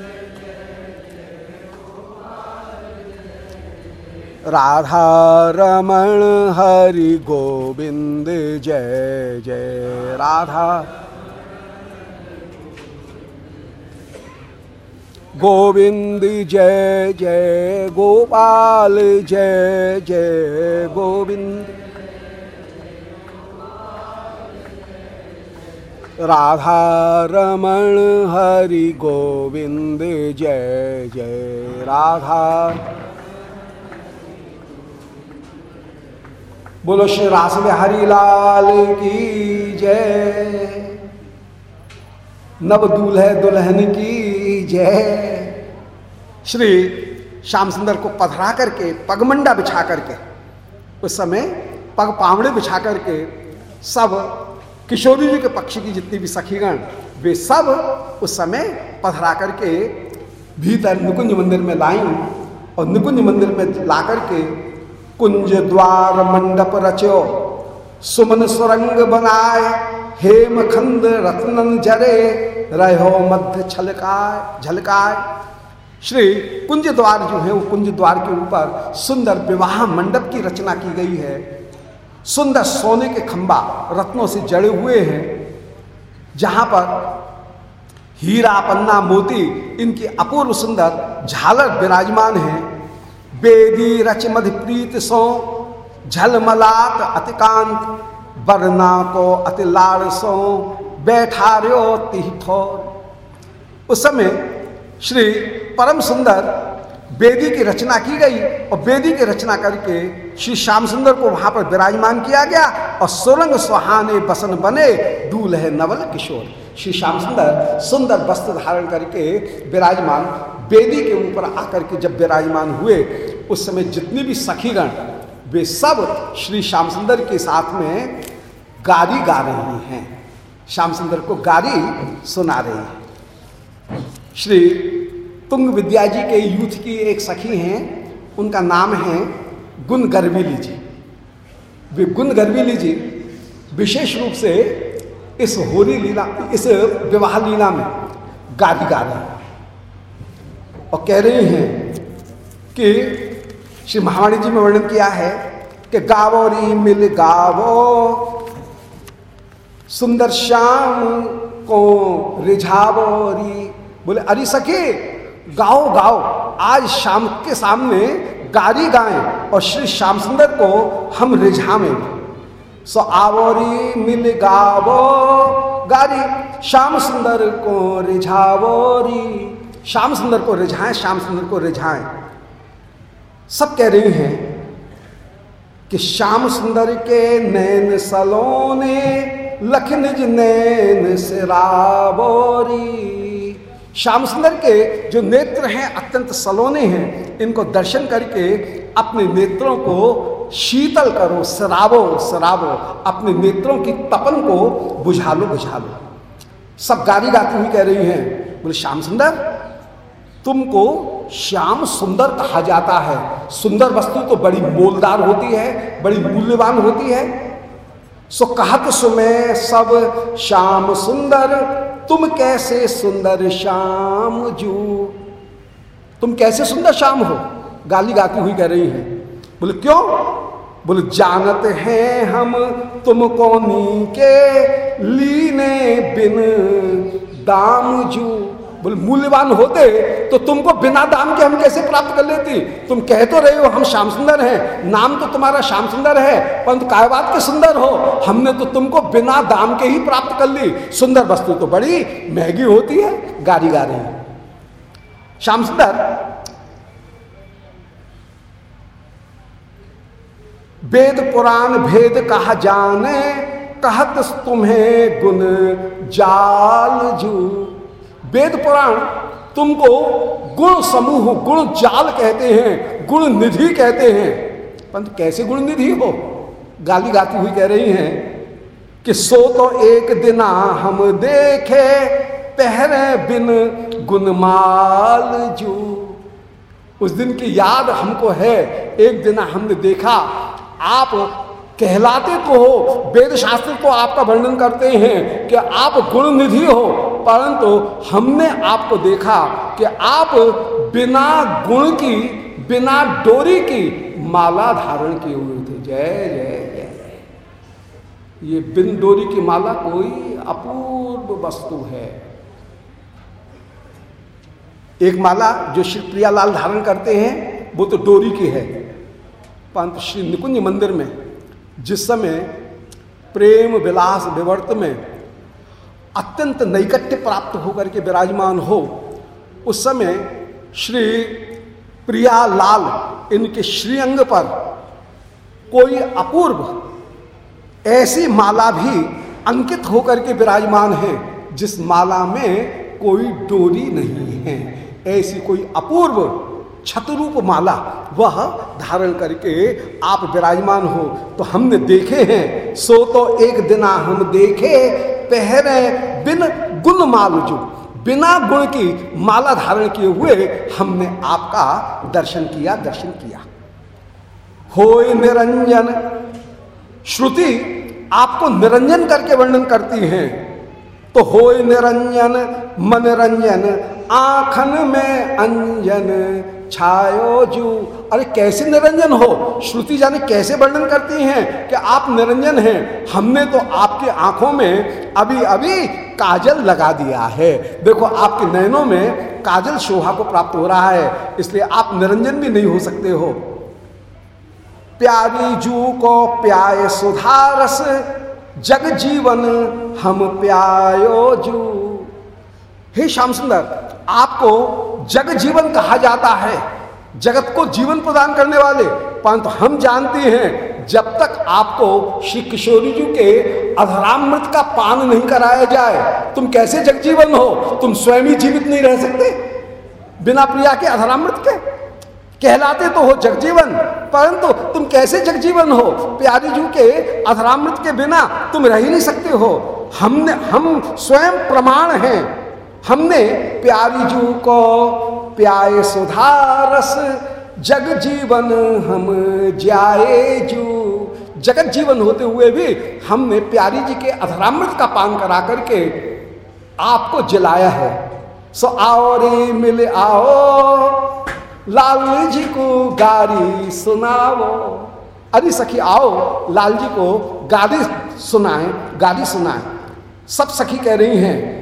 राधा रमण हरि गोविंद, जय जय। राधा गोविंद जय जय गोपाल, जय जय गोविंद। राधा रमण हरि गोविंद, जय जय राधा। बोलो, श्री रास बिहारी लाल की जय। नव दूल्हे दुल्हन की जय। श्री श्याम सुंदर को पधरा करके, पगमंडा बिछा करके, उस समय पग पावड़े बिछा करके सब किशोरी जी के पक्ष की जितनी भी सखीगण, वे सब उस समय पधरा करके भीतर निकुंज मंदिर में लाई और निकुंज मंदिर में ला करके कुंज द्वार मंडप रचो। सुमन सुरंग बनाए हेम खंड रत्नन जरे, रहो मध्य छलकाय झलकाय श्री कुंज द्वार जो है, वो कुंज द्वार के ऊपर सुंदर विवाह मंडप की रचना की गई है। सुंदर सोने के खंबा रत्नों से जड़े हुए हैं, जहाँ पर हीरा, पन्ना, मोती, इनकी अपूर्व सुंदर झालर विराजमान है। बेदी, रच मध प्रीत सो, झलमलात अतिकांत, बरना को अति लाड़ सो, बैठा रो उस समय श्री परम सुंदर वेदी की रचना की गई और वेदी की रचना करके श्री श्याम सुंदर को वहाँ पर विराजमान किया गया और सुरंग सुहाने बसन बने दूल है नवल किशोर। श्री श्याम सुंदर सुंदर वस्त्र धारण करके विराजमान वेदी के ऊपर आकर के जब विराजमान हुए, उस समय जितनी भी सखीगण, वे सब श्री श्याम सुंदर के साथ में गारी गा रही हैं। श्याम सुंदर को गारी सुना रही है। श्री तुंग विद्या जी के यूथ की एक सखी हैं, उनका नाम है गुण गर्वीली जी। गुण गर्वीली जी विशेष रूप से इस होली लीला, इस विवाह लीला में गादी गा रहे हैं और कह रही हैं कि श्री महावाणी जी में वर्णन किया है कि गावोरी मिल गावो, सुंदर श्याम को रिझावोरी बोले, अरे सके, गाओ गाओ। आज शाम के सामने गारी गाएँ और श्री श्याम सुंदर को हम रिझावें। सो आवोरी मिल गावो गारी श्याम सुंदर को रिझावोरी श्याम सुंदर को रिझाएँ, श्याम सुंदर को रिझाएँ। सब कह रही हैं कि श्याम सुंदर के नैन सलोने लख निज नैन सिराबोरी श्याम सुंदर के जो नेत्र हैं, अत्यंत सलोने हैं, इनको दर्शन करके अपने नेत्रों को शीतल करो, सराबो सराबो। अपने नेत्रों की तपन को बुझा लो बुझा लो सब गाली गाती हुई कह रही हैं, बोले, श्याम सुंदर, तुमको श्याम सुंदर कहा जाता है। सुंदर वस्तु तो बड़ी मोलदार होती है, बड़ी मूल्यवान होती है। सो कहत सुमे सब श्याम सुंदर तुम कैसे सुंदर शाम जू? तुम कैसे सुंदर श्याम हो? गाली गाती हुई कह रही है। बोले, क्यों? बोले, जानते हैं हम तुमको नी के लीने बिन दाम जू। बोले, मूल्यवान होते तो तुमको बिना दाम के हम कैसे प्राप्त कर लेती? तुम कह तो रहे हो, हम श्याम सुंदर हैं, नाम तो तुम्हारा श्याम सुंदर है परंतु काय बात के सुंदर हो, हमने तो तुमको बिना दाम के ही प्राप्त कर ली। सुंदर वस्तु तो बड़ी महँगी होती है, गाड़ी गा रही श्याम सुंदर, वेद पुराण भेद कहा जाने, कहत तुम्हें गुण जाल जू। वेद पुराण तुमको गुण समूह, गुण जाल कहते हैं, गुण निधि कहते हैं। परंतु कैसे गुण निधि हो? गाली गाती हुई कह रही हैं कि सो तो एक दिना हम देखे, पहरे बिन गुणमाल जू। उस दिन की याद हमको है, एक दिन हमने देखा, आप कहलाते तो हो वेद शास्त्र को आपका वर्णन करते हैं कि आप गुण निधि हो परंतु हमने आपको देखा कि आप बिना गुण की, बिना डोरी की माला धारण किए हुए थे। जय जय जय। ये बिन डोरी की माला कोई अपूर्व वस्तु है। एक माला जो श्री प्रियालाल धारण करते हैं, वो तो डोरी की है। परंतु श्री निकुंज मंदिर में जिस समय प्रेम विलास विवर्त में अत्यंत नैकट्य प्राप्त होकर के विराजमान हो, उस समय श्री प्रिया लाल इनके श्रीअंग पर कोई अपूर्व ऐसी माला भी अंकित होकर के विराजमान है, जिस माला में कोई डोरी नहीं है। ऐसी कोई अपूर्व छतरूप माला, वह धारण करके आप विराजमान हो। तो हमने देखे हैं, सो तो एक दिना हम देखे, पहरे बिन गुण माल जो, बिना गुण की माला धारण किए हुए हमने आपका दर्शन किया दर्शन किया। हो निरंजन, श्रुति आपको निरंजन करके वर्णन करती हैं। तो हो निरंजन, मनरंजन, आखन में अंजन छायो जू। अरे कैसे निरंजन हो? श्रुति जाने कैसे वर्णन करती हैं कि आप निरंजन हैं? हमने तो आपकी आँखों में अभी अभी काजल लगा दिया है। देखो, आपके नयनों में काजल शोभा को प्राप्त हो रहा है, इसलिए आप निरंजन भी नहीं हो सकते हो। प्यारी जू को प्याय सुधारस, जग जीवन हम प्यायो जू। हे श्याम सुंदर, आपको जग जीवन कहा जाता है। जगत को जीवन प्रदान करने वाले, परंतु हम जानते हैं, जब तक आपको श्री किशोरी जी के अधरामृत का पान नहीं कराया जाए, तुम कैसे जगजीवन हो? तुम स्वयं ही जीवित नहीं रह सकते। बिना प्रिया के अधरामृत के कहलाते तो हो जगजीवन परंतु तुम कैसे जगजीवन हो? प्यारी जू के अधरामृत के बिना तुम रह ही नहीं सकते हो। हमने, हम स्वयं प्रमाण हैं। हमने प्यारी जू को प्याए सुधारस जग जीवन हम जाए जू। जगत जीवन होते हुए भी हमने प्यारी जी के अधरामृत का पान करा करके आपको जलाया है। सो आओ रे, मिल आओ लाल जी को गारी सुनाओ। अरे सखी, आओ लाल जी को गारी सुनाए गारी सुनाए। सब सखी कह रही हैं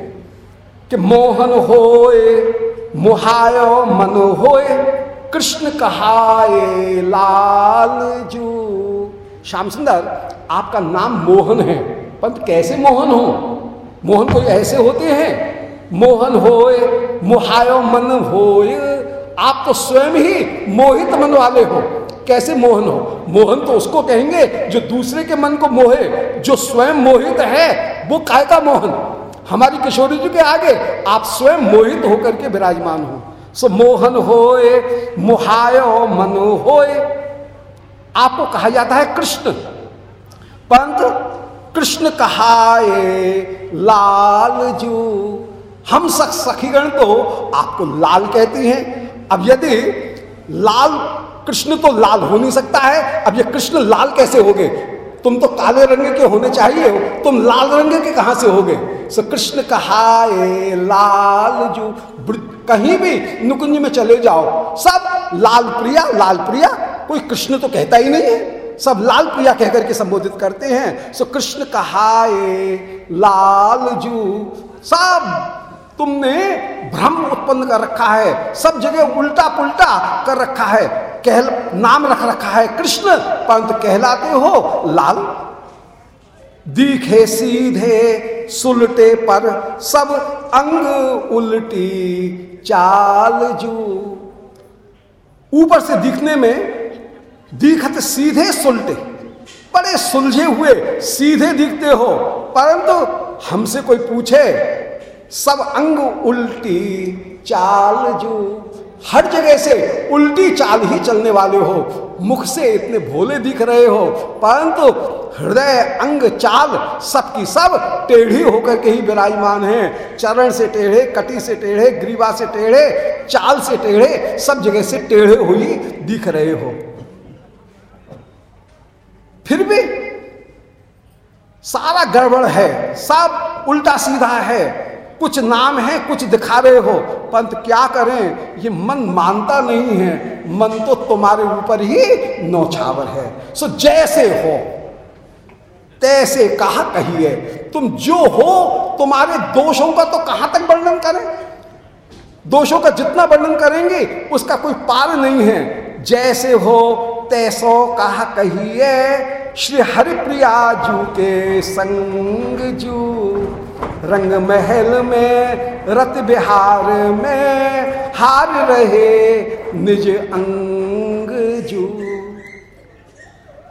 कि मोहन होए, मुहायो मन होए, कृष्ण कहाए लाल जू। श्याम सुंदर, आपका नाम मोहन है पंत कैसे मोहन हो? मोहन कोई ऐसे होते हैं, मोहन होए, मुहायो मन होए, आप तो स्वयं ही मोहित मन वाले हो, कैसे मोहन हो? मोहन तो उसको कहेंगे जो दूसरे के मन को मोहे, जो स्वयं मोहित है, वो काय का मोहन। हमारी किशोरी जी के आगे आप स्वयं मोहित होकर के विराजमान हो। सो मोहन होए, मुहायो मनो होए। आपको कहा जाता है कृष्ण। परंतु कृष्ण कहाए, लाल जू। हम सख, सखीगण तो आपको लाल कहती हैं। अब यदि लाल, कृष्ण तो लाल हो नहीं सकता है, अब ये कृष्ण लाल कैसे हो गए तुम तो काले रंग के होने चाहिए हो। तुम लाल रंग के कहाँ से हो गए सो कृष्ण कहा लाल जो कहीं भी नुकुंज में चले जाओ, सब लाल प्रिया लाल प्रिया, कोई कृष्ण तो कहता ही नहीं है। सब लाल प्रिया कहकर के संबोधित करते हैं। सो कृष्ण कहा लाल जू, सब तुमने भ्रम उत्पन्न कर रखा है, सब जगह उल्टा पुल्टा कर रखा है। कह नाम रख रखा है, कृष्ण, परंतु कहलाते हो लाल। दिखे सीधे सुलटे पर सब अंग उल्टी चाल जू। ऊपर से दिखने में दिखत सीधे सुलटे, बड़े सुलझे हुए सीधे दिखते हो, परंतु हमसे कोई पूछे, सब अंग उल्टी चाल जो। हर जगह से उल्टी चाल ही चलने वाले हो। मुख से इतने भोले दिख रहे हो, परंतु हृदय, अंग, चाल, सबकी सब टेढ़ी होकर के ही विराजमान है। चरण से टेढ़े, कटी से टेढ़े, ग्रीवा से टेढ़े, चाल से टेढ़े, सब जगह से टेढ़े हुई दिख रहे हो। फिर भी सारा गड़बड़ है, सब उल्टा सीधा है। कुछ नाम है, कुछ दिखा रहे हो। पंत क्या करें? ये मन मानता नहीं है। मन तो तुम्हारे ऊपर ही नौछावर है। सो जैसे हो, तैसे कहा कहिए। तुम जो हो, तुम्हारे दोषों का तो कहाँ तक वर्णन करें? दोषों का जितना वर्णन करेंगे, उसका कोई पार नहीं है। जैसे हो, तैसो कहा कहिए, श्री हरिप्रिया जू के संग जू। रंग महल में रत बिहार में हार रहे निज अंग जू।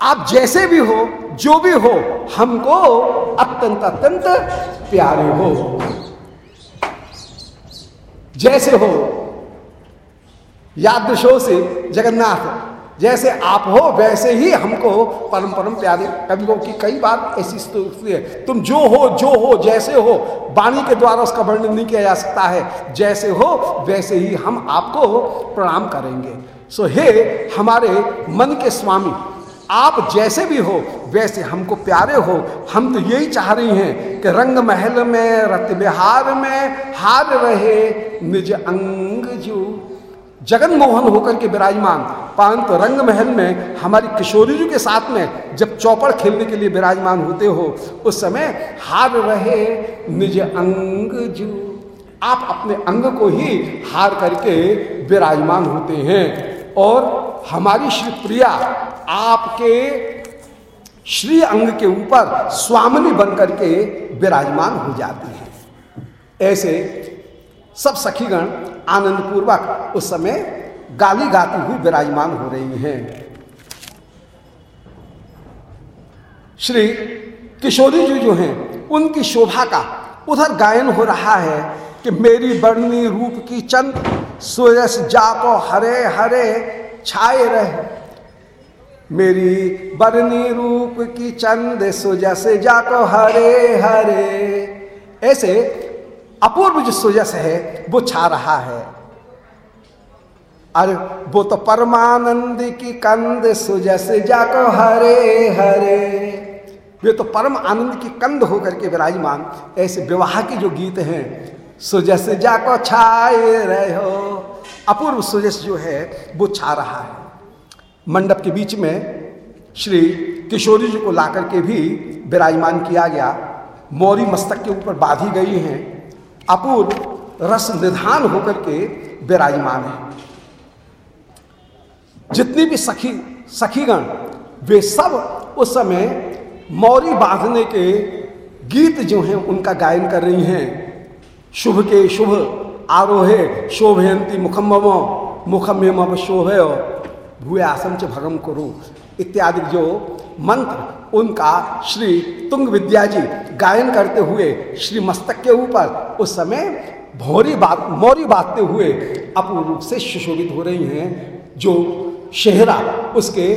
आप जैसे भी हो, जो भी हो, हमको अत्यंत अत्यंत प्यारे हो। जैसे हो, यादृशो से जगन्नाथ जैसे आप हो, वैसे ही हमको परम परम प्यारे कवियों की कई बार ऐसी स्थिति है। तुम जो हो जो हो, जैसे हो, वाणी के द्वारा उसका वर्णन नहीं किया जा सकता है। जैसे हो, वैसे ही हम आपको प्रणाम करेंगे। सो हे हमारे मन के स्वामी, आप जैसे भी हो, वैसे हमको प्यारे हो। हम तो यही चाह रही हैं कि रंग महल में रत बिहार में हार रहे निज अंग जो जगन मोहन होकर के विराजमान। परंतु रंग महल में हमारी किशोरी जी के साथ में जब चौपड़ खेलने के लिए विराजमान होते हो, उस समय हार रहे निज अंग जू, आप अपने अंग को ही हार करके विराजमान होते हैं। और हमारी श्री प्रिया आपके श्री अंग के ऊपर स्वामिनी बन करके विराजमान हो जाती है। ऐसे सब सखीगण आनंद पूर्वक उस समय गाली गाती हुई विराजमान हो रही हैं। श्री किशोरी जी जो हैं, उनकी शोभा का उधर गायन हो रहा है कि मेरी बर्णी रूप की चंद सूरस जाको हरे हरे छाए रहे। मेरी बरनी रूप की चंद सुजस जाको हरे हरे। ऐसे अपूर्व जो सुजस है, वो छा रहा है। अरे, वो तो परमानंद की कंद सुजस जाको हरे हरे। वे तो परम आनंद की कंद होकर के विराजमान, ऐसे विवाह के जो गीत हैं सुजस जाको छाए रहे हो। अपूर्व सुजस जो है, वो छा रहा है। मंडप के बीच में श्री किशोरी जी को लाकर के भी विराजमान किया गया। मौरी मस्तक के ऊपर बांधी गई हैं। अपूर्व रस निधान होकर के विराजमान है। जितनी भी सखी, सखीगण, वे सब उस समय मौरी बांधने के गीत जो हैं, उनका गायन कर रही हैं। शुभ के शुभ, आरोहे, शोभयंती मुखम मुखम शोभे भूए आसम च भगम करो, इत्यादि जो मंत्र, उनका श्री तुंग विद्या जी गायन करते हुए श्री मस्तक के ऊपर, उस समय भौरी बात, मौरी बांधते हुए अपूर्ण रूप से सुशोभित हो रही हैं, जो शेहरा, उसके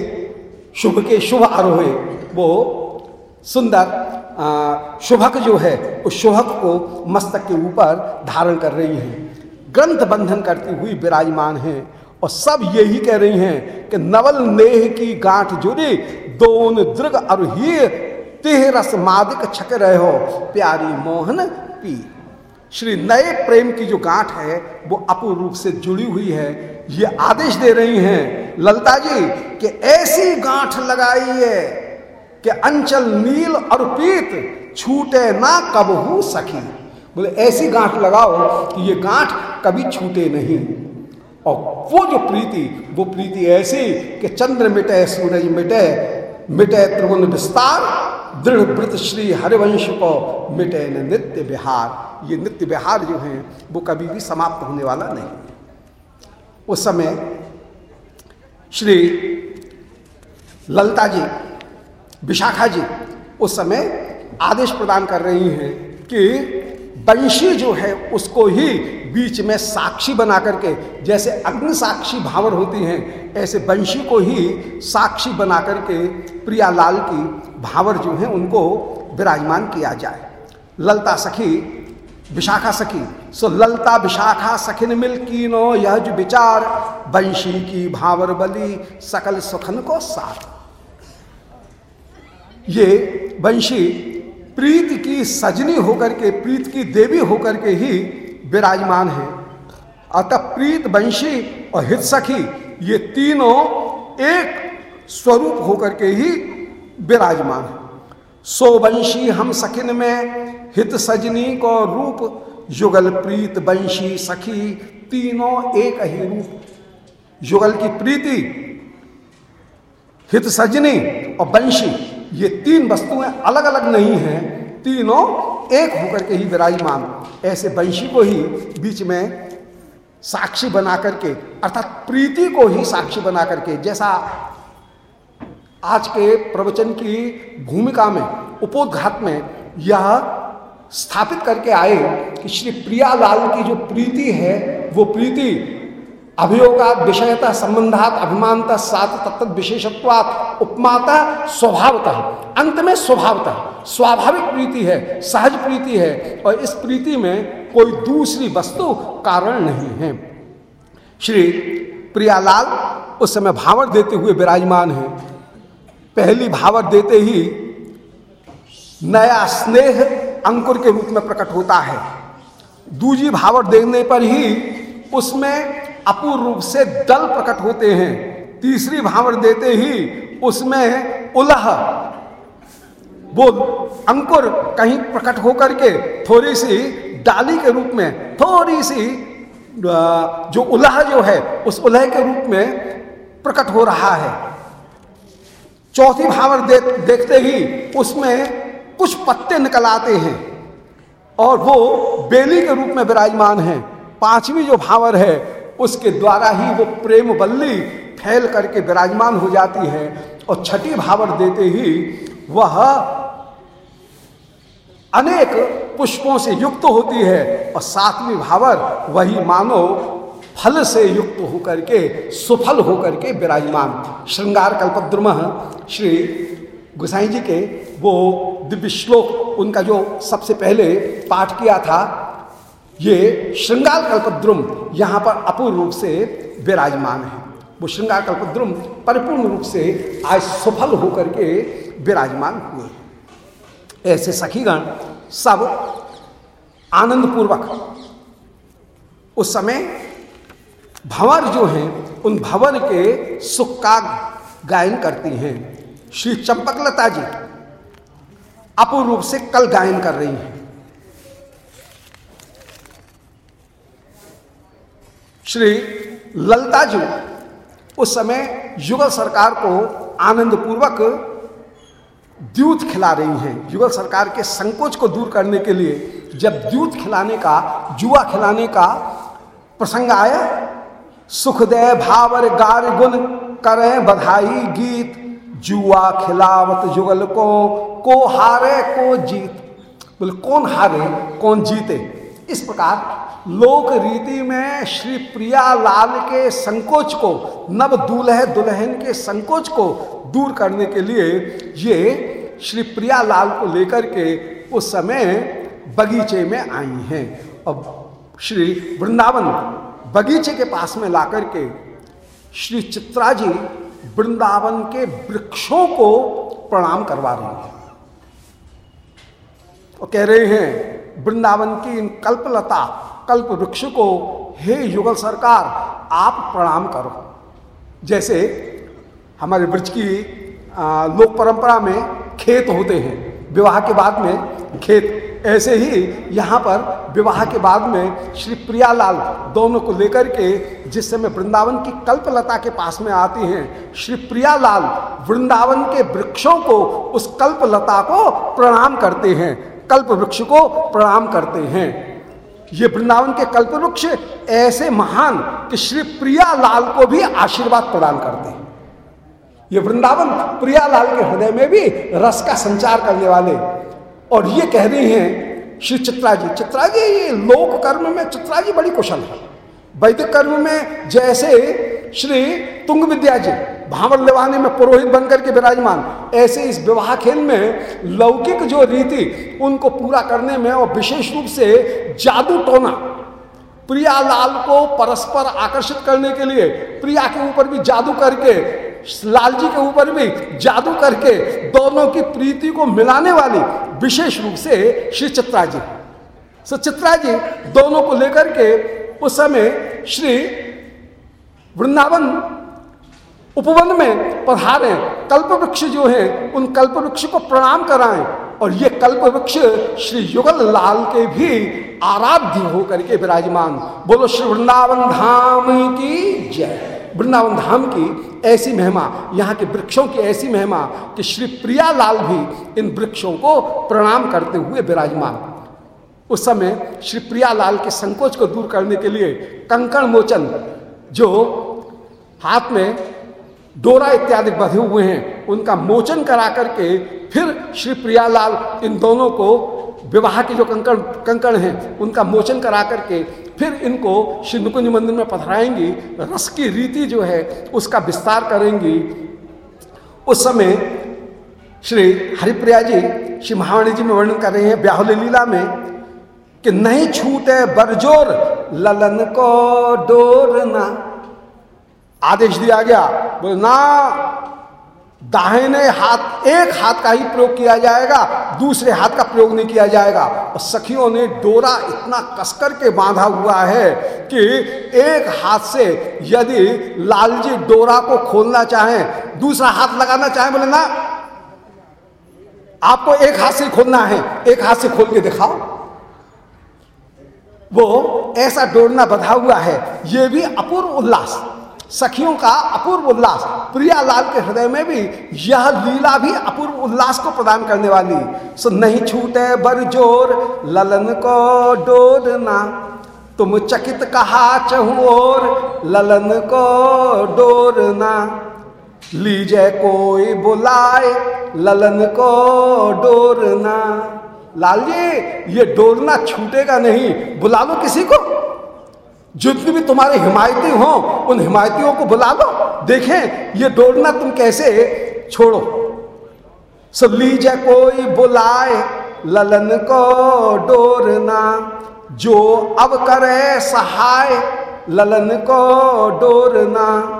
शुभ के शुभ आरोहे, वो सुंदर शुभक जो है, उस शुभक को मस्तक के ऊपर धारण कर रही हैं। ग्रंथ बंधन करती हुई विराजमान हैं, और सब यही कह रही हैं कि नवल नेह की गांठ जुड़ी दोन दृग और ही तेह रस मादिक छक रहे हो, प्यारी मोहन पी। श्री नए प्रेम की जो गांठ है, वो अपूर्ण रूप से जुड़ी हुई है। ये आदेश दे रही हैं, ललता जी, कि ऐसी गांठ लगाई है, कि अंचल नील और पीत छूटे ना कब हो सखी। बोले, ऐसी गांठ लगाओ कि ये गांठ कभी छूटे नहीं। और वो जो प्रीति, वो प्रीति ऐसी कि चंद्र मिटे, सूरज मिटे मिटे त्रिगुण विस्तार, दृढ़ वृत श्री हरिवंश को मिटे नित्य विहार। ये नित्य विहार जो है, वो कभी भी समाप्त होने वाला नहीं उस समय श्री ललता जी, विशाखा जी उस समय आदेश प्रदान कर रही हैं कि बंशी जो है, उसको ही बीच में साक्षी बना करके, जैसे अग्नि साक्षी भावर होती हैं, ऐसे बंशी को ही साक्षी बना करके प्रियालाल की भावर जो है, उनको विराजमान किया जाए। ललता सखी, विशाखा सखी, सो ललता विशाखा सखिन मिल कीनो, यह जो विचार, बंशी की भावर बली, सकल सुखन को साथ। ये बंशी प्रीत की सजनी होकर के, प्रीत की देवी होकर के ही विराजमान है। अतः प्रीत, वंशी और हित सखी, ये तीनों एक स्वरूप होकर के ही विराजमान है। सोवंशी हम सखिन में, हित सजनी को रूप, युगल प्रीत, वंशी सखी, तीनों एक ही रूप। युगल की प्रीति, हित सजनी और वंशी ये तीन वस्तुएँ अलग अलग नहीं हैं, तीनों एक होकर के ही विराजमान। ऐसे वंशी को ही बीच में साक्षी बना करके, अर्थात प्रीति को ही साक्षी बना करके, जैसा आज के प्रवचन की भूमिका में, उपोदघात में यह स्थापित करके आए कि श्री प्रियालाल की जो प्रीति है, वो प्रीति अभियोगा विषयता संबंधात अभिमानता सात तत्त विशेषत्वात, उपमाता, स्वभावता। अंत में स्वभावता। स्वाभाविक प्रीति है, सहज प्रीति है, और इस प्रीति में कोई दूसरी वस्तु कारण नहीं है। श्री प्रियालाल उस समय भावर देते हुए विराजमान है। पहली भावर देते ही नया स्नेह अंकुर के रूप में प्रकट होता है। दूजी भावर देखने पर ही उसमें अपूर्व रूप से दल प्रकट होते हैं। तीसरी भावर देते ही उसमें उलह वो अंकुर कहीं प्रकट होकर के थोड़ी सी डाली के रूप में थोड़ी सी जो उल्लाह जो है उस उलह के रूप में प्रकट हो रहा है। चौथी भावर दे, देखते ही उसमें कुछ पत्ते निकल आते हैं और वो बेली के रूप में विराजमान है। पांचवी जो भावर है उसके द्वारा ही वो प्रेम बल्ली फैल करके विराजमान हो जाती है और छठी भावर देते ही वह अनेक पुष्पों से युक्त होती है और सातवीं भावर वही मानो फल से युक्त होकर के, सुफल होकर के विराजमान। श्रृंगार कल्पद्रुम श्री गुसाई जी के वो दिव्य श्लोक उनका जो सबसे पहले पाठ किया था ये श्रृंगार कल्पद्रुम यहाँ पर अपूर्ण रूप से विराजमान है। वो श्रृंगार कल्पद्रुम परिपूर्ण रूप से आज सफल होकर के विराजमान हुए हैं। ऐसे सखीगण सब आनंद पूर्वक उस समय भंवर जो हैं, उन भंवर के सुख का गायन करती हैं। श्री चंपकलता जी अपूर्ण रूप से कल गायन कर रही हैं। श्री ललता जी उस समय युगल सरकार को आनंद पूर्वक द्यूत खिला रही हैं। युगल सरकार के संकोच को दूर करने के लिए जब द्यूत खिलाने का, जुआ खिलाने का प्रसंग आया, सुखदय भावर गार गुण करें बधाई गीत, जुआ खिलावत जुगल को को हारे, को जीत। बोले, कौन हारे, कौन जीते? इस प्रकार लोक रीति में श्री प्रिया लाल के संकोच को, नव दूल्हे दुल्हन के संकोच को दूर करने के लिए ये श्री प्रिया लाल को लेकर के उस समय बगीचे में आई हैं। अब श्री वृंदावन बगीचे के पास में ला के श्री चित्रा जी वृंदावन के वृक्षों को प्रणाम करवा रही हैं। और कह रहे हैं, वृंदावन की इन कल्पलता कल्प वृक्ष को, हे युगल सरकार, आप प्रणाम करो। जैसे हमारे वृक्ष की लोक परंपरा में खेत होते हैं। विवाह के बाद में खेत, ऐसे ही यहाँ पर विवाह के बाद में श्री प्रियालाल दोनों को लेकर के जिस समय वृंदावन की कल्पलता के पास में आती हैं, श्री प्रियालाल वृंदावन के वृक्षों को, उस कल्पलता को प्रणाम करते हैं। कल्प वृक्ष को प्रणाम करते हैं। ये वृंदावन के कल्प वृक्ष ऐसे महान कि श्री प्रियालाल को भी आशीर्वाद प्रदान करते हैं। ये वृंदावन प्रियालाल के हृदय में भी रस का संचार करने वाले। और ये कह रहे हैं, श्री चित्रा जी चित्रा जी ये लोक कर्म में चित्रा जी बड़ी कुशल है। वैदिक कर्म में जैसे श्री तुंग विद्या जी भावर लेवाने में पुरोहित बनकर के विराजमान। ऐसे इस विवाह खेल में लौकिक जो रीति, उनको पूरा करने में और विशेष रूप से जादू टोना। प्रियालाल को परस्पर आकर्षित करने के लिए प्रिया के ऊपर भी जादू करके लाल जी के ऊपर भी जादू करके दोनों की प्रीति को मिलाने वाली विशेष रूप से श्री चित्रा जी। सो चित्रा जी दोनों को लेकर के उस समय श्री वृंदावन उपवन में पधारे कल्प वृक्ष जो है, उन कल्प वृक्ष को प्रणाम कराएँ और ये कल्प वृक्ष श्री युगल लाल के भी आराध्य होकर के विराजमान। बोलो, श्री वृंदावन धाम की जय। वृंदावन धाम की ऐसी महिमा, यहाँ के वृक्षों की ऐसी महिमा कि श्री प्रिया लाल भी इन वृक्षों को प्रणाम करते हुए विराजमान। उस समय श्री प्रिया लाल के संकोच को दूर करने के लिए कंकण मोचन जो हाथ में डोरा इत्यादि बधे हुए हैं, उनका मोचन करा करके फिर श्री प्रियालाल इन दोनों को विवाह के जो कंकड़ कंकड़ हैं, उनका मोचन करा करके फिर इनको श्री नुकुंज मंदिर में पधराएँगी, रस की रीति जो है, उसका विस्तार करेंगी। उस समय श्री हरिप्रिया जी, श्री महावाणी जी में वर्णन कर रहे हैं ब्याहुल लीला में कि नहीं छूटे बरजोर, ललन को डोरना आदेश दिया गया। बोले, ना, दाहिने हाथ, एक हाथ का ही प्रयोग किया जाएगा, दूसरे हाथ का प्रयोग नहीं किया जाएगा। और सखियों ने डोरा इतना कसकर के बांधा हुआ है कि एक हाथ से यदि लालजी डोरा को खोलना चाहें, दूसरा हाथ लगाना चाहें, बोले, ना, आपको एक हाथ से खोलना है, एक हाथ से खोल के दिखाओ। वो ऐसा डोरना बधा हुआ है। ये भी अपूर्व उल्लास। सखियों का अपूर्व उल्लास। प्रियालाल के हृदय में भी यह लीला भी अपूर्व उल्लास को प्रदान करने वाली। सो नहीं छूटे बर ज़ोर, ललन को डोरना तुम चकित कहा चहु और ललन को डोरना लीजे कोई बुलाए, ललन को डोरना लाल जी, ये डोरना छूटेगा नहीं। बुला लो किसी को। जितने भी तुम्हारे हिमायती हो, उन हिमायतियों को बुला लो। देखें, ये डोरना तुम कैसे छोड़ो? सब लीजे कोई बुलाए, ललन को डोरना। जो अब करे, सहाय, ललन को डोरना।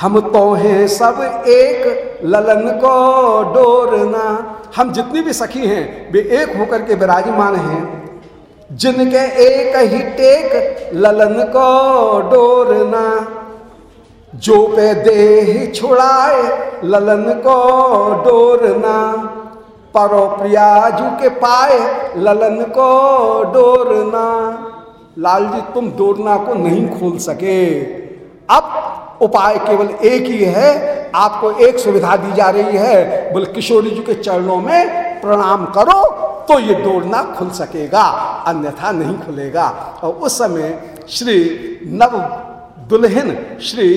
हम तो हैं सब एक, ललन को डोरना। हम जितनी भी सखी हैं, वे एक होकर के विराजमान हैं। जिनके एक ही टेक ललन को डोरना। जो पे दे छुड़ाए ललन को डोरना। परो प्रियाजू के पाए ललन को डोरना। लाल जी तुम डोरना को नहीं खोल सके। अब उपाय केवल एक ही है। आपको एक सुविधा दी जा रही है। बोले, किशोरी जी के चरणों में प्रणाम करो। तो ये डोरना खुल सकेगा, अन्यथा नहीं खुलेगा। और उस समय श्री नव दुल्हन, श्री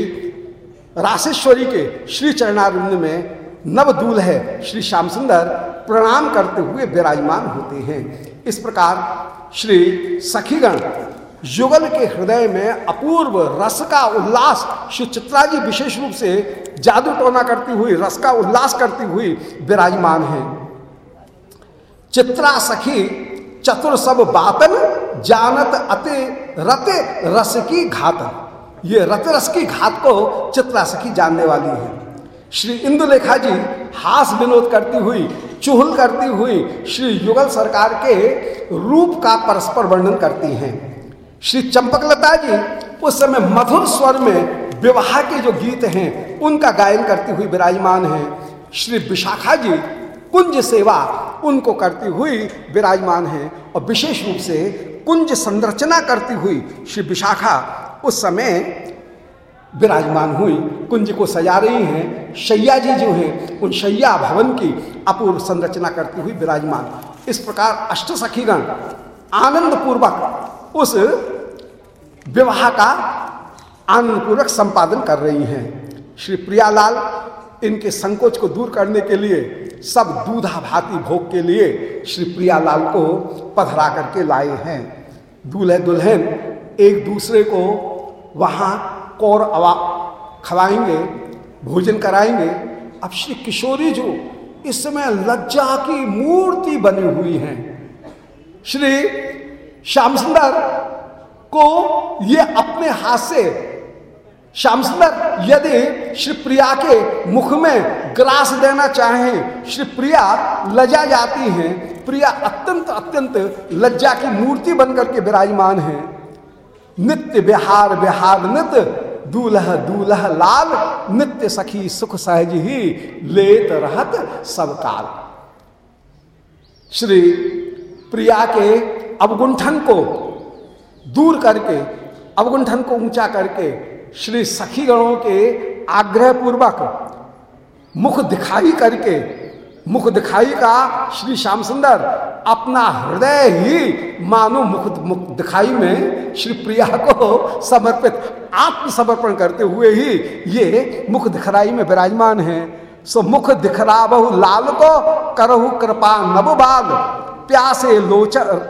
राशेश्वरी के श्री चरणारुंद में नव दूल है, श्री श्याम सुंदर, प्रणाम करते हुए विराजमान होते हैं। इस प्रकार श्री सखीगण युगल के हृदय में अपूर्व रस का उल्लास, श्री चित्रा जी विशेष रूप से जादू टोना करती हुई, रस का उल्लास करती हुई विराजमान है। चित्रा सखी चतुर सब बातन, जानत अति रत रस की घातन। ये रत रस की घात को चित्रा सखी जानने वाली है। श्री इंदुलेखा जी हास विनोद करती हुई, चुहल करती हुई श्री युगल सरकार के रूप का परस्पर वर्णन करती हैं। श्री चंपकलता जी उस समय मधुर स्वर में विवाह के जो गीत हैं, उनका गायन करती हुई विराजमान है। श्री विशाखा जी कुंज सेवा उनको करती हुई विराजमान है और विशेष रूप से कुंज संरचना करती हुई श्री विशाखा उस समय विराजमान हुई। कुंज को सजा रही हैं। शैया जी जो हैं, उन शैया भवन की अपूर्व संरचना करती हुई विराजमान। इस प्रकार अष्ट सखीगण आनंद पूर्वक उस विवाह का आनंद पूर्वक संपादन कर रही हैं। श्री प्रियालाल इनके संकोच को दूर करने के लिए सब दूधा भाती भोग के लिए श्री प्रियालाल को पधरा करके लाए हैं। दूल्हे दुल्हन एक दूसरे को वहाँ कौर अवा खवाएँगे, भोजन कराएँगे। अब श्री किशोरी जो, इस समय लज्जा की मूर्ति बनी हुई हैं। श्री श्याम सुंदर को ये अपने हाथ से श्याम सुंदर, यदि श्री प्रिया के मुख में ग्रास देना चाहें श्री प्रिया लजा जाती हैं। प्रिया अत्यंत अत्यंत लज्जा की मूर्ति बनकर के विराजमान है। नित्य बिहार बिहार नित्य दूल्ह दूल्ह लाल, नित्य सखी सुख सहज ही लेत रहत सब काल। श्री प्रिया के अवगुंठन को दूर करके, अवगुंठन को ऊँचा करके श्री सखी गणों के आग्रह पूर्वक मुख दिखाई करके, मुख दिखाई का श्री श्याम सुंदर अपना हृदय ही मानो मुख मुख दिखाई में श्री प्रिया को समर्पित, आत्मसमर्पण करते हुए ही ये मुख दिखराई में विराजमान है। सो मुख दिखरा बहु लाल को करहु कृपा नव बाल प्यासे लोचन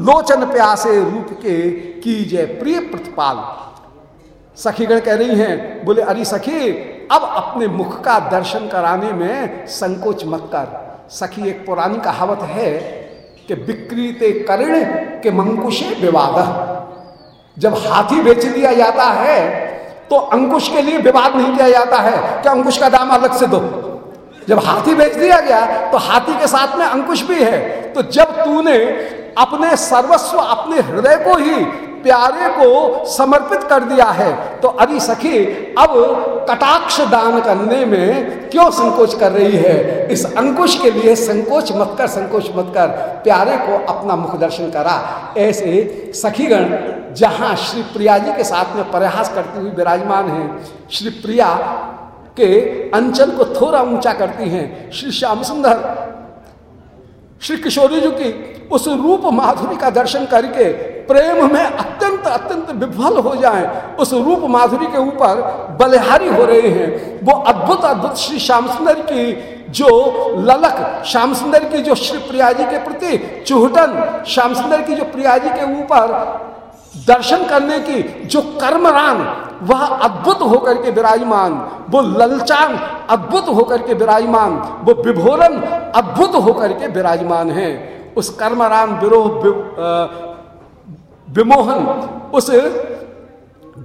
लोचन प्यासे रूप के की जय प्रिय प्रतिपाल। सखीगण कह रही हैं, बोले, अरे सखी, अब अपने मुख का दर्शन कराने में संकोच मत कर। सखी, एक पुरानी कहावत है कि विक्रीते कर्ण के मंकुशे विवाद। जब हाथी बेच दिया जाता है तो अंकुश के लिए विवाद नहीं किया जाता है। कि अंकुश का दाम अलग से दो? जब हाथी बेच दिया गया तो हाथी के साथ में अंकुश भी है। तो जब तूने अपने सर्वस्व, अपने हृदय को ही, प्यारे को समर्पित कर दिया है। तो अरे सखी, अब कटाक्ष दान करने में क्यों संकोच कर रही है? इस अंकुश के लिए संकोच मत कर, संकोच मत कर। प्यारे को अपना मुख दर्शन करा। ऐसे सखीगण, जहाँ श्री प्रिया जी के साथ में प्रयास करती हुई विराजमान है, श्री प्रिया के अंचल को थोड़ा ऊँचा करती हैं। श्री श्याम सुंदर श्री किशोरी जी की उस रूप माधुरी का दर्शन करके प्रेम में अत्यंत अत्यंत विफल हो जाए। उस रूप माधुरी के ऊपर बलिहारी हो रहे हैं। वो अद्भुत अद्भुत श्री श्याम सुंदर की जो ललक, श्याम सुंदर की जो श्री प्रिया जी के प्रति चुहटन, श्याम सुंदर की जो प्रिया जी के ऊपर दर्शन करने की जो कर्मरान, वह अद्भुत होकर के विराजमान, वो ललचान अद्भुत होकर के विराजमान, वो विभोरन अद्भुत होकर के विराजमान है। उस कर्मरान विरोह विमोहन, उस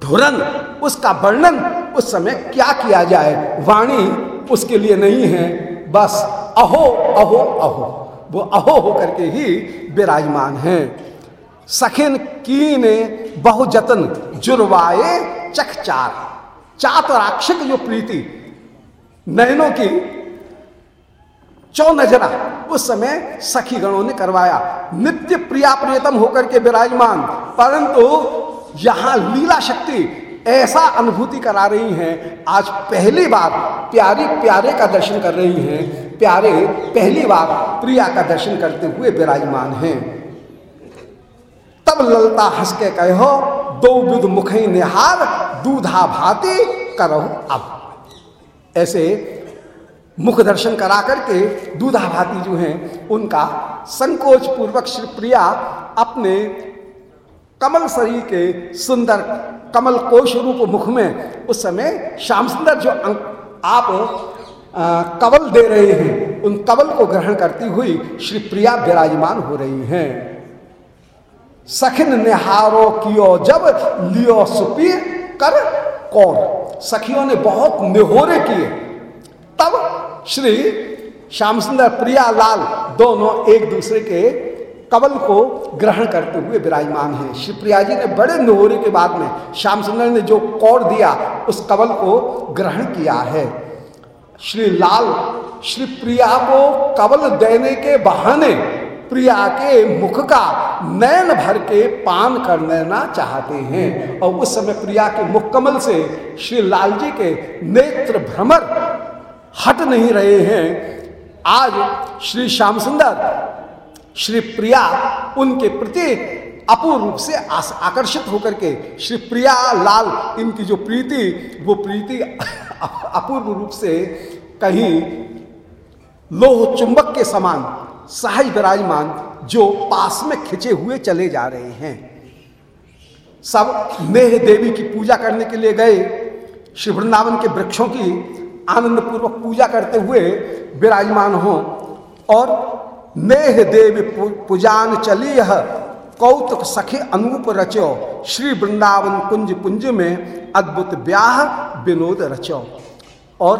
धुरन, उसका वर्णन उस समय क्या किया जाए? वाणी उसके लिए नहीं है। बस अहो अहो अहो, वो अहो होकर के ही विराजमान है। सखिन की ने बहु जतन जुर्वाए चखचार चातराक्षक जो प्रीति। नयनों की चौ नजरा उस समय सखी गणों ने करवाया। नित्य प्रिया प्रियतम होकर के विराजमान। परंतु यहाँ लीला शक्ति ऐसा अनुभूति करा रही हैं। आज पहली बार प्यारी प्यारे का दर्शन कर रही हैं। प्यारे पहली बार प्रिया का दर्शन करते हुए विराजमान हैं। तब ललता हंस के कहो, दो विद मुखई निहार, दूधा भाती करो अब। ऐसे मुख दर्शन करा करके दूधा भाती जो हैं, उनका संकोच पूर्वक श्री प्रिया अपने कमल शरीर के सुंदर कमल कोश रूप मुख में उस समय श्याम सुंदर जो अंक आप कवल दे रहे हैं, उन कवल को ग्रहण करती हुई श्री प्रिया विराजमान हो रही हैं। सखिन निहारो कियो जब लियो सुपी कर कौर। सखियों ने बहुत निहोरे किए। तब श्री श्याम सुंदर प्रिया लाल दोनों एक दूसरे के कवल को ग्रहण करते हुए विराजमान हैं। श्री प्रिया जी ने बड़े निहोरे के बाद में श्याम सुंदर ने जो कौर दिया, उस कवल को ग्रहण किया है। श्री लाल, श्री प्रिया को कवल देने के बहाने प्रिया के मुख का नयन भर के पान कर लेना चाहते हैं। और उस समय प्रिया के मुख कमल से श्री लाल जी के नेत्र भ्रमर हट नहीं रहे हैं। आज श्री श्याम सुंदर, श्री प्रिया उनके प्रति अपूर्ण रूप से आकर्षित होकर के श्री प्रिया लाल, इनकी जो प्रीति, वो प्रीति अपूर्व रूप से कहीं लोह चुंबक के समान सहज विराजमान जो पास में खिंचे हुए चले जा रहे हैं। सब नेह देवी की पूजा करने के लिए गए। श्री वृंदावन के वृक्षों की आनंद पूर्वक पूजा करते हुए विराजमान हो और नेह देवी पूजान चली यह कौतुक सखी अनूप रचो। श्री वृंदावन कुंज पुंज में अद्भुत ब्याह विनोद रचो। और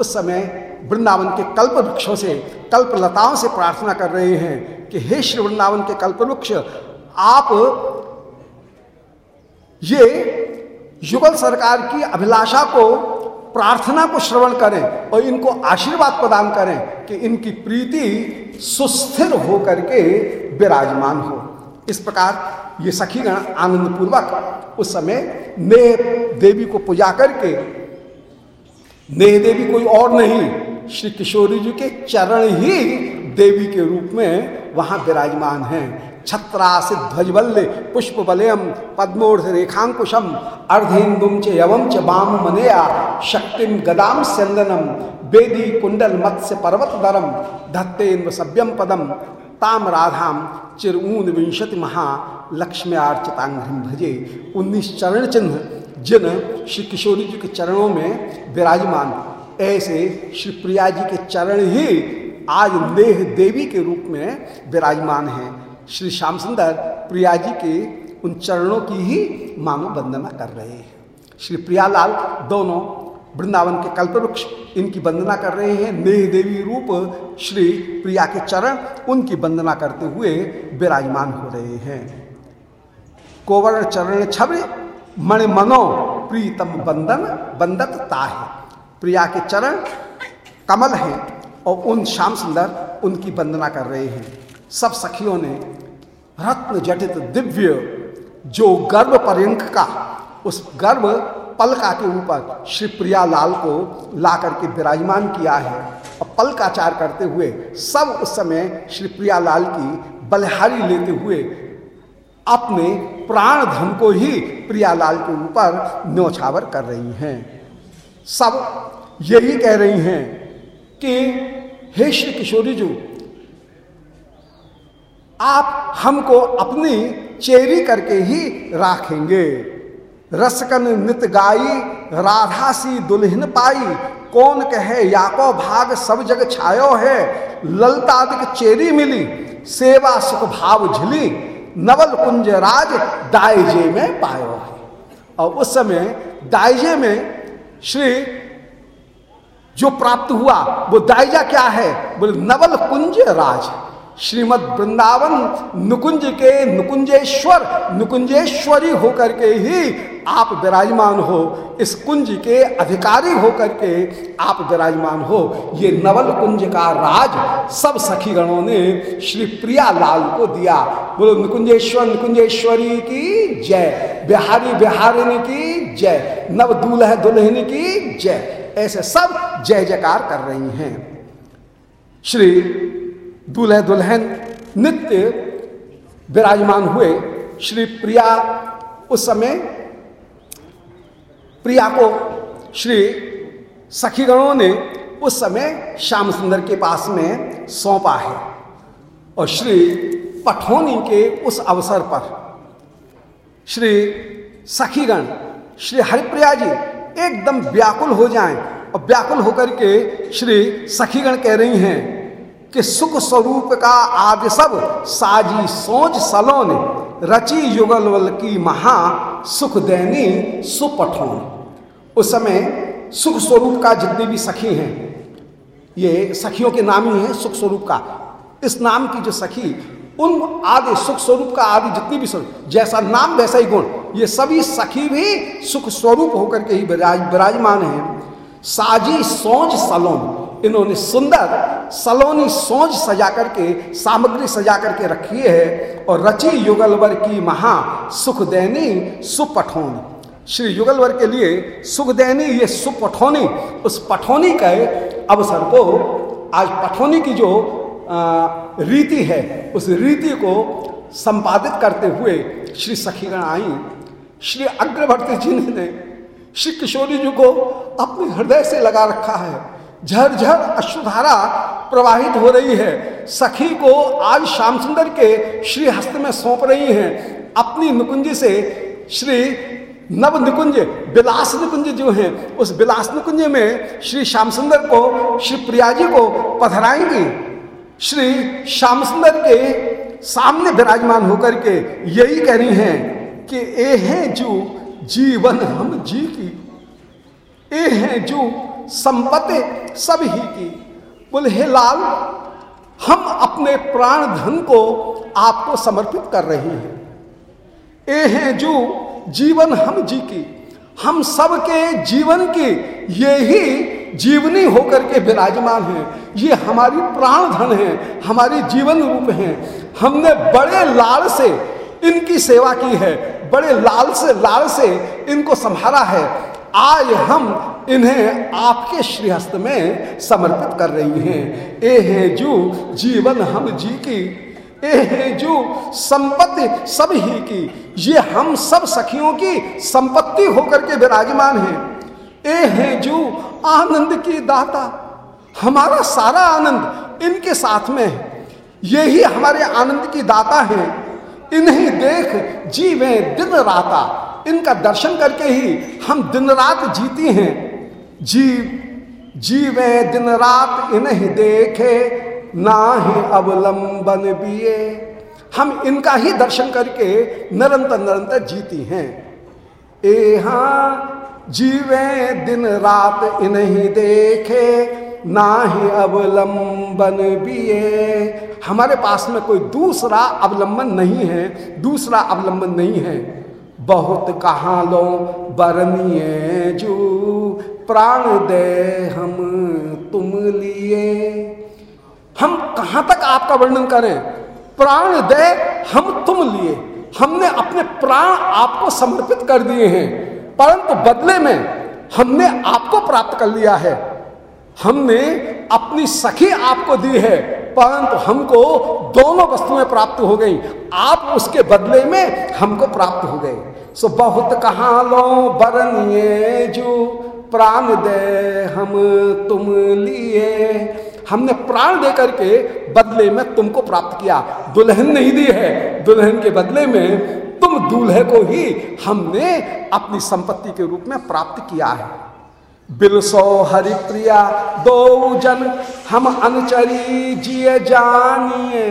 उस समय वृंदावन के कल्प वृक्षों से, कल्प लताओं से प्रार्थना कर रहे हैं कि हे श्री वृंदावन के कल्प वृक्ष, आप ये युगल सरकार की अभिलाषा को, प्रार्थना को श्रवण करें और इनको आशीर्वाद प्रदान करें कि इनकी प्रीति सुस्थिर हो करके विराजमान हो। इस प्रकार ये सखीगण आनंद पूर्वक उस समय नेह देवी को पूजा करके, नेह देवी कोई और नहीं श्री किशोरी जी के चरण ही देवी के रूप में वहाँ विराजमान हैं। छत्रास ध्वजबल्ले पुष्प बलयम पद्मोर्ध रेखांकुशम अर्धेन्दुम च यवम च बाम मनया शक्तिम गदाम स्यंदनम बेदी कुंडल मत्स्य पर्वत दरम धत्तेन्द्र सभ्यम पदम ताम राधाम चिरऊन विंशति महा लक्ष्म्यार्चितांग भजे। उन्नीस चरण चिन्ह जिन श्री किशोरी जी के चरणों में विराजमान ऐसे श्री प्रिया जी के चरण ही आज नेह देवी के रूप में विराजमान हैं। श्री श्याम सुंदर प्रिया जी के उन चरणों की ही मानो वंदना कर रहे हैं। श्री प्रियालाल दोनों वृंदावन के कल्पवृक्ष इनकी वंदना कर रहे हैं। नेह देवी रूप श्री प्रिया के चरण उनकी वंदना करते हुए विराजमान हो रहे हैं। कोवर्ण चरण छवि मण मनो प्रीतम बंदन बंदत ताह। प्रिया के चरण कमल हैं और उन श्याम सुंदर उनकी वंदना कर रहे हैं। सब सखियों ने रत्न जटित दिव्य जो गर्भ पर्यंक का, उस गर्भ पलका के ऊपर श्री प्रिया लाल को ला करके विराजमान किया है। और पलकाचार करते हुए सब उस समय श्री प्रिया लाल की बलहारी लेते हुए अपने प्राण धन को ही प्रियालाल के ऊपर न्यौछावर कर रही हैं। सब यही कह रही हैं कि, हे श्री किशोरी जी, आप हमको अपनी चेरी करके ही राखेंगे। रसकन नित गाई राधा सी दुल्हन पाई, कौन कहे याको भाग सब जग छायो है। ललतादिक चेरी मिली, सेवा सुख भाव झिली, नवल कुंज राज दाइजे में पायो है। और उस समय दाइजे में श्री जो प्राप्त हुआ वो दाइजा क्या है? बोले नवल कुंज राज। श्रीमद वृंदावन नुकुंज के नुकुंजेश्वर, नुकुंजेश्वरी होकर के ही आप विराजमान हो, इस कुंज के अधिकारी होकर के आप विराजमान हो। ये नवल कुंज का राज सब सखी गणों ने श्री प्रिया लाल को दिया। बोलो, नुकुंजेश्वर, नुकुंजेश्वरी की जय। बिहारी, बिहारिनी की जय। नव दूल्ह, दुल्हन की जय। ऐसे सब जय जयकार कर रही हैं। श्री दूल्हे दुल्हन नित्य विराजमान हुए। श्री प्रिया उस समय प्रिया को श्री सखीगणों ने उस समय श्याम सुंदर के पास में सौंपा है और श्री पठौनी के उस अवसर पर श्री सखीगण, श्री हरिप्रिया जी एकदम व्याकुल हो जाएँ और व्याकुल होकर के श्री सखीगण कह रही हैं कि सुख स्वरूप का आदि सब साजी सोच सलोन रची युगल की महा सुख दैनी सुपठोन। उस समय सुख स्वरूप का जितने भी सखी हैं, ये सखियों के नाम ही है सुख स्वरूप का। इस नाम की जो सखी, उन आदि सुख स्वरूप का आदि जितनी भी स्वरूप जैसा नाम वैसा ही गुण, ये सभी सखी भी सुख स्वरूप होकर के ही विराजमान है। साजी सोच सलोन इन्होंने सुंदर सलोनी सोच सजा करके, सामग्री सजा करके रखी है और रची युगलवर की महा सुखदैनी सुपठौनी। श्री युगलवर के लिए सुखदैनी, ये सुपठौनी, उस पठौनी के अवसर को आज पठौनी की जो रीति है, उस रीति को संपादित करते हुए श्री सखीगण आई। श्री अग्रवर्ती जी ने, श्री किशोरी जी को अपने हृदय से लगा रखा है। झरझर अश्वधारा प्रवाहित हो रही है। सखी को आज श्याम सुंदर के श्री हस्त में सौंप रही हैं। अपनी निकुंज से श्री नव निकुंज, बिलास निकुंज जो है, उस बिलास निकुंज में श्री श्याम सुंदर को, श्री प्रिया जी को पधराएँगे। श्री श्याम सुंदर के सामने विराजमान होकर के यही कह रही हैं कि, ए हैं जो, जीवन हम जी की। ए हैं जो संपत्ति सब ही की। बोले, हे लाल, हम अपने प्राण धन को आपको समर्पित कर रहे हैं। ए हैं जो, जीवन हम जी की। हम सबके जीवन की, ये ही जीवनी होकर के विराजमान है। ये हमारी प्राण धन है, हमारी जीवन रूप है। हमने बड़े लाल से इनकी सेवा की है, बड़े लाल से लाल से इनको संभाला है। आज हम इन्हें आपके श्रीहस्त में समर्पित कर रही हैं। ए है जो, जीवन हम जी की। ए है जो, संपत्ति सब ही की। ये हम सब सखियों की संपत्ति होकर के विराजमान है। ए है जो, आनंद की दाता। हमारा सारा आनंद इनके साथ में है। ये ही हमारे आनंद की दाता है। इन्हें देख जीवे दिन राता। इनका दर्शन करके ही हम दिन रात जीती हैं। जीव, जीवे दिन रात इन्हीं देखे ना ही अवलंबन बिये। हम इनका ही दर्शन करके निरंतर निरंतर जीती हैं। ए हाँ जीवे दिन रात इन्हें देखे ना ही अवलंबन बिये। हमारे पास में कोई दूसरा अवलंबन नहीं है, दूसरा अवलंबन नहीं है। बहुत कहाँ लो बरनिए जो? प्राण दे हम, तुम लिए। हम कहाँ तक आपका वर्णन करें? प्राण दे हम, तुम लिए। हमने अपने प्राण आपको समर्पित कर दिए हैं, परंतु बदले में हमने आपको प्राप्त कर लिया है। हमने अपनी सखी आपको दी है परंतु हमको दोनों वस्तुएँ प्राप्त हो गई। आप उसके बदले में हमको प्राप्त हो गए। सो बहुत कहा लो बरनिए जो, प्राण दे हम तुम लिए। हमने प्राण दे करके बदले में तुमको प्राप्त किया। दुल्हन नहीं दी है। दुल्हन के बदले में तुम दूल्हे को ही हमने अपनी संपत्ति के रूप में प्राप्त किया है। बिलसो हरिप्रिया दो जन हम अनचरी जिए जानिए।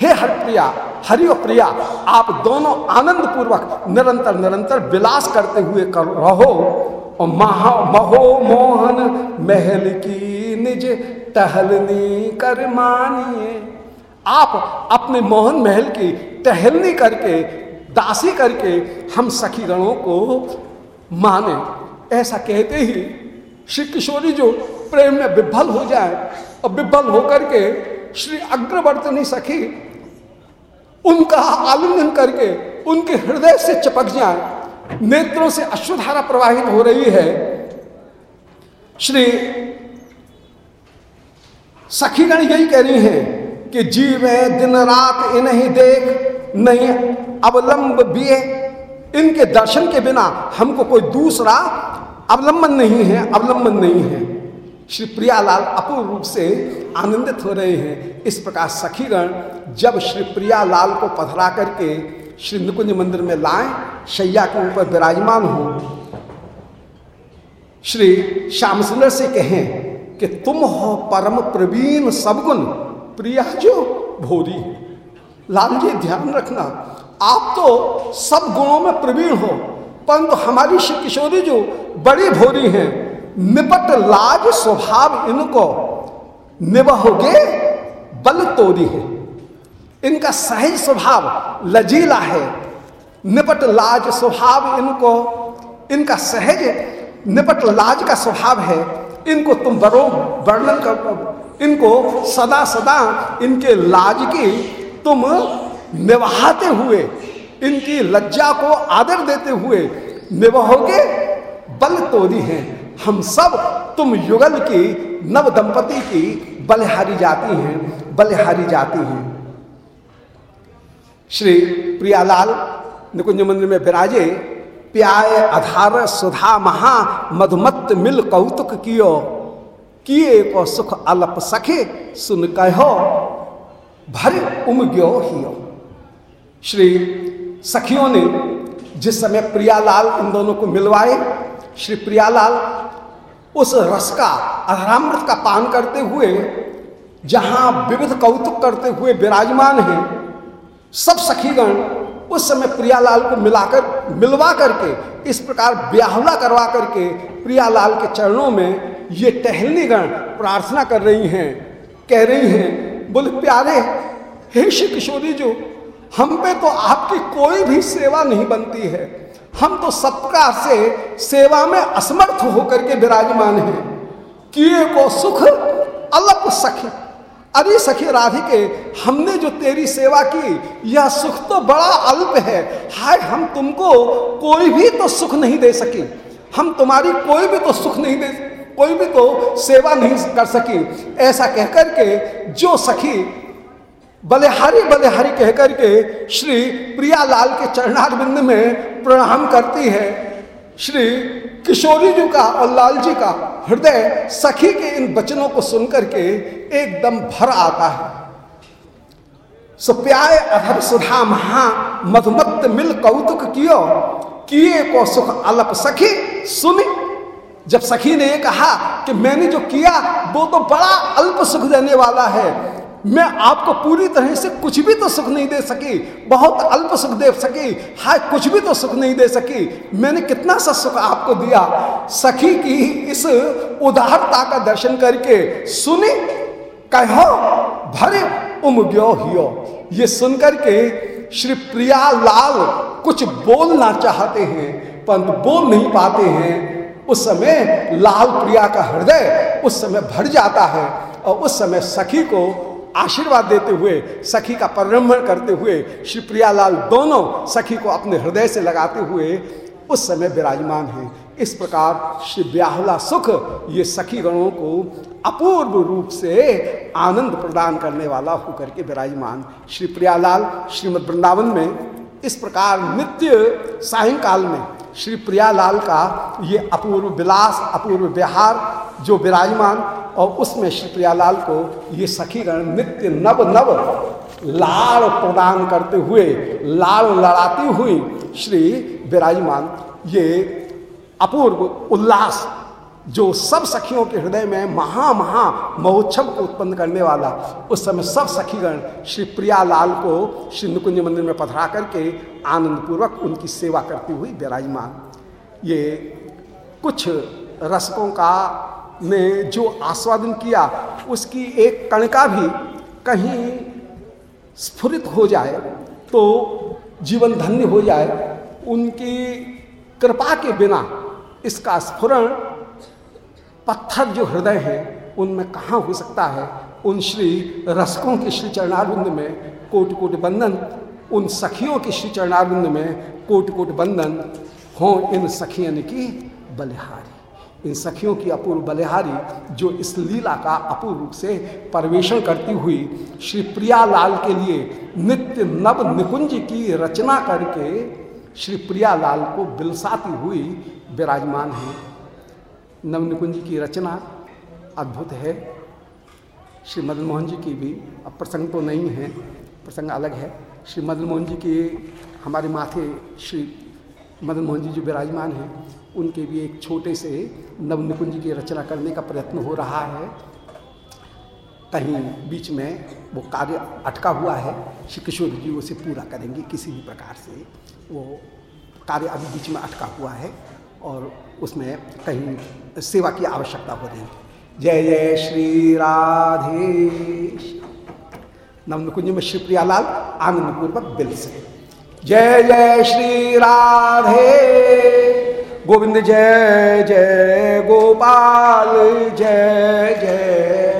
हे हरिप्रिया हरि और प्रिया, आप दोनों आनंद पूर्वक निरंतर निरंतर विलास करते हुए कर रहो। और महा, महो मोहन, महल की निज टहलनी कर मानिए। आप अपने मोहन महल की टहलनी करके, दासी करके, हम सखी गणों को माने। ऐसा कहते ही श्री किशोरी जो प्रेम में विभल हो जाए और विभल होकर के श्री अग्रवर्तनी सखी उनका आलिंगन करके उनके हृदय से चपक जाए, नेत्रों से अश्वधारा प्रवाहित हो रही है, श्री सखीगण यही कह रही हैं कि जीवे दिन रात इन्हें देख, नहीं अवलंब बिये इनके दर्शन के बिना हमको कोई दूसरा अवलंबन नहीं है, अवलंबन नहीं है। श्री प्रियालाल अपूर्ण रूप से आनंदित हो रहे हैं। इस प्रकार सखीगण जब श्री प्रियालाल को पधरा करके श्री निकुंज मंदिर में लाए, शैया के ऊपर विराजमान हो, श्री श्याम सुंदर से कहें कि तुम हो परम प्रवीण सबगुण प्रिया जो भोरी। लाल जी, ध्यान रखना आप तो सब गुणों में प्रवीण हो, परंतु हमारी श्री किशोरी जो बड़ी भोरी हैं। निपट लाज स्वभाव इनको निबहोगे बल तोरी है। इनका सहज स्वभाव लजीला है। निपट लाज स्वभाव इनको, इनका सहज, निपट लाज का स्वभाव है। इनको तुम बरो वर्णन कर, इनको सदा सदा इनके लाज की तुम निभाते हुए, इनकी लज्जा को आदर देते हुए निभाओगे, बल तोरी हैं। हम सब तुम युगल की, नव दंपति की बलिहारी जाती हैं, बलिहारी जाती हैं। श्री प्रियालाल निकुंज मंदिर में विराजे, प्याय आधार सुधा महा मधुमत मिल कौतुक कियो। किए को सुख अलप सखे सुन कहो, भर उमग्यो हियो। श्री सखियों ने जिस समय प्रियालाल इन दोनों को मिलवाए, श्री प्रियालाल उस रस का, अधरामृत का पान करते हुए, जहाँ विविध कौतुक करते हुए विराजमान हैं, सब सखीगण उस समय प्रियालाल को मिलाकर, मिलवा करके, इस प्रकार ब्याहला करवा करके प्रियालाल के चरणों में ये टहलनी गण प्रार्थना कर रही हैं, कह रही हैं, बोले, प्यारे, हे श्री किशोरी जो हम पे तो आपकी कोई भी सेवा नहीं बनती है। हम तो सबका से सेवा में असमर्थ होकर के विराजमान हैं। किए को सुख, अलप सखी। अरे सखी राधिके, हमने जो तेरी सेवा की, यह सुख तो बड़ा अल्प है। हाय, हम तुमको कोई भी तो सुख नहीं दे सके। हम तुम्हारी कोई भी तो सुख नहीं दे, कोई भी तो सेवा नहीं कर सकी। ऐसा कहकर के जो सखी बलिहारी बलिहारी कहकर के श्री प्रियालाल के चरणारविंद में प्रणाम करती है। श्री किशोरी जी का और लाल जी का हृदय सखी के इन वचनों को सुनकर के एकदम भर आता है। सुप्याय अधर सुधा महा मधुमत मिल कौतुक कियो, किए को सुख अलप सखी सुनी। जब सखी ने कहा कि मैंने जो किया, वो तो बड़ा अल्प सुख देने वाला है। मैं आपको पूरी तरह से कुछ भी तो सुख नहीं दे सकी, बहुत अल्प सुख दे सकी, हाय, कुछ भी तो सुख नहीं दे सकी। मैंने कितना सा सुख आपको दिया? सखी की इस उदारता का दर्शन करके सुनी, कहो, भरे उमग्यो हियो। ये सुनकर के श्री प्रिया लाल कुछ बोलना चाहते हैं, परंतु बोल नहीं पाते हैं। उस समय लाल प्रिया का हृदय उस समय भर जाता है और उस समय सखी को आशीर्वाद देते हुए, सखी का परिरम्भण करते हुए, श्री प्रियालाल दोनों सखी को अपने हृदय से लगाते हुए, उस समय विराजमान हैं। इस प्रकार श्री ब्याहला सुख ये सखी गणों को अपूर्व रूप से आनंद प्रदान करने वाला होकर के विराजमान। श्री प्रियालाल, श्रीमद वृंदावन में इस प्रकार नित्य सायंकाल में श्री प्रियालाल का ये अपूर्व विलास, अपूर्व विहार जो विराजमान, और उसमें श्री प्रियालाल को ये सखीगण नित्य नव नव लाड़ प्रदान करते हुए, लाड़ लड़ाती हुई श्री विराजमान, ये अपूर्व उल्लास जो सब सखियों के हृदय में महा महा महोत्सव को उत्पन्न करने वाला, उस समय सब सखीगण श्री प्रियालाल को श्री नुकुंज मंदिर में पधरा करके आनंद पूर्वक उनकी सेवा करती हुई विराजमान। ये कुछ रसकों का ने जो आस्वादन किया, उसकी एक कणका भी कहीं स्फुरित हो जाए तो जीवन धन्य हो जाए, उनकी कृपा के बिना इसका स्फुरण पत्थर जो हृदय है, उनमें कहाँ हो सकता है? उन श्री रसकों के श्री चरणारिंद में कोट कोटि बंधन, उन सखियों के श्री चरणारिंद में कोट कोटि बंधन हों इन सखियन की बलिहारी। इन सखियों की अपूर्व बलिहारी जो इस लीला का अपूर्व रूप से परवेशन करती हुई श्री प्रियालाल के लिए नित्य नव निकुंज की रचना करके श्री प्रियालाल को बिलसाती हुई विराजमान है। नव निकुंज की रचना अद्भुत है। श्री मदन मोहन जी की भी अब प्रसंग तो नहीं है, प्रसंग अलग है। श्री मदन मोहन जी के हमारे माथे श्री मदन मोहन जी जो विराजमान हैं, उनके भी एक छोटे से नव निकुंज की रचना करने का प्रयत्न हो रहा है। कहीं बीच में वो कार्य अटका हुआ है, श्री किशोर जी उसे पूरा करेंगे किसी भी प्रकार से। वो कार्य अभी बीच में अटका हुआ है और उसमें कहीं सेवा की आवश्यकता होती है जय जय श्री राधे। नवनुकुंज में श्री प्रियालाल आनंद पूर्वक बिल से। जय जय श्री राधे। गोविंद जय जय गोपाल। जय जय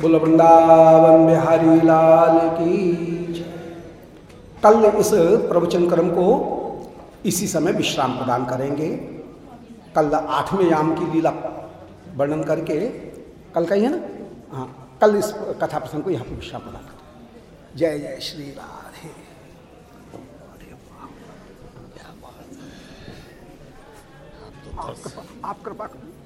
बोल वृंदावन बिहारी लाल की कल इस प्रवचन क्रम को इसी समय विश्राम प्रदान करेंगे। कल आठवें याम की लीला वर्णन करके, कल का ही है ना? हाँ कल इस कथा प्रसंग को यहाँ पर विश्राम प्रदान करें जय जय श्री राधे अरे वाह, क्या बात है। आप कृपा करो।